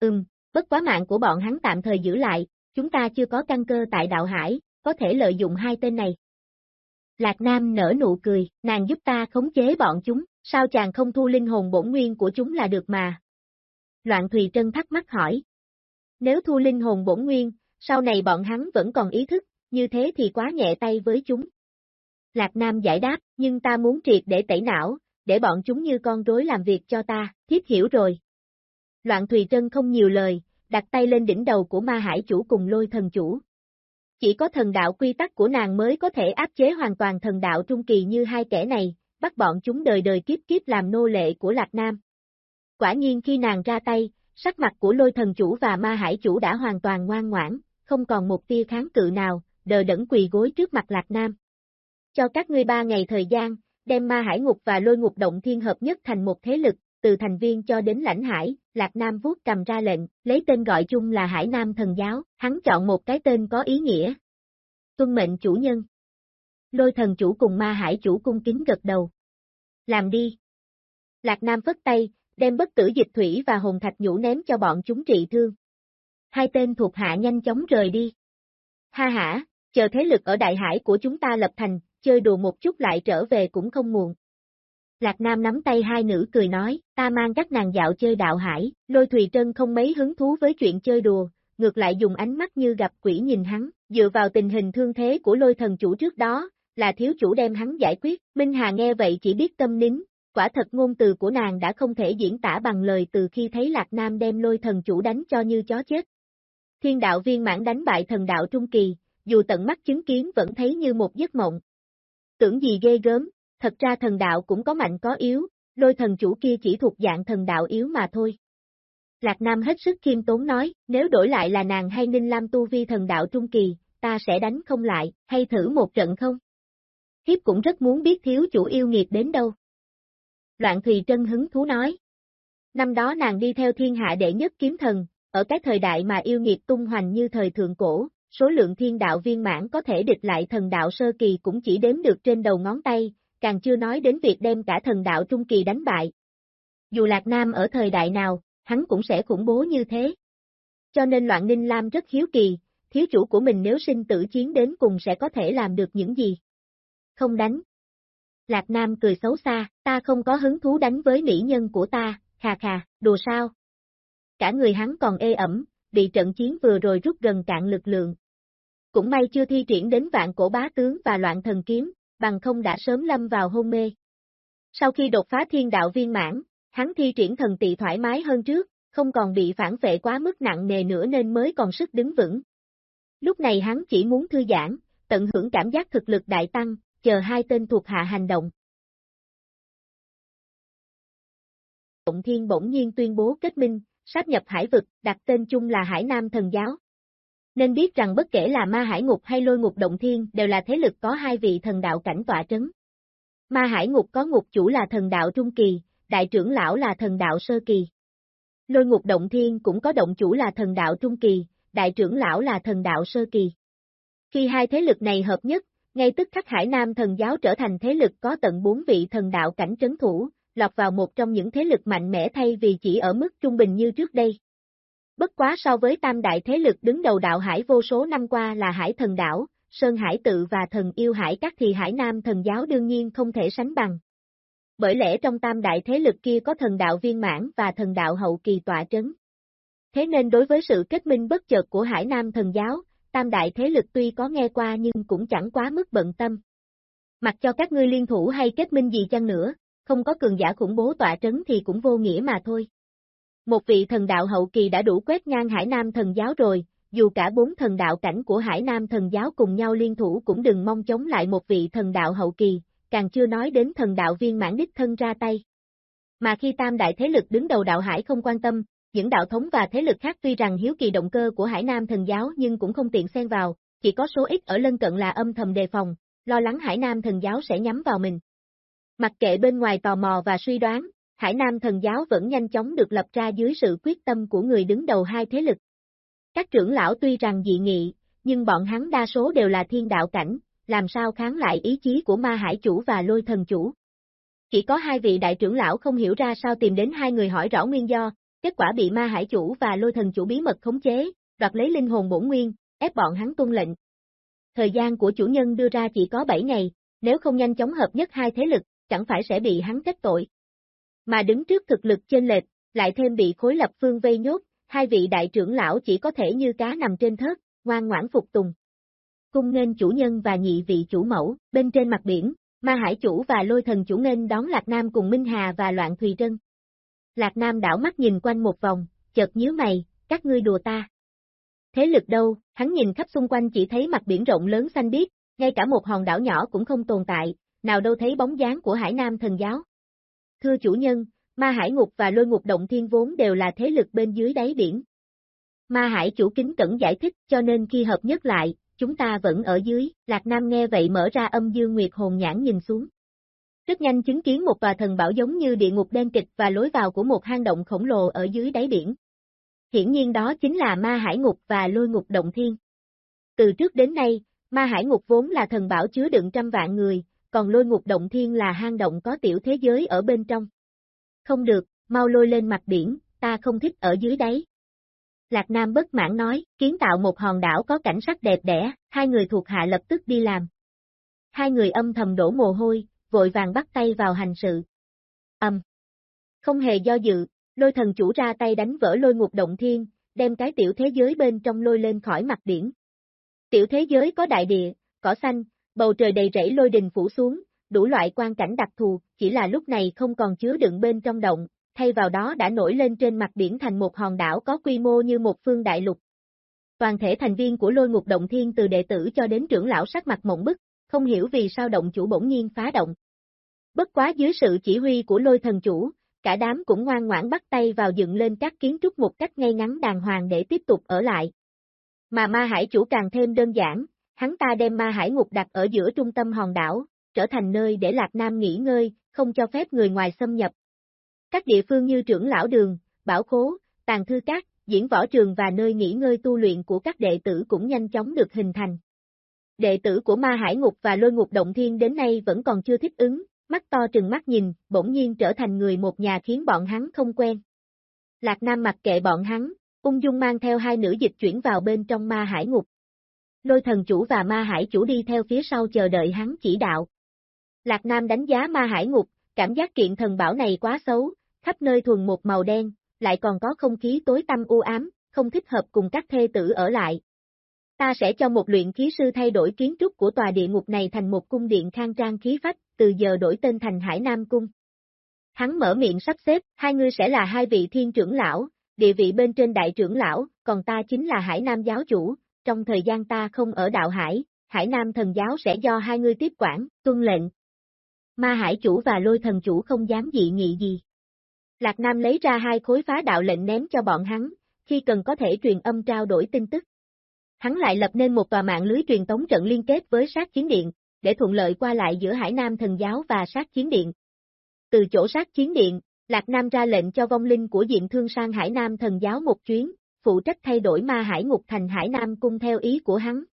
Ừm, bất quá mạng của bọn hắn tạm thời giữ lại, chúng ta chưa có căn cơ tại đạo hải, có thể lợi dụng hai tên này. Lạc Nam nở nụ cười, nàng giúp ta khống chế bọn chúng, sao chàng không thu linh hồn bổn nguyên của chúng là được mà? Loạn Thùy Trân thắc mắc hỏi. Nếu thu linh hồn bổn nguyên, sau này bọn hắn vẫn còn ý thức, như thế thì quá nhẹ tay với chúng. Lạc Nam giải đáp, nhưng ta muốn triệt để tẩy não, để bọn chúng như con rối làm việc cho ta, thiếp hiểu rồi. Loạn Thùy Trân không nhiều lời, đặt tay lên đỉnh đầu của ma hải chủ cùng lôi thần chủ. Chỉ có thần đạo quy tắc của nàng mới có thể áp chế hoàn toàn thần đạo trung kỳ như hai kẻ này, bắt bọn chúng đời đời kiếp kiếp làm nô lệ của Lạc Nam. Quả nhiên khi nàng ra tay, sắc mặt của lôi thần chủ và ma hải chủ đã hoàn toàn ngoan ngoãn, không còn một tia kháng cự nào, đờ đẫn quỳ gối trước mặt Lạc Nam. Cho các ngươi ba ngày thời gian, đem ma hải ngục và lôi ngục động thiên hợp nhất thành một thế lực, từ thành viên cho đến lãnh hải, Lạc Nam vuốt cầm ra lệnh, lấy tên gọi chung là Hải Nam Thần Giáo, hắn chọn một cái tên có ý nghĩa. Tuân mệnh chủ nhân. Lôi thần chủ cùng ma hải chủ cung kính gật đầu. Làm đi. Lạc Nam phất tay, đem bất tử dịch thủy và hồn thạch nhũ ném cho bọn chúng trị thương. Hai tên thuộc hạ nhanh chóng rời đi. Ha ha, chờ thế lực ở đại hải của chúng ta lập thành, chơi đùa một chút lại trở về cũng không muộn. Lạc Nam nắm tay hai nữ cười nói, ta mang các nàng dạo chơi đạo hải, lôi Thùy Trân không mấy hứng thú với chuyện chơi đùa, ngược lại dùng ánh mắt như gặp quỷ nhìn hắn, dựa vào tình hình thương thế của lôi thần chủ trước đó, là thiếu chủ đem hắn giải quyết, Minh Hà nghe vậy chỉ biết tâm nín, quả thật ngôn từ của nàng đã không thể diễn tả bằng lời từ khi thấy Lạc Nam đem lôi thần chủ đánh cho như chó chết. Thiên đạo viên mãn đánh bại thần đạo trung kỳ, dù tận mắt chứng kiến vẫn thấy như một giấc mộng. Tưởng gì ghê gớm, thật ra thần đạo cũng có mạnh có yếu, lôi thần chủ kia chỉ thuộc dạng thần đạo yếu mà thôi. Lạc Nam hết sức khiêm tốn nói, nếu đổi lại là nàng hay Ninh Lam tu vi thần đạo trung kỳ, ta sẽ đánh không lại, hay thử một trận không? Hiếp cũng rất muốn biết thiếu chủ yêu nghiệt đến đâu. Loạn Thùy Trân hứng thú nói. Năm đó nàng đi theo thiên hạ đệ nhất kiếm thần, ở cái thời đại mà yêu nghiệt tung hoành như thời thượng cổ, số lượng thiên đạo viên mãn có thể địch lại thần đạo sơ kỳ cũng chỉ đếm được trên đầu ngón tay, càng chưa nói đến việc đem cả thần đạo trung kỳ đánh bại. Dù Lạc Nam ở thời đại nào, hắn cũng sẽ khủng bố như thế. Cho nên Loạn Ninh Lam rất hiếu kỳ, thiếu chủ của mình nếu sinh tử chiến đến cùng sẽ có thể làm được những gì. Không đánh. Lạc Nam cười xấu xa, ta không có hứng thú đánh với mỹ nhân của ta, khà khà, đùa sao. Cả người hắn còn ê ẩm, bị trận chiến vừa rồi rút gần cạn lực lượng. Cũng may chưa thi triển đến vạn cổ bá tướng và loạn thần kiếm, bằng không đã sớm lâm vào hôn mê. Sau khi đột phá thiên đạo viên mãn, hắn thi triển thần tị thoải mái hơn trước, không còn bị phản vệ quá mức nặng nề nữa nên mới còn sức đứng vững. Lúc này hắn chỉ muốn thư giãn, tận hưởng cảm giác thực lực đại tăng, chờ hai tên thuộc hạ hành động. Động Thiên bỗng nhiên tuyên bố kết minh, sáp nhập hải vực, đặt tên chung là Hải Nam Thần Giáo. Nên biết rằng bất kể là ma hải ngục hay lôi ngục động thiên đều là thế lực có hai vị thần đạo cảnh tọa trấn. Ma hải ngục có ngục chủ là thần đạo trung kỳ, đại trưởng lão là thần đạo sơ kỳ. Lôi ngục động thiên cũng có động chủ là thần đạo trung kỳ, đại trưởng lão là thần đạo sơ kỳ. Khi hai thế lực này hợp nhất, ngay tức khắc Hải Nam thần giáo trở thành thế lực có tận bốn vị thần đạo cảnh trấn thủ, lọt vào một trong những thế lực mạnh mẽ thay vì chỉ ở mức trung bình như trước đây. Bất quá so với tam đại thế lực đứng đầu đạo hải vô số năm qua là Hải thần đảo, Sơn Hải tự và thần yêu hải các thì Hải Nam thần giáo đương nhiên không thể sánh bằng. Bởi lẽ trong tam đại thế lực kia có thần đạo viên mãn và thần đạo hậu kỳ tọa trấn. Thế nên đối với sự kết minh bất chợt của Hải Nam thần giáo, tam đại thế lực tuy có nghe qua nhưng cũng chẳng quá mức bận tâm. Mặc cho các ngươi liên thủ hay kết minh gì chăng nữa, không có cường giả khủng bố tọa trấn thì cũng vô nghĩa mà thôi. Một vị thần đạo hậu kỳ đã đủ quét ngang Hải Nam thần giáo rồi, dù cả bốn thần đạo cảnh của Hải Nam thần giáo cùng nhau liên thủ cũng đừng mong chống lại một vị thần đạo hậu kỳ, càng chưa nói đến thần đạo viên mãn đích thân ra tay. Mà khi tam đại thế lực đứng đầu đạo hải không quan tâm, những đạo thống và thế lực khác tuy rằng hiếu kỳ động cơ của Hải Nam thần giáo nhưng cũng không tiện xen vào, chỉ có số ít ở lân cận là âm thầm đề phòng, lo lắng Hải Nam thần giáo sẽ nhắm vào mình. Mặc kệ bên ngoài tò mò và suy đoán, Hải Nam thần giáo vẫn nhanh chóng được lập ra dưới sự quyết tâm của người đứng đầu hai thế lực. Các trưởng lão tuy rằng dị nghị, nhưng bọn hắn đa số đều là thiên đạo cảnh, làm sao kháng lại ý chí của ma hải chủ và lôi thần chủ. Chỉ có hai vị đại trưởng lão không hiểu ra sao tìm đến hai người hỏi rõ nguyên do, kết quả bị ma hải chủ và lôi thần chủ bí mật khống chế, đoạt lấy linh hồn bổn nguyên, ép bọn hắn tuân lệnh. Thời gian của chủ nhân đưa ra chỉ có 7 ngày, nếu không nhanh chóng hợp nhất hai thế lực, chẳng phải sẽ bị hắn trách tội. Mà đứng trước thực lực trên lệch, lại thêm bị khối lập phương vây nhốt, hai vị đại trưởng lão chỉ có thể như cá nằm trên thớt, ngoan ngoãn phục tùng. Cung nghênh chủ nhân và nhị vị chủ mẫu, bên trên mặt biển, ma hải chủ và lôi thần chủ nghênh đón Lạc Nam cùng Minh Hà và Loạn Thùy Trân. Lạc Nam đảo mắt nhìn quanh một vòng, chợt nhíu mày, các ngươi đùa ta. Thế lực đâu, hắn nhìn khắp xung quanh chỉ thấy mặt biển rộng lớn xanh biếc, ngay cả một hòn đảo nhỏ cũng không tồn tại, nào đâu thấy bóng dáng của Hải Nam thần giáo. Thưa chủ nhân, Ma Hải Ngục và Lôi Ngục Động Thiên vốn đều là thế lực bên dưới đáy biển. Ma Hải chủ kính cẩn giải thích cho nên khi hợp nhất lại, chúng ta vẫn ở dưới, Lạc Nam nghe vậy mở ra âm dương nguyệt hồn nhãn nhìn xuống. Rất nhanh chứng kiến một tòa thần bảo giống như địa ngục đen kịch và lối vào của một hang động khổng lồ ở dưới đáy biển. Hiển nhiên đó chính là ma hải ngục và lôi ngục động thiên. Từ trước đến nay, ma hải ngục vốn là thần bảo chứa đựng trăm vạn người, còn lôi ngục động thiên là hang động có tiểu thế giới ở bên trong. Không được, mau lôi lên mặt biển, ta không thích ở dưới đáy. Lạc Nam bất mãn nói, kiến tạo một hòn đảo có cảnh sắc đẹp đẽ, hai người thuộc hạ lập tức đi làm. Hai người âm thầm đổ mồ hôi, vội vàng bắt tay vào hành sự. Âm. Không hề do dự, lôi thần chủ ra tay đánh vỡ lôi ngục động thiên, đem cái tiểu thế giới bên trong lôi lên khỏi mặt biển. Tiểu thế giới có đại địa, cỏ xanh, bầu trời đầy rẫy lôi đình phủ xuống, đủ loại quan cảnh đặc thù, chỉ là lúc này không còn chứa đựng bên trong động, thay vào đó đã nổi lên trên mặt biển thành một hòn đảo có quy mô như một phương đại lục. Toàn thể thành viên của lôi ngục động thiên từ đệ tử cho đến trưởng lão sắc mặt mộng bức, không hiểu vì sao động chủ bỗng nhiên phá động. Bất quá dưới sự chỉ huy của lôi thần chủ, cả đám cũng ngoan ngoãn bắt tay vào dựng lên các kiến trúc một cách ngay ngắn đàng hoàng để tiếp tục ở lại. Mà ma hải chủ càng thêm đơn giản, hắn ta đem ma hải ngục đặt ở giữa trung tâm hòn đảo, trở thành nơi để Lạc Nam nghỉ ngơi, không cho phép người ngoài xâm nhập. Các địa phương như trưởng lão đường, bảo khố, tàn thư cát, diễn võ trường và nơi nghỉ ngơi tu luyện của các đệ tử cũng nhanh chóng được hình thành. Đệ tử của Ma Hải Ngục và Lôi Ngục Động Thiên đến nay vẫn còn chưa thích ứng, mắt to trừng mắt nhìn, bỗng nhiên trở thành người một nhà khiến bọn hắn không quen. Lạc Nam mặc kệ bọn hắn, ung dung mang theo hai nữ dịch chuyển vào bên trong Ma Hải Ngục. Lôi thần chủ và Ma Hải chủ đi theo phía sau chờ đợi hắn chỉ đạo. Lạc Nam đánh giá Ma Hải Ngục, cảm giác kiện thần bảo này quá xấu, khắp nơi thuần một màu đen, lại còn có không khí tối tăm u ám, không thích hợp cùng các thê tử ở lại. Ta sẽ cho một luyện khí sư thay đổi kiến trúc của tòa địa ngục này thành một cung điện khang trang khí phách, từ giờ đổi tên thành Hải Nam Cung. Hắn mở miệng sắp xếp, hai ngươi sẽ là hai vị thiên trưởng lão, địa vị bên trên đại trưởng lão, còn ta chính là Hải Nam giáo chủ, trong thời gian ta không ở đạo Hải, Hải Nam thần giáo sẽ do hai ngươi tiếp quản, tuân lệnh. Ma Hải chủ và lôi thần chủ không dám dị nghị gì. Lạc Nam lấy ra hai khối phá đạo lệnh ném cho bọn hắn, khi cần có thể truyền âm trao đổi tin tức. Hắn lại lập nên một tòa mạng lưới truyền tống trận liên kết với sát chiến điện, để thuận lợi qua lại giữa Hải Nam thần giáo và sát chiến điện. Từ chỗ sát chiến điện, Lạc Nam ra lệnh cho vong linh của Diệm Thương sang Hải Nam thần giáo một chuyến, phụ trách thay đổi ma hải ngục thành Hải Nam cung theo ý của hắn.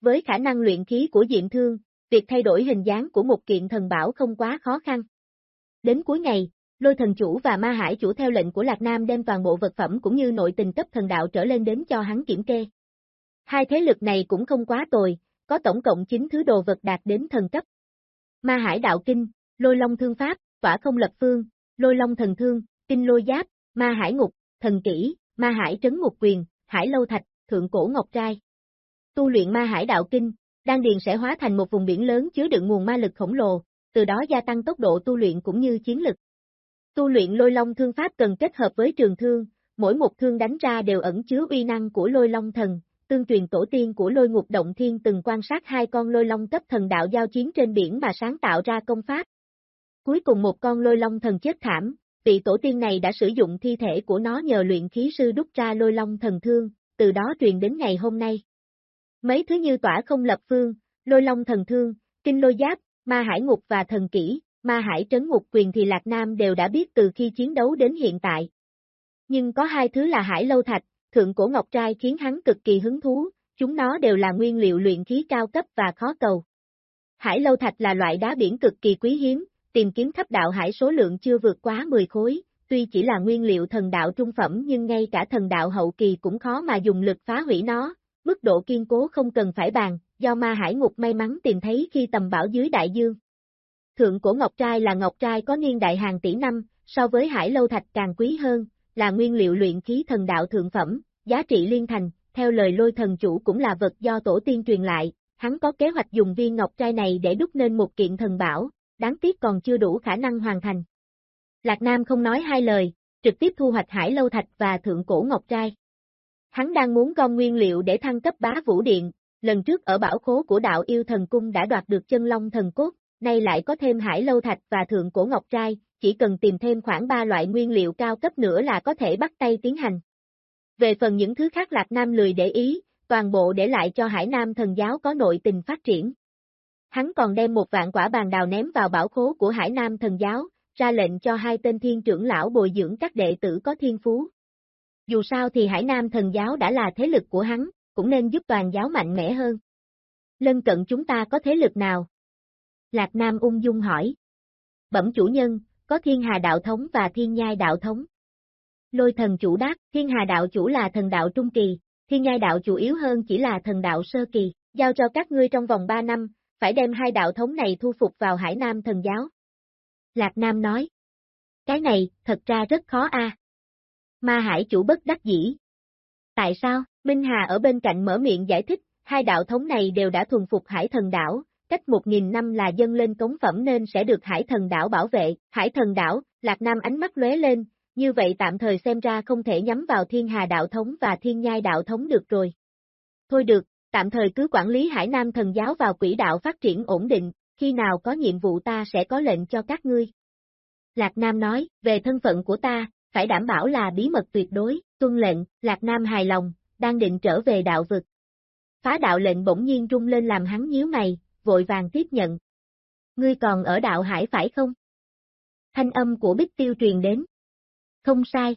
Với khả năng luyện khí của Diệm Thương, việc thay đổi hình dáng của một kiện thần bảo không quá khó khăn. Đến cuối ngày, lôi thần chủ và ma hải chủ theo lệnh của Lạc Nam đem toàn bộ vật phẩm cũng như nội tình cấp thần đạo trở lên đến cho hắn kiểm kê. Hai thế lực này cũng không quá tồi, có tổng cộng 9 thứ đồ vật đạt đến thần cấp. Ma hải đạo kinh, lôi long thương pháp, tỏa không lập phương, lôi long thần thương, kinh lôi giáp, ma hải ngục, thần kỹ, ma hải trấn ngục quyền, hải lâu thạch, thượng cổ ngọc trai. Tu luyện ma hải đạo kinh, đan điền sẽ hóa thành một vùng biển lớn chứa đựng nguồn ma lực khổng lồ, từ đó gia tăng tốc độ tu luyện cũng như chiến lực. Tu luyện lôi long thương pháp cần kết hợp với trường thương, mỗi một thương đánh ra đều ẩn chứa uy năng của lôi long thần, tương truyền tổ tiên của lôi ngục động thiên từng quan sát hai con lôi long cấp thần đạo giao chiến trên biển mà sáng tạo ra công pháp. Cuối cùng một con lôi long thần chết thảm, vị tổ tiên này đã sử dụng thi thể của nó nhờ luyện khí sư đúc ra lôi long thần thương, từ đó truyền đến ngày hôm nay. Mấy thứ như tỏa không lập phương, lôi long thần thương, kinh lôi giáp, ma hải ngục và thần kỹ, ma hải trấn ngục quyền thì Lạc Nam đều đã biết từ khi chiến đấu đến hiện tại. Nhưng có hai thứ là hải lâu thạch, thượng cổ ngọc trai khiến hắn cực kỳ hứng thú, chúng nó đều là nguyên liệu luyện khí cao cấp và khó cầu. Hải lâu thạch là loại đá biển cực kỳ quý hiếm, tìm kiếm thấp đạo hải số lượng chưa vượt quá 10 khối, tuy chỉ là nguyên liệu thần đạo trung phẩm nhưng ngay cả thần đạo hậu kỳ cũng khó mà dùng lực phá hủy nó, mức độ kiên cố không cần phải bàn, do ma hải ngục may mắn tìm thấy khi tầm bảo dưới đại dương. Thượng cổ ngọc trai là ngọc trai có niên đại hàng tỷ năm, so với hải lâu thạch càng quý hơn, là nguyên liệu luyện khí thần đạo thượng phẩm, giá trị liên thành, theo lời lôi thần chủ cũng là vật do tổ tiên truyền lại, hắn có kế hoạch dùng viên ngọc trai này để đúc nên một kiện thần bảo, đáng tiếc còn chưa đủ khả năng hoàn thành. Lạc Nam không nói hai lời, trực tiếp thu hoạch hải lâu thạch và thượng cổ ngọc trai. Hắn đang muốn gom nguyên liệu để thăng cấp bá vũ điện, lần trước ở bảo khố của đạo yêu thần cung đã đoạt được chân long thần cốt, nay lại có thêm hải lâu thạch và thượng cổ ngọc trai, chỉ cần tìm thêm khoảng 3 loại nguyên liệu cao cấp nữa là có thể bắt tay tiến hành. Về phần những thứ khác Lạc Nam lười để ý, toàn bộ để lại cho Hải Nam thần giáo có nội tình phát triển. Hắn còn đem một vạn quả bàn đào ném vào bảo khố của Hải Nam thần giáo, ra lệnh cho hai tên thiên trưởng lão bồi dưỡng các đệ tử có thiên phú. Dù sao thì Hải Nam thần giáo đã là thế lực của hắn, cũng nên giúp toàn giáo mạnh mẽ hơn. Lân cận chúng ta có thế lực nào? Lạc Nam ung dung hỏi. Bẩm chủ nhân, có thiên hà đạo thống và thiên nhai đạo thống. Lôi thần chủ đáp, thiên hà đạo chủ là thần đạo trung kỳ, thiên nhai đạo chủ yếu hơn chỉ là thần đạo sơ kỳ, giao cho các ngươi trong vòng 3 năm, phải đem hai đạo thống này thu phục vào Hải Nam thần giáo. Lạc Nam nói. Cái này, thật ra rất khó a. Ma Hải chủ bất đắc dĩ. Tại sao? Minh Hà ở bên cạnh mở miệng giải thích, hai đạo thống này đều đã thuần phục Hải thần đảo, cách một nghìn năm là dân lên cống phẩm nên sẽ được Hải thần đảo bảo vệ. Hải thần đảo, Lạc Nam ánh mắt lóe lên, như vậy tạm thời xem ra không thể nhắm vào thiên hà đạo thống và thiên nhai đạo thống được rồi. Thôi được, tạm thời cứ quản lý Hải Nam thần giáo vào quỹ đạo phát triển ổn định, khi nào có nhiệm vụ ta sẽ có lệnh cho các ngươi. Lạc Nam nói, về thân phận của ta, phải đảm bảo là bí mật tuyệt đối, tuân lệnh, Lạc Nam hài lòng, đang định trở về đạo vực. Phá đạo lệnh bỗng nhiên rung lên làm hắn nhíu mày, vội vàng tiếp nhận. Ngươi còn ở đạo hải phải không? Thanh âm của Bích Tiêu truyền đến. Không sai.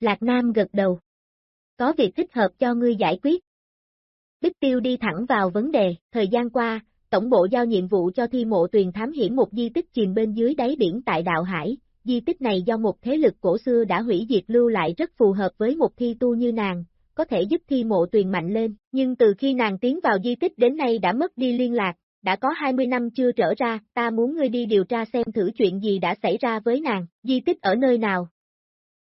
Lạc Nam gật đầu. Có việc thích hợp cho ngươi giải quyết. Bích Tiêu đi thẳng vào vấn đề, thời gian qua, Tổng bộ giao nhiệm vụ cho thi mộ tuyền thám hiểm một di tích chìm bên dưới đáy biển tại Đạo Hải. Di tích này do một thế lực cổ xưa đã hủy diệt lưu lại rất phù hợp với một thi tu như nàng, có thể giúp thi mộ tuyền mạnh lên, nhưng từ khi nàng tiến vào di tích đến nay đã mất đi liên lạc, đã có 20 năm chưa trở ra, ta muốn ngươi đi điều tra xem thử chuyện gì đã xảy ra với nàng, di tích ở nơi nào.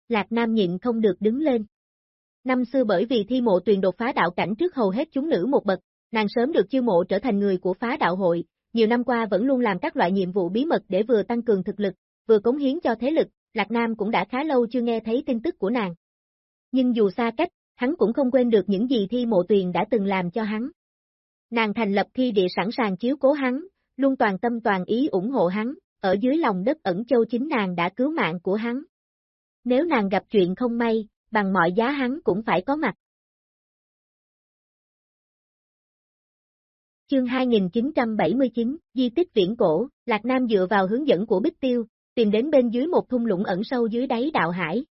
Lạc Nam nhịn không được đứng lên. Năm xưa bởi vì thi mộ tuyền đột phá đạo cảnh trước hầu hết chúng nữ một bậc, nàng sớm được chiêu mộ trở thành người của phá đạo hội, nhiều năm qua vẫn luôn làm các loại nhiệm vụ bí mật để vừa tăng cường thực lực, vừa cống hiến cho thế lực, Lạc Nam cũng đã khá lâu chưa nghe thấy tin tức của nàng. Nhưng dù xa cách, hắn cũng không quên được những gì thi mộ tuyền đã từng làm cho hắn. Nàng thành lập thi địa sẵn sàng chiếu cố hắn, luôn toàn tâm toàn ý ủng hộ hắn, ở dưới lòng đất ẩn châu chính nàng đã cứu mạng của hắn. Nếu nàng gặp chuyện không may, bằng mọi giá hắn cũng phải có mặt. Chương 2979, Di tích viễn cổ, Lạc Nam dựa vào hướng dẫn của Bích Tiêu, tìm đến bên dưới một thung lũng ẩn sâu dưới đáy đạo hải.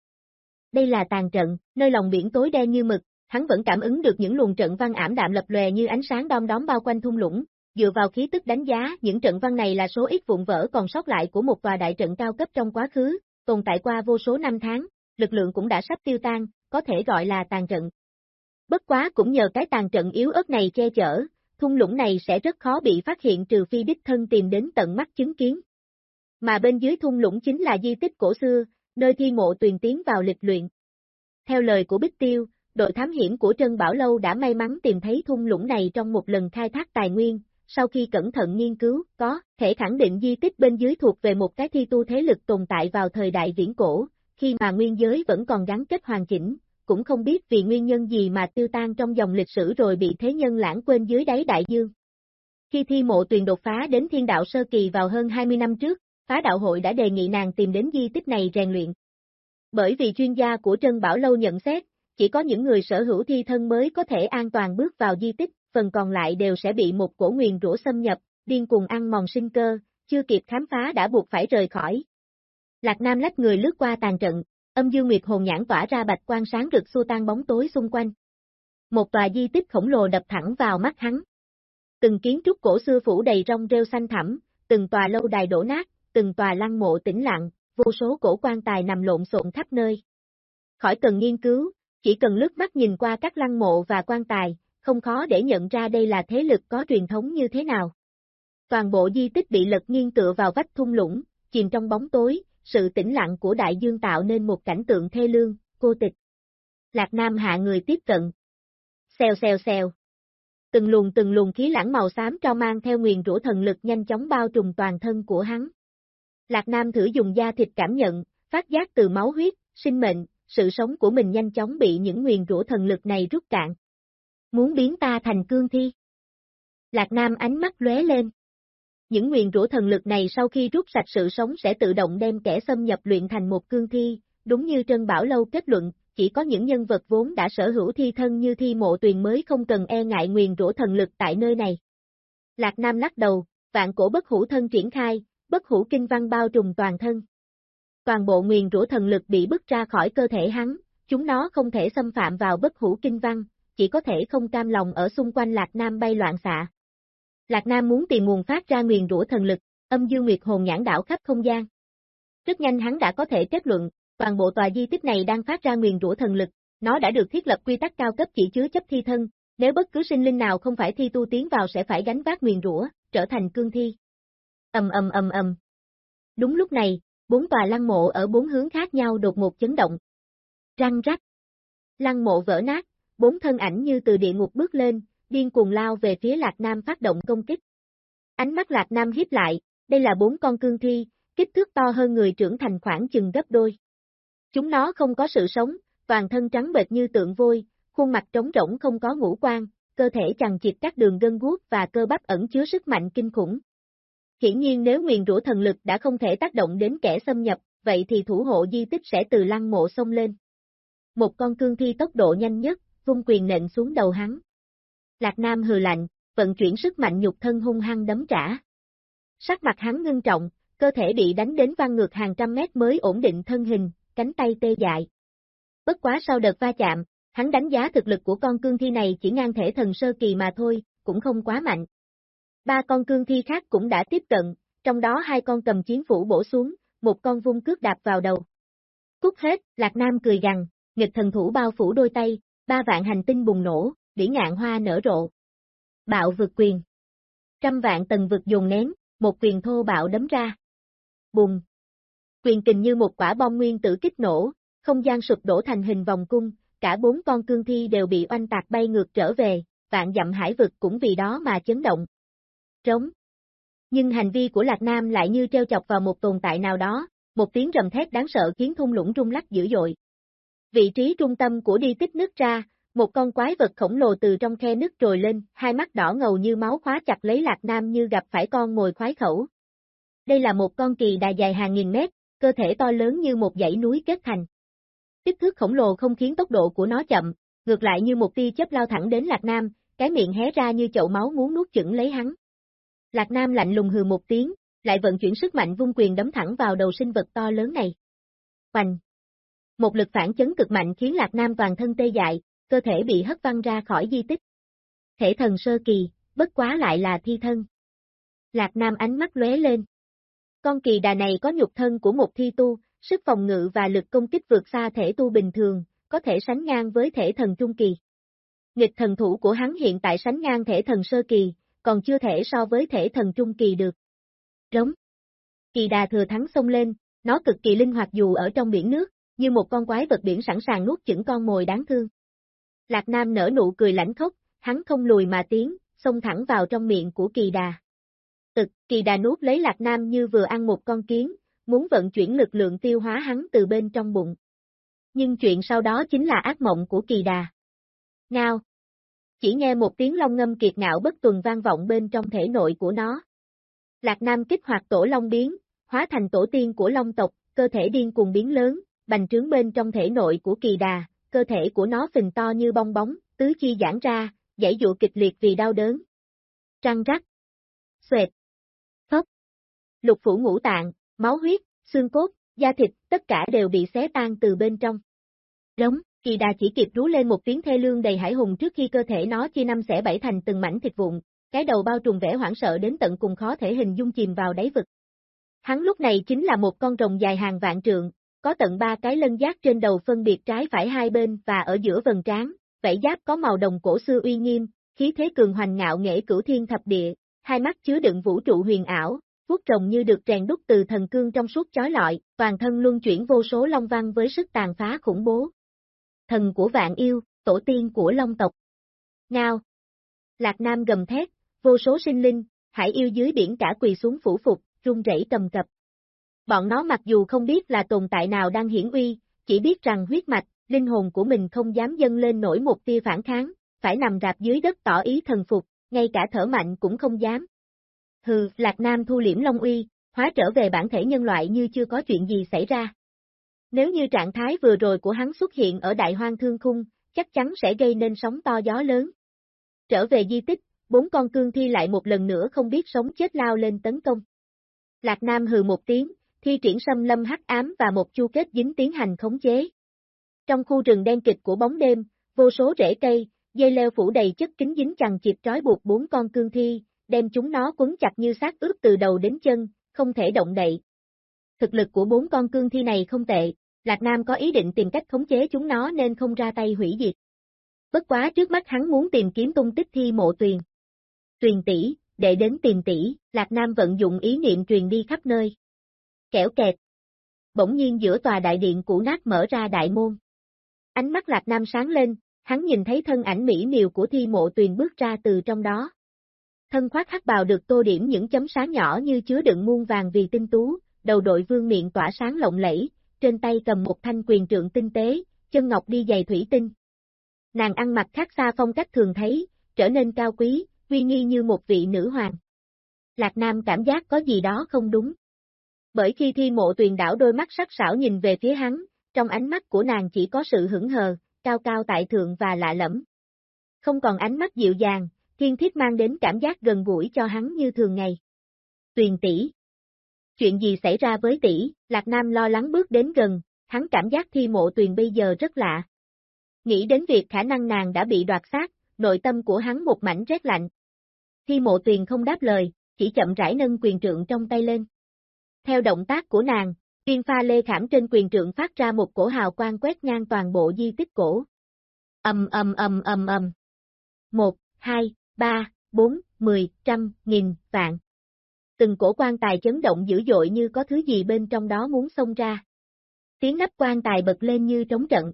Đây là tàn trận, nơi lòng biển tối đen như mực, hắn vẫn cảm ứng được những luồng trận văn ảm đạm lập lòe như ánh sáng đom đóm bao quanh thung lũng, dựa vào khí tức đánh giá, những trận văn này là số ít vụn vỡ còn sót lại của một tòa đại trận cao cấp trong quá khứ, tồn tại qua vô số năm tháng, lực lượng cũng đã sắp tiêu tan, có thể gọi là tàn trận. Bất quá cũng nhờ cái tàn trận yếu ớt này che chở, thung lũng này sẽ rất khó bị phát hiện trừ phi đích thân tìm đến tận mắt chứng kiến. Mà bên dưới thung lũng chính là di tích cổ xưa, nơi thi mộ tuyền tiến vào lịch luyện. Theo lời của Bích Tiêu, đội thám hiểm của Trân Bảo Lâu đã may mắn tìm thấy thung lũng này trong một lần khai thác tài nguyên, sau khi cẩn thận nghiên cứu, có thể khẳng định di tích bên dưới thuộc về một cái thi tu thế lực tồn tại vào thời đại viễn cổ, khi mà nguyên giới vẫn còn gắn kết hoàn chỉnh, cũng không biết vì nguyên nhân gì mà tiêu tan trong dòng lịch sử rồi bị thế nhân lãng quên dưới đáy đại dương. Khi thi mộ tuyền đột phá đến thiên đạo sơ kỳ vào hơn 20 năm trước, phá đạo hội đã đề nghị nàng tìm đến di tích này rèn luyện. Bởi vì chuyên gia của Trân Bảo Lâu nhận xét, chỉ có những người sở hữu thi thân mới có thể an toàn bước vào di tích, phần còn lại đều sẽ bị một cổ nguyền rủa xâm nhập, điên cùng ăn mòn sinh cơ, chưa kịp khám phá đã buộc phải rời khỏi. Lạc Nam lách người lướt qua tàn trận, âm dương nguyệt hồn nhãn tỏa ra bạch quang sáng rực xua tan bóng tối xung quanh. Một tòa di tích khổng lồ đập thẳng vào mắt hắn. Từng kiến trúc cổ xưa phủ đầy rong rêu xanh thẳm, từng tòa lâu đài đổ nát, từng tòa lăng mộ tĩnh lặng, vô số cổ quan tài nằm lộn xộn khắp nơi. Khỏi cần nghiên cứu, chỉ cần lướt mắt nhìn qua các lăng mộ và quan tài, không khó để nhận ra đây là thế lực có truyền thống như thế nào. Toàn bộ di tích bị lật nghiêng tựa vào vách thung lũng, chìm trong bóng tối, sự tĩnh lặng của đại dương tạo nên một cảnh tượng thê lương, cô tịch. Lạc Nam hạ người tiếp cận. Xèo xèo xèo. Từng luồng từng luồng khí lãng màu xám cho mang theo nguyền rủa thần lực nhanh chóng bao trùm toàn thân của hắn. Lạc Nam thử dùng da thịt cảm nhận, phát giác từ máu huyết, sinh mệnh, sự sống của mình nhanh chóng bị những nguyền rủa thần lực này rút cạn. Muốn biến ta thành cương thi. Lạc Nam ánh mắt lóe lên. Những nguyền rủa thần lực này sau khi rút sạch sự sống sẽ tự động đem kẻ xâm nhập luyện thành một cương thi, đúng như Trân Bảo Lâu kết luận, chỉ có những nhân vật vốn đã sở hữu thi thân như thi mộ tuyền mới không cần e ngại nguyền rủa thần lực tại nơi này. Lạc Nam lắc đầu, vạn cổ bất hữu thân triển khai, bất hữu kinh văn bao trùm toàn thân. Toàn bộ nguyền rủa thần lực bị bức ra khỏi cơ thể hắn, chúng nó không thể xâm phạm vào bất hữu kinh văn, chỉ có thể không cam lòng ở xung quanh Lạc Nam bay loạn xạ. Lạc Nam muốn tìm nguồn phát ra nguyền rủa thần lực, âm dương nguyệt hồn nhãn đảo khắp không gian. Rất nhanh hắn đã có thể kết luận, toàn bộ tòa di tích này đang phát ra nguyền rủa thần lực, nó đã được thiết lập quy tắc cao cấp chỉ chứa chấp thi thân, nếu bất cứ sinh linh nào không phải thi tu tiến vào sẽ phải gánh vác nguyền rủa, trở thành cương thi. Ầm ầm ầm ầm. Đúng lúc này, bốn tòa lăng mộ ở bốn hướng khác nhau đột ngột chấn động. Răng rắc. Lăng mộ vỡ nát, bốn thân ảnh như từ địa ngục bước lên, điên cuồng lao về phía Lạc Nam phát động công kích. Ánh mắt Lạc Nam hiếp lại, đây là bốn con cương thi, kích thước to hơn người trưởng thành khoảng chừng gấp đôi. Chúng nó không có sự sống, toàn thân trắng bệch như tượng vôi, khuôn mặt trống rỗng không có ngũ quan, cơ thể chằng chịt các đường gân guốc và cơ bắp ẩn chứa sức mạnh kinh khủng. Hiển nhiên nếu nguyền rủa thần lực đã không thể tác động đến kẻ xâm nhập, vậy thì thủ hộ di tích sẽ từ lăng mộ xông lên. Một con cương thi tốc độ nhanh nhất, vung quyền nện xuống đầu hắn. Lạc Nam hừ lạnh, vận chuyển sức mạnh nhục thân hung hăng đấm trả. Sắc mặt hắn ngưng trọng, cơ thể bị đánh đến văng ngược hàng trăm mét mới ổn định thân hình, cánh tay tê dại. Bất quá sau đợt va chạm, hắn đánh giá thực lực của con cương thi này chỉ ngang thể thần sơ kỳ mà thôi, cũng không quá mạnh. Ba con cương thi khác cũng đã tiếp cận, trong đó hai con cầm chiến phủ bổ xuống, một con vung cước đạp vào đầu. Cút hết, Lạc Nam cười gằn, nghịch thần thủ bao phủ đôi tay, ba vạn hành tinh bùng nổ, đỉ ngạn hoa nở rộ. Bạo vượt quyền. Trăm vạn tầng vực dồn nén, một quyền thô bạo đấm ra. Bùng. Quyền kình như một quả bom nguyên tử kích nổ, không gian sụp đổ thành hình vòng cung, cả bốn con cương thi đều bị oanh tạc bay ngược trở về, vạn dặm hải vực cũng vì đó mà chấn động. Trống. Nhưng hành vi của Lạc Nam lại như treo chọc vào một tồn tại nào đó, một tiếng rầm thét đáng sợ khiến thung lũng rung lắc dữ dội. Vị trí trung tâm của đi tích nứt ra, một con quái vật khổng lồ từ trong khe nứt trồi lên, hai mắt đỏ ngầu như máu khóa chặt lấy Lạc Nam như gặp phải con mồi khoái khẩu. Đây là một con kỳ đà dài hàng nghìn mét, cơ thể to lớn như một dãy núi kết thành. Kích thước khổng lồ không khiến tốc độ của nó chậm, ngược lại như một tia chớp lao thẳng đến Lạc Nam, cái miệng hé ra như chậu máu muốn nuốt chửng lấy hắn. Lạc Nam lạnh lùng hừ một tiếng, lại vận chuyển sức mạnh vung quyền đấm thẳng vào đầu sinh vật to lớn này. Oanh! Một lực phản chấn cực mạnh khiến Lạc Nam toàn thân tê dại, cơ thể bị hất văng ra khỏi di tích. Thể thần sơ kỳ, bất quá lại là thi thân. Lạc Nam ánh mắt lóe lên. Con kỳ đà này có nhục thân của một thi tu, sức phòng ngự và lực công kích vượt xa thể tu bình thường, có thể sánh ngang với thể thần trung kỳ. Nghịch thần thủ của hắn hiện tại sánh ngang thể thần sơ kỳ, còn chưa thể so với thể thần trung kỳ được. Rống. Kỳ đà thừa thắng xông lên, nó cực kỳ linh hoạt dù ở trong biển nước, như một con quái vật biển sẵn sàng nuốt chửng con mồi đáng thương. Lạc Nam nở nụ cười lãnh khốc, hắn không lùi mà tiến, xông thẳng vào trong miệng của kỳ đà. Tực, kỳ đà nuốt lấy Lạc Nam như vừa ăn một con kiến, muốn vận chuyển lực lượng tiêu hóa hắn từ bên trong bụng. Nhưng chuyện sau đó chính là ác mộng của kỳ đà. Ngao. Chỉ nghe một tiếng long ngâm kiệt ngạo bất tuần vang vọng bên trong thể nội của nó. Lạc Nam kích hoạt tổ long biến, hóa thành tổ tiên của long tộc, cơ thể điên cuồng biến lớn, bành trướng bên trong thể nội của kỳ đà, cơ thể của nó phình to như bong bóng, tứ chi giãn ra, dãy dụ kịch liệt vì đau đớn. Trăng rắc. Xuệt. Phất. Lục phủ ngũ tạng, máu huyết, xương cốt, da thịt, tất cả đều bị xé tan từ bên trong. Rống, kỳ đà chỉ kịp rú lên một tiếng thê lương đầy hải hùng trước khi cơ thể nó chia năm xẻ bảy thành từng mảnh thịt vụn, cái đầu bao trùm vẻ hoảng sợ đến tận cùng khó thể hình dung chìm vào đáy vực. Hắn lúc này chính là một con rồng dài hàng vạn trượng, có tận ba cái lân giác trên đầu phân biệt trái phải hai bên và ở giữa vần trán, vảy giáp có màu đồng cổ xưa uy nghiêm, khí thế cường hoành ngạo nghệ cửu thiên thập địa, hai mắt chứa đựng vũ trụ huyền ảo, vuốt rồng như được rèn đúc từ thần cương trong suốt chói lọi, toàn thân luân chuyển vô số long văn với sức tàn phá khủng bố. Thần của vạn yêu, tổ tiên của long tộc. Ngao. Lạc Nam gầm thét, vô số sinh linh, hải yêu dưới biển cả quỳ xuống phủ phục, run rẩy cầm cập. Bọn nó mặc dù không biết là tồn tại nào đang hiển uy, chỉ biết rằng huyết mạch, linh hồn của mình không dám dâng lên nổi một tia phản kháng, phải nằm rạp dưới đất tỏ ý thần phục, ngay cả thở mạnh cũng không dám. Hừ, Lạc Nam thu liễm Long Uy, hóa trở về bản thể nhân loại như chưa có chuyện gì xảy ra. Nếu như trạng thái vừa rồi của hắn xuất hiện ở đại hoang thương khung, chắc chắn sẽ gây nên sóng to gió lớn. Trở về di tích, bốn con cương thi lại một lần nữa không biết sống chết lao lên tấn công. Lạc Nam hừ một tiếng, thi triển xâm lâm hắc ám và một chu kết dính tiến hành khống chế. Trong khu rừng đen kịch của bóng đêm, vô số rễ cây, dây leo phủ đầy chất kính dính chằng chịt trói buộc bốn con cương thi, đem chúng nó quấn chặt như xác ướp từ đầu đến chân, không thể động đậy. Thực lực của bốn con cương thi này không tệ, Lạc Nam có ý định tìm cách khống chế chúng nó nên không ra tay hủy diệt. Bất quá trước mắt hắn muốn tìm kiếm tung tích thi mộ tuyền. Tuyền tỷ, để đến tìm tỷ, Lạc Nam vận dụng ý niệm truyền đi khắp nơi. Kẻo kẹt. Bỗng nhiên giữa tòa đại điện cũ nát mở ra đại môn. Ánh mắt Lạc Nam sáng lên, hắn nhìn thấy thân ảnh mỹ miều của thi mộ tuyền bước ra từ trong đó. Thân khoác hắc bào được tô điểm những chấm sáng nhỏ như chứa đựng muôn vàng vì tinh tú, đầu đội vương miệng tỏa sáng lộng lẫy, trên tay cầm một thanh quyền trượng tinh tế, chân ngọc đi giày thủy tinh. Nàng ăn mặc khác xa phong cách thường thấy, trở nên cao quý, uy nghi như một vị nữ hoàng. Lạc Nam cảm giác có gì đó không đúng. Bởi khi thi mộ tuyền đảo đôi mắt sắc sảo nhìn về phía hắn, trong ánh mắt của nàng chỉ có sự hững hờ, cao cao tại thượng và lạ lẫm. Không còn ánh mắt dịu dàng, thiên thiết mang đến cảm giác gần gũi cho hắn như thường ngày. Tuyền tỷ Chuyện gì xảy ra với tỷ, Lạc Nam lo lắng bước đến gần, hắn cảm giác thi mộ tuyền bây giờ rất lạ. Nghĩ đến việc khả năng nàng đã bị đoạt xác, nội tâm của hắn một mảnh rét lạnh. Thi mộ tuyền không đáp lời, chỉ chậm rãi nâng quyền trượng trong tay lên. Theo động tác của nàng, tiên pha lê khảm trên quyền trượng phát ra một cổ hào quang quét ngang toàn bộ di tích cổ. Âm âm âm âm âm. Một, hai, ba, bốn, mười, trăm, nghìn, vạn. Từng cổ quan tài chấn động dữ dội như có thứ gì bên trong đó muốn xông ra. Tiếng nắp quan tài bật lên như trống trận.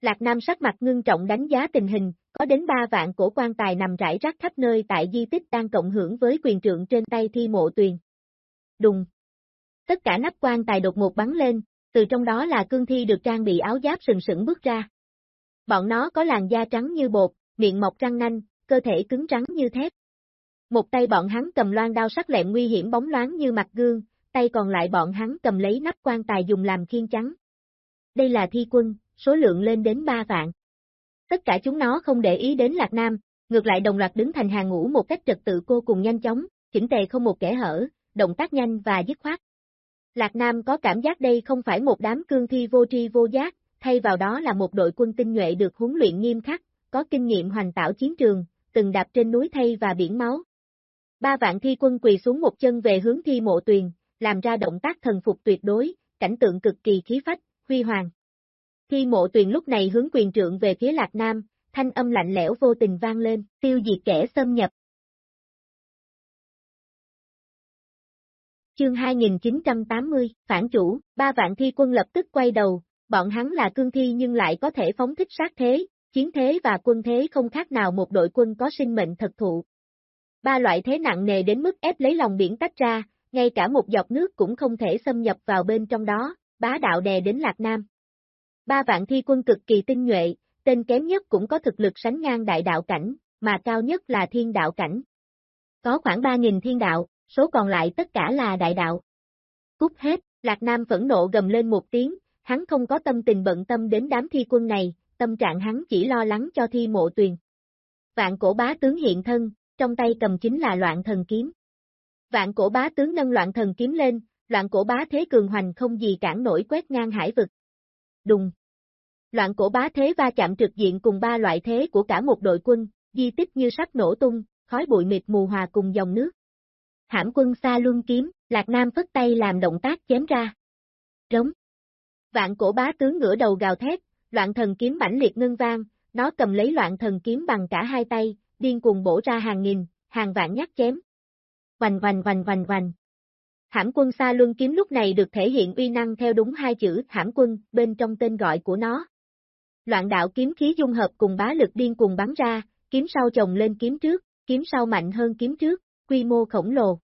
Lạc Nam sắc mặt ngưng trọng đánh giá tình hình, có đến ba vạn cổ quan tài nằm rải rác khắp nơi tại di tích đang cộng hưởng với quyền trượng trên tay thi mộ tuyền. Đùng. Tất cả nắp quan tài đột ngột bắn lên, từ trong đó là cương thi được trang bị áo giáp sừng sững bước ra. Bọn nó có làn da trắng như bột, miệng mọc răng nanh, cơ thể cứng rắn như thép. Một tay bọn hắn cầm loan đao sắc lẹm nguy hiểm bóng loáng như mặt gương, tay còn lại bọn hắn cầm lấy nắp quan tài dùng làm khiên trắng. Đây là thi quân, số lượng lên đến ba vạn. Tất cả chúng nó không để ý đến Lạc Nam, ngược lại đồng loạt đứng thành hàng ngũ một cách trật tự cô cùng nhanh chóng, chỉnh tề không một kẻ hở, động tác nhanh và dứt khoát. Lạc Nam có cảm giác đây không phải một đám cương thi vô tri vô giác, thay vào đó là một đội quân tinh nhuệ được huấn luyện nghiêm khắc, có kinh nghiệm hoành tạo chiến trường, từng đạp trên núi thay và biển máu. Ba vạn thi quân quỳ xuống một chân về hướng thi mộ tuyền, làm ra động tác thần phục tuyệt đối, cảnh tượng cực kỳ khí phách, huy hoàng. Thi mộ tuyền lúc này hướng quyền trượng về phía Lạc Nam, thanh âm lạnh lẽo vô tình vang lên, tiêu diệt kẻ xâm nhập. Chương 2980, phản chủ, ba vạn thi quân lập tức quay đầu, bọn hắn là cương thi nhưng lại có thể phóng thích sát thế, chiến thế và quân thế không khác nào một đội quân có sinh mệnh thật thụ. Ba loại thế nặng nề đến mức ép lấy lòng biển tách ra, ngay cả một giọt nước cũng không thể xâm nhập vào bên trong đó, bá đạo đè đến Lạc Nam. Ba vạn thi quân cực kỳ tinh nhuệ, tên kém nhất cũng có thực lực sánh ngang đại đạo cảnh, mà cao nhất là thiên đạo cảnh. Có khoảng 3.000 thiên đạo, số còn lại tất cả là đại đạo. Cút hết, Lạc Nam phẫn nộ gầm lên một tiếng, hắn không có tâm tình bận tâm đến đám thi quân này, tâm trạng hắn chỉ lo lắng cho thi mộ tuyền. Vạn cổ bá tướng hiện thân, trong tay cầm chính là loạn thần kiếm. Vạn cổ bá tướng nâng loạn thần kiếm lên, loạn cổ bá thế cường hoành không gì cản nổi quét ngang hải vực. Đùng. Loạn cổ bá thế va chạm trực diện cùng ba loại thế của cả một đội quân, di tích như sắp nổ tung, khói bụi mịt mù hòa cùng dòng nước. Hãm quân xa luân kiếm, Lạc Nam phất tay làm động tác chém ra. Rống. Vạn cổ bá tướng ngửa đầu gào thét, loạn thần kiếm mãnh liệt ngân vang, nó cầm lấy loạn thần kiếm bằng cả hai tay, điên cuồng bổ ra hàng nghìn, hàng vạn nhát chém. Vành vành vành vành vành. Hãm quân xa luân kiếm lúc này được thể hiện uy năng theo đúng hai chữ hãm quân bên trong tên gọi của nó. Loạn đạo kiếm khí dung hợp cùng bá lực điên cuồng bắn ra, kiếm sau chồng lên kiếm trước, kiếm sau mạnh hơn kiếm trước, quy mô khổng lồ.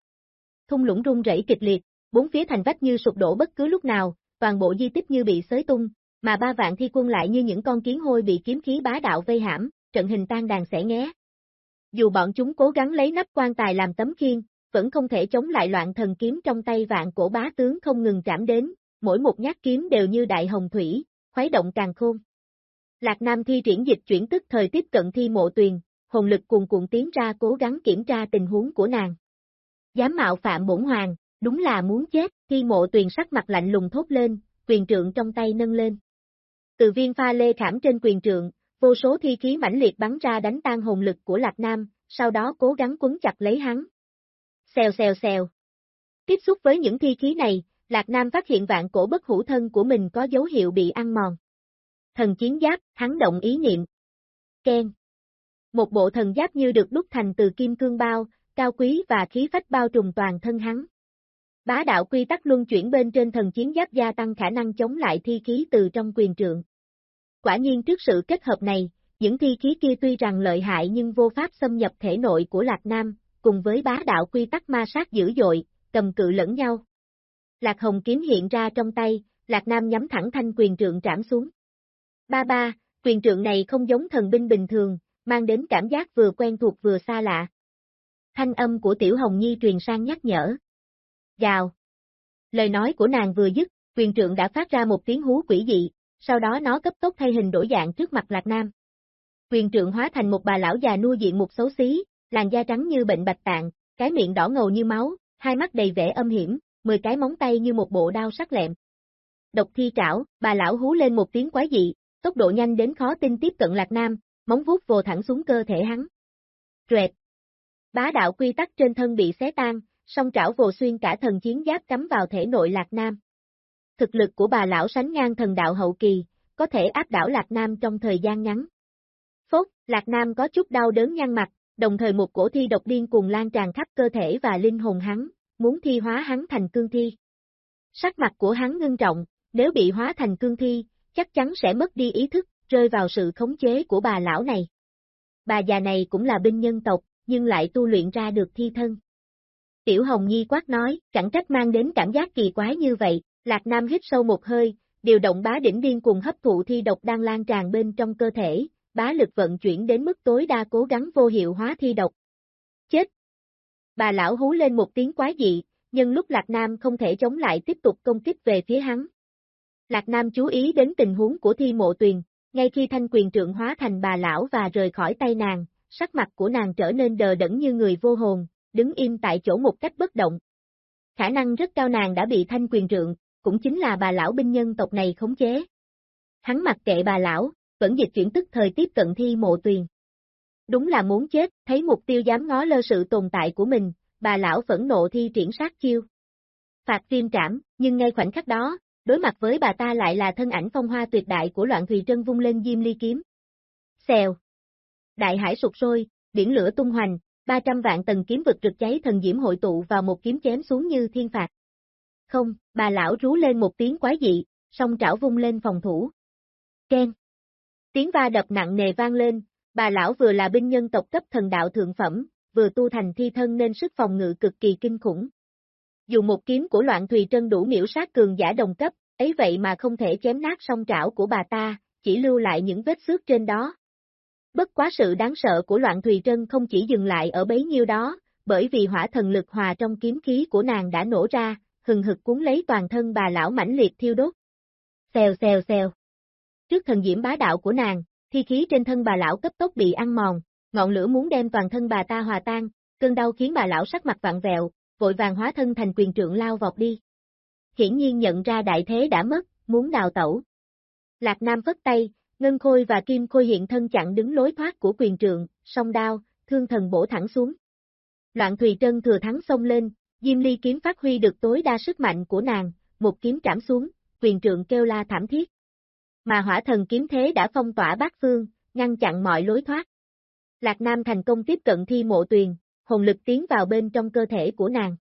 Thung lũng rung rẩy kịch liệt, bốn phía thành vách như sụp đổ bất cứ lúc nào, toàn bộ di tích như bị xới tung, mà ba vạn thi quân lại như những con kiến hôi bị kiếm khí bá đạo vây hãm, trận hình tan đàn sẽ ngé. Dù bọn chúng cố gắng lấy nắp quan tài làm tấm khiên, vẫn không thể chống lại loạn thần kiếm trong tay vạn cổ bá tướng không ngừng chạm đến, mỗi một nhát kiếm đều như đại hồng thủy, khuấy động càng khôn. Lạc Nam thi triển dịch chuyển tức thời tiếp cận thi mộ tuyền, hồn lực cuồn cuộn tiến ra cố gắng kiểm tra tình huống của nàng. Dám mạo phạm bổn hoàng, đúng là muốn chết, thi mộ tuyền sắc mặt lạnh lùng thốt lên, quyền trượng trong tay nâng lên. Từ viên pha lê khảm trên quyền trượng, vô số thi khí mãnh liệt bắn ra đánh tan hồn lực của Lạc Nam, sau đó cố gắng quấn chặt lấy hắn. Xèo xèo xèo. Tiếp xúc với những thi khí này, Lạc Nam phát hiện vạn cổ bất hữu thân của mình có dấu hiệu bị ăn mòn. Thần chiến giáp, hắn động ý niệm. Ken. Một bộ thần giáp như được đúc thành từ kim cương bao, cao quý và khí phách bao trùm toàn thân hắn. Bá đạo quy tắc luân chuyển bên trên thần chiến giáp gia tăng khả năng chống lại thi khí từ trong quyền trượng. Quả nhiên trước sự kết hợp này, những thi khí kia tuy rằng lợi hại nhưng vô pháp xâm nhập thể nội của Lạc Nam, cùng với bá đạo quy tắc ma sát dữ dội, cầm cự lẫn nhau. Lạc Hồng kiếm hiện ra trong tay, Lạc Nam nhắm thẳng thanh quyền trượng trảm xuống. Ba ba, quyền trượng này không giống thần binh bình thường, mang đến cảm giác vừa quen thuộc vừa xa lạ. Thanh âm của Tiểu Hồng Nhi truyền sang nhắc nhở. Gào. Lời nói của nàng vừa dứt, quyền trượng đã phát ra một tiếng hú quỷ dị, sau đó nó cấp tốc thay hình đổi dạng trước mặt Lạc Nam. Quyền trượng hóa thành một bà lão già nua diện một xấu xí, làn da trắng như bệnh bạch tạng, cái miệng đỏ ngầu như máu, hai mắt đầy vẻ âm hiểm, mười cái móng tay như một bộ đao sắc lẹm. Độc thi trảo, bà lão hú lên một tiếng quái dị, tốc độ nhanh đến khó tin tiếp cận Lạc Nam, móng vuốt vồ thẳng xuống cơ thể hắn. Rệt. Bá đạo quy tắc trên thân bị xé tan, song trảo vồ xuyên cả thần chiến giáp cắm vào thể nội Lạc Nam. Thực lực của bà lão sánh ngang thần đạo hậu kỳ, có thể áp đảo Lạc Nam trong thời gian ngắn. Phốt, Lạc Nam có chút đau đớn nhăn mặt, đồng thời một cổ thi độc điên cuồng lan tràn khắp cơ thể và linh hồn hắn, muốn thi hóa hắn thành cương thi. Sắc mặt của hắn ngưng trọng, nếu bị hóa thành cương thi, chắc chắn sẽ mất đi ý thức, rơi vào sự khống chế của bà lão này. Bà già này cũng là binh nhân tộc, nhưng lại tu luyện ra được thi thân. Tiểu Hồng Nhi quát nói, chẳng trách mang đến cảm giác kỳ quái như vậy, Lạc Nam hít sâu một hơi, điều động bá đỉnh điên cùng hấp thụ thi độc đang lan tràn bên trong cơ thể, bá lực vận chuyển đến mức tối đa cố gắng vô hiệu hóa thi độc. Chết! Bà lão hú lên một tiếng quái dị, nhưng lúc Lạc Nam không thể chống lại tiếp tục công kích về phía hắn. Lạc Nam chú ý đến tình huống của thi mộ tuyền, ngay khi thanh quyền trượng hóa thành bà lão và rời khỏi tay nàng, sắc mặt của nàng trở nên đờ đẫn như người vô hồn, đứng im tại chỗ một cách bất động. Khả năng rất cao nàng đã bị thanh quyền trượng, cũng chính là bà lão binh nhân tộc này khống chế. Hắn mặc kệ bà lão, vẫn dịch chuyển tức thời tiếp cận thi mộ tuyền. Đúng là muốn chết, thấy mục tiêu dám ngó lơ sự tồn tại của mình, bà lão phẫn nộ thi triển sát chiêu. Phạt viêm trảm, nhưng ngay khoảnh khắc đó, đối mặt với bà ta lại là thân ảnh phong hoa tuyệt đại của loạn thùy trân vung lên diêm ly kiếm. Xèo. Đại hải sụt sôi, biển lửa tung hoành, 300 vạn tầng kiếm vực rực cháy thần diễm hội tụ vào một kiếm chém xuống như thiên phạt. Không, bà lão rú lên một tiếng quái dị, song trảo vung lên phòng thủ. Ken. Tiếng va đập nặng nề vang lên, bà lão vừa là binh nhân tộc cấp thần đạo thượng phẩm, vừa tu thành thi thân nên sức phòng ngự cực kỳ kinh khủng. Dù một kiếm của loạn thùy trân đủ miễu sát cường giả đồng cấp, ấy vậy mà không thể chém nát song trảo của bà ta, chỉ lưu lại những vết xước trên đó. Bất quá sự đáng sợ của loạn thùy trân không chỉ dừng lại ở bấy nhiêu đó, bởi vì hỏa thần lực hòa trong kiếm khí của nàng đã nổ ra, hừng hực cuốn lấy toàn thân bà lão mãnh liệt thiêu đốt. Xèo xèo xèo. Trước thần diễm bá đạo của nàng, thi khí trên thân bà lão cấp tốc bị ăn mòn, ngọn lửa muốn đem toàn thân bà ta hòa tan, cơn đau khiến bà lão sắc mặt vặn vẹo, vội vàng hóa thân thành quyền trượng lao vọt đi. Hiển nhiên nhận ra đại thế đã mất, muốn đào tẩu. Lạc Nam vất tay, Ngân Khôi và Kim Khôi hiện thân chặn đứng lối thoát của quyền trượng, song đao, thương thần bổ thẳng xuống. Loạn Thùy Trân thừa thắng xông lên, Diêm Ly kiếm phát huy được tối đa sức mạnh của nàng, một kiếm trảm xuống, quyền trượng kêu la thảm thiết. Mà hỏa thần kiếm thế đã phong tỏa bát phương, ngăn chặn mọi lối thoát. Lạc Nam thành công tiếp cận thi mộ tuyền, hồn lực tiến vào bên trong cơ thể của nàng.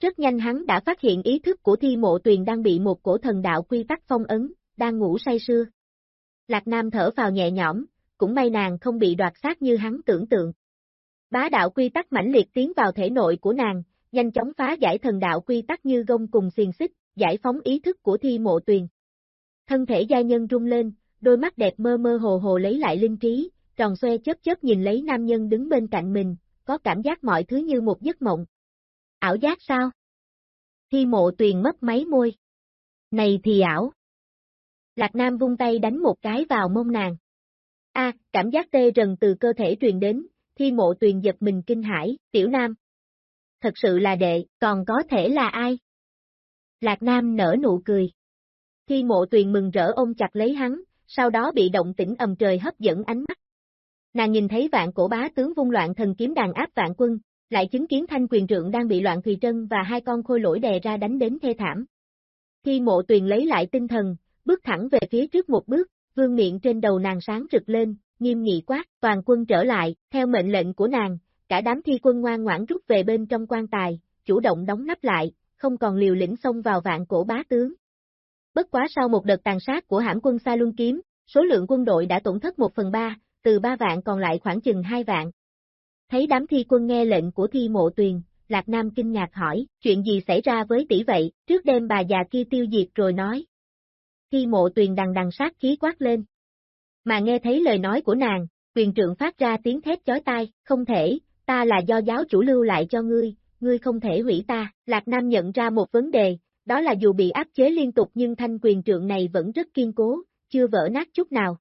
Rất nhanh hắn đã phát hiện ý thức của thi mộ tuyền đang bị một cổ thần đạo quy tắc phong ấn, đang ngủ say sưa. Lạc Nam thở vào nhẹ nhõm, cũng may nàng không bị đoạt xác như hắn tưởng tượng. Bá đạo quy tắc mãnh liệt tiến vào thể nội của nàng, nhanh chóng phá giải thần đạo quy tắc như gông cùng xiềng xích, giải phóng ý thức của thi mộ tuyền. Thân thể gia nhân rung lên, đôi mắt đẹp mơ mơ hồ hồ lấy lại linh trí, tròn xoe chớp chớp nhìn lấy nam nhân đứng bên cạnh mình, có cảm giác mọi thứ như một giấc mộng. Ảo giác sao? Thi mộ tuyền mất máy môi. Này thì ảo. Lạc Nam vung tay đánh một cái vào mông nàng. A, cảm giác tê rần từ cơ thể truyền đến, thi mộ tuyền giật mình kinh hãi, tiểu nam. Thật sự là đệ, còn có thể là ai? Lạc Nam nở nụ cười. Thi mộ tuyền mừng rỡ ôm chặt lấy hắn, sau đó bị động tĩnh ầm trời hấp dẫn ánh mắt. Nàng nhìn thấy vạn cổ bá tướng vung loạn thần kiếm đàn áp vạn quân, lại chứng kiến thanh quyền trượng đang bị loạn thùy trân và hai con khôi lỗi đè ra đánh đến thê thảm. Khi mộ tuyền lấy lại tinh thần, bước thẳng về phía trước một bước, vương miệng trên đầu nàng sáng rực lên, nghiêm nghị quát, toàn quân trở lại, theo mệnh lệnh của nàng, cả đám thi quân ngoan ngoãn rút về bên trong quan tài, chủ động đóng nắp lại, không còn liều lĩnh xông vào vạn cổ bá tướng. Bất quá sau một đợt tàn sát của hãm quân Sa Luân Kiếm, số lượng quân đội đã tổn thất một phần ba, từ ba vạn còn lại khoảng chừng hai vạn. Thấy đám thi quân nghe lệnh của thi mộ tuyền, Lạc Nam kinh ngạc hỏi, chuyện gì xảy ra với tỷ vậy, trước đêm bà già kia tiêu diệt rồi nói. Thi mộ tuyền đằng đằng sát khí quát lên. Mà nghe thấy lời nói của nàng, quyền trượng phát ra tiếng thét chói tai, không thể, ta là do giáo chủ lưu lại cho ngươi, ngươi không thể hủy ta. Lạc Nam nhận ra một vấn đề, đó là dù bị áp chế liên tục nhưng thanh quyền trượng này vẫn rất kiên cố, chưa vỡ nát chút nào.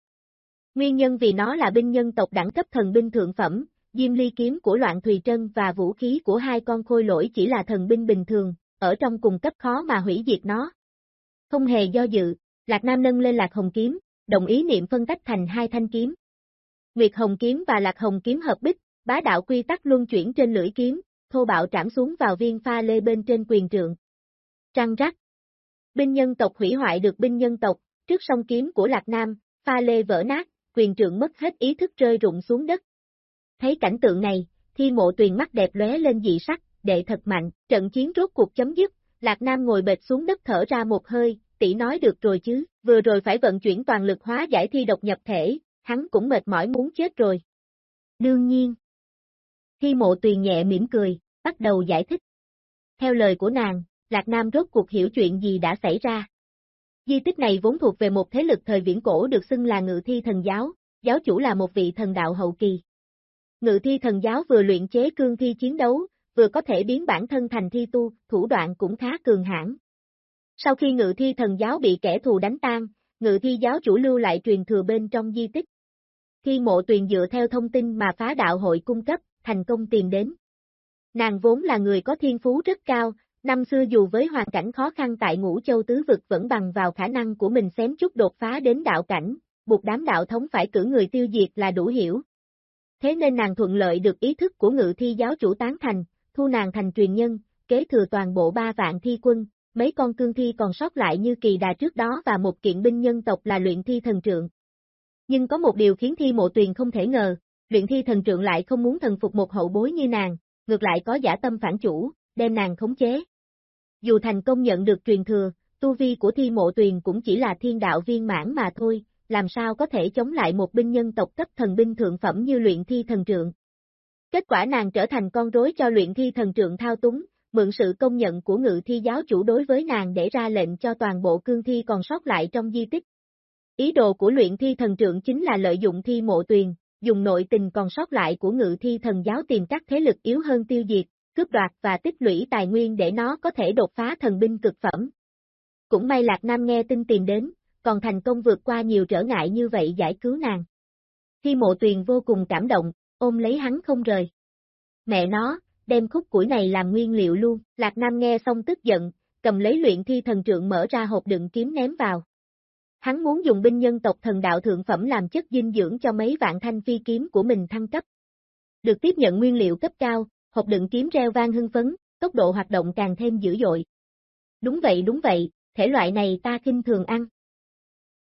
Nguyên nhân vì nó là binh nhân tộc đẳng cấp thần binh thượng phẩm, diêm ly kiếm của loạn Thùy Trân và vũ khí của hai con khôi lỗi chỉ là thần binh bình thường, ở trong cùng cấp khó mà hủy diệt nó. Không hề do dự, Lạc Nam nâng lên Lạc Hồng kiếm, đồng ý niệm phân tách thành hai thanh kiếm. Nguyệt Hồng kiếm và Lạc Hồng kiếm hợp bích, bá đạo quy tắc luân chuyển trên lưỡi kiếm, thô bạo trảm xuống vào viên pha lê bên trên quyền trượng. Trăng rắc. Binh nhân tộc hủy hoại được binh nhân tộc, trước song kiếm của Lạc Nam, pha lê vỡ nát, quyền trượng mất hết ý thức rơi rụng xuống đất. Thấy cảnh tượng này, thi mộ tuyền mắt đẹp lóe lên dị sắc, đệ thật mạnh, trận chiến rốt cuộc chấm dứt, Lạc Nam ngồi bệt xuống đất thở ra một hơi, tỷ nói được rồi chứ, vừa rồi phải vận chuyển toàn lực hóa giải thi độc nhập thể, hắn cũng mệt mỏi muốn chết rồi. Đương nhiên. Thi mộ tuyền nhẹ mỉm cười, bắt đầu giải thích. Theo lời của nàng, Lạc Nam rốt cuộc hiểu chuyện gì đã xảy ra. Di tích này vốn thuộc về một thế lực thời viễn cổ được xưng là ngự thi thần giáo, giáo chủ là một vị thần đạo hậu kỳ. Ngự thi thần giáo vừa luyện chế cương thi chiến đấu, vừa có thể biến bản thân thành thi tu, thủ đoạn cũng khá cường hãn. Sau khi ngự thi thần giáo bị kẻ thù đánh tan, ngự thi giáo chủ lưu lại truyền thừa bên trong di tích. Thi mộ tuyền dựa theo thông tin mà phá đạo hội cung cấp, thành công tìm đến. Nàng vốn là người có thiên phú rất cao, năm xưa dù với hoàn cảnh khó khăn tại ngũ châu tứ vực vẫn bằng vào khả năng của mình xém chút đột phá đến đạo cảnh, buộc đám đạo thống phải cử người tiêu diệt là đủ hiểu. Thế nên nàng thuận lợi được ý thức của ngự thi giáo chủ tán thành, thu nàng thành truyền nhân, kế thừa toàn bộ ba vạn thi quân, mấy con cương thi còn sót lại như kỳ đà trước đó và một kiện binh nhân tộc là luyện thi thần trượng. Nhưng có một điều khiến thi mộ tuyền không thể ngờ, luyện thi thần trượng lại không muốn thần phục một hậu bối như nàng, ngược lại có giả tâm phản chủ, đem nàng khống chế. Dù thành công nhận được truyền thừa, tu vi của thi mộ tuyền cũng chỉ là thiên đạo viên mãn mà thôi, làm sao có thể chống lại một binh nhân tộc cấp thần binh thượng phẩm như luyện thi thần trượng. Kết quả nàng trở thành con rối cho luyện thi thần trượng thao túng, mượn sự công nhận của ngự thi giáo chủ đối với nàng để ra lệnh cho toàn bộ cương thi còn sót lại trong di tích. Ý đồ của luyện thi thần trượng chính là lợi dụng thi mộ tuyền, dùng nội tình còn sót lại của ngự thi thần giáo tìm các thế lực yếu hơn tiêu diệt, cướp đoạt và tích lũy tài nguyên để nó có thể đột phá thần binh cực phẩm. Cũng may Lạc Nam nghe tin tìm đến, còn thành công vượt qua nhiều trở ngại như vậy giải cứu nàng. Khi mộ tuyền vô cùng cảm động, ôm lấy hắn không rời. Mẹ nó, đem khúc củi này làm nguyên liệu luôn, Lạc Nam nghe xong tức giận, cầm lấy luyện thi thần trượng mở ra hộp đựng kiếm ném vào. Hắn muốn dùng binh nhân tộc thần đạo thượng phẩm làm chất dinh dưỡng cho mấy vạn thanh phi kiếm của mình thăng cấp. Được tiếp nhận nguyên liệu cấp cao, hộp đựng kiếm reo vang hưng phấn, tốc độ hoạt động càng thêm dữ dội. Đúng vậy đúng vậy, thể loại này ta kinh thường ăn.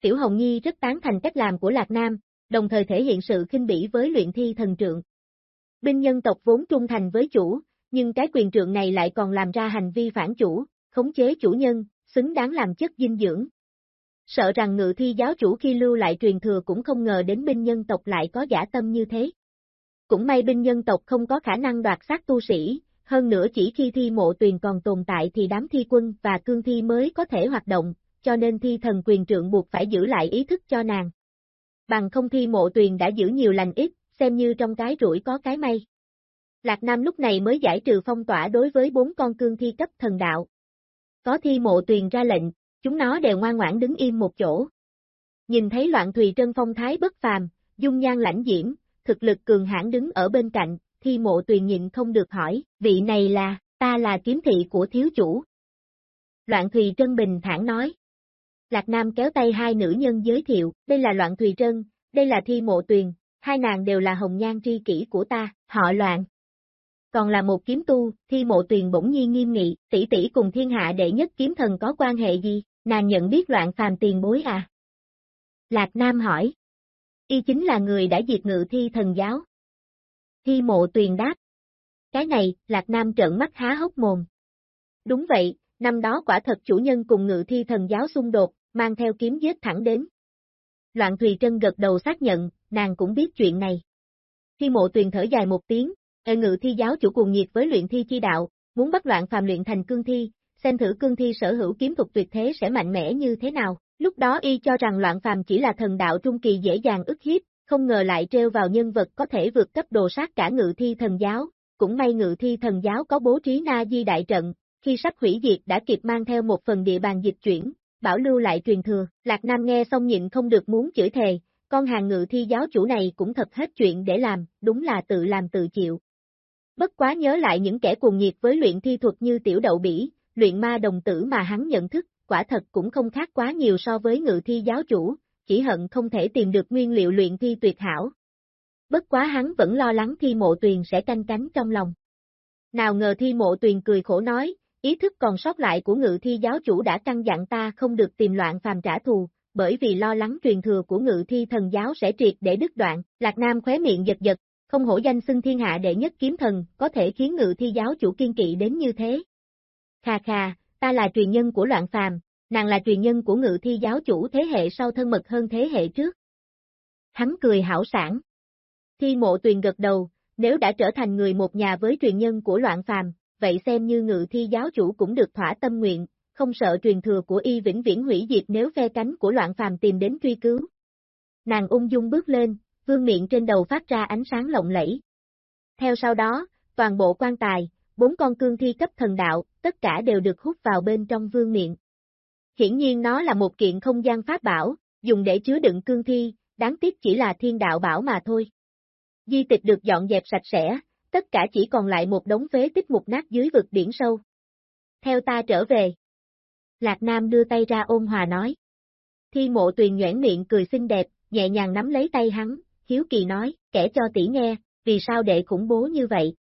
Tiểu Hồng Nhi rất tán thành cách làm của Lạc Nam, đồng thời thể hiện sự khinh bỉ với luyện thi thần trượng. Binh nhân tộc vốn trung thành với chủ, nhưng cái quyền trượng này lại còn làm ra hành vi phản chủ, khống chế chủ nhân, xứng đáng làm chất dinh dưỡng. Sợ rằng ngự thi giáo chủ khi lưu lại truyền thừa cũng không ngờ đến binh nhân tộc lại có giả tâm như thế. Cũng may binh nhân tộc không có khả năng đoạt sát tu sĩ, hơn nữa chỉ khi thi mộ tuyền còn tồn tại thì đám thi quân và cương thi mới có thể hoạt động, cho nên thi thần quyền trượng buộc phải giữ lại ý thức cho nàng. Bằng không thi mộ tuyền đã giữ nhiều lành ít, xem như trong cái rủi có cái may. Lạc Nam lúc này mới giải trừ phong tỏa đối với bốn con cương thi cấp thần đạo. Có thi mộ tuyền ra lệnh, chúng nó đều ngoan ngoãn đứng im một chỗ. Nhìn thấy loạn thùy trân phong thái bất phàm, dung nhan lãnh diễm, thực lực cường hãn đứng ở bên cạnh, thi mộ tuyền nhịn không được hỏi, vị này là, ta là kiếm thị của thiếu chủ. Loạn Thùy Trân bình thản nói. Lạc Nam kéo tay hai nữ nhân giới thiệu, đây là Loạn Thùy Trân, đây là Thi Mộ Tuyền, hai nàng đều là hồng nhan tri kỷ của ta, họ Loạn. Còn là một kiếm tu, Thi Mộ Tuyền bỗng nhiên nghiêm nghị, tỷ tỷ cùng thiên hạ đệ nhất kiếm thần có quan hệ gì, nàng nhận biết Loạn phàm tiền bối à? Lạc Nam hỏi. Y chính là người đã diệt ngự thi thần giáo. Thi mộ tuyền đáp. Cái này, Lạc Nam trợn mắt há hốc mồm. Đúng vậy, năm đó quả thật chủ nhân cùng ngự thi thần giáo xung đột, mang theo kiếm giết thẳng đến. Loạn Thùy Trân gật đầu xác nhận, nàng cũng biết chuyện này. Thi mộ tuyền thở dài một tiếng, ở ngự thi giáo chủ cuồng nhiệt với luyện thi chi đạo, muốn bắt loạn phàm luyện thành cương thi, xem thử cương thi sở hữu kiếm thuật tuyệt thế sẽ mạnh mẽ như thế nào. Lúc đó y cho rằng loạn phàm chỉ là thần đạo trung kỳ dễ dàng ức hiếp, không ngờ lại treo vào nhân vật có thể vượt cấp đồ sát cả ngự thi thần giáo. Cũng may ngự thi thần giáo có bố trí na di đại trận, khi sắp hủy diệt đã kịp mang theo một phần địa bàn dịch chuyển, bảo lưu lại truyền thừa. Lạc Nam nghe xong nhịn không được muốn chửi thề, con hàng ngự thi giáo chủ này cũng thật hết chuyện để làm, đúng là tự làm tự chịu. Bất quá nhớ lại những kẻ cuồng nhiệt với luyện thi thuật như tiểu đậu bỉ, luyện ma đồng tử mà hắn nhận thức, quả thật cũng không khác quá nhiều so với ngự thi giáo chủ, chỉ hận không thể tìm được nguyên liệu luyện thi tuyệt hảo. Bất quá hắn vẫn lo lắng thi mộ tuyền sẽ canh cánh trong lòng. Nào ngờ thi mộ tuyền cười khổ nói, ý thức còn sót lại của ngự thi giáo chủ đã căn dặn ta không được tìm loạn phàm trả thù, bởi vì lo lắng truyền thừa của ngự thi thần giáo sẽ triệt để đứt đoạn, Lạc Nam khóe miệng giật giật, không hổ danh xưng thiên hạ đệ nhất kiếm thần, có thể khiến ngự thi giáo chủ kiên kỵ đến như thế. Khà khà, ta là truyền nhân của loạn phàm, nàng là truyền nhân của ngự thi giáo chủ thế hệ sau thân mật hơn thế hệ trước. Hắn cười hảo sản. Thi mộ tuyền gật đầu, nếu đã trở thành người một nhà với truyền nhân của loạn phàm, vậy xem như ngự thi giáo chủ cũng được thỏa tâm nguyện, không sợ truyền thừa của y vĩnh viễn hủy diệt nếu phe cánh của loạn phàm tìm đến truy cứu. Nàng ung dung bước lên, vương miệng trên đầu phát ra ánh sáng lộng lẫy. Theo sau đó, toàn bộ quan tài, bốn con cương thi cấp thần đạo, tất cả đều được hút vào bên trong vương miệng. Hiển nhiên nó là một kiện không gian pháp bảo, dùng để chứa đựng cương thi, đáng tiếc chỉ là thiên đạo bảo mà thôi. Di tịch được dọn dẹp sạch sẽ, tất cả chỉ còn lại một đống phế tích mục nát dưới vực biển sâu. Theo ta trở về. Lạc Nam đưa tay ra ôm hòa nói. Thi mộ tuyền nhoảng miệng cười xinh đẹp, nhẹ nhàng nắm lấy tay hắn, hiếu kỳ nói, kể cho tỷ nghe, vì sao đệ khủng bố như vậy.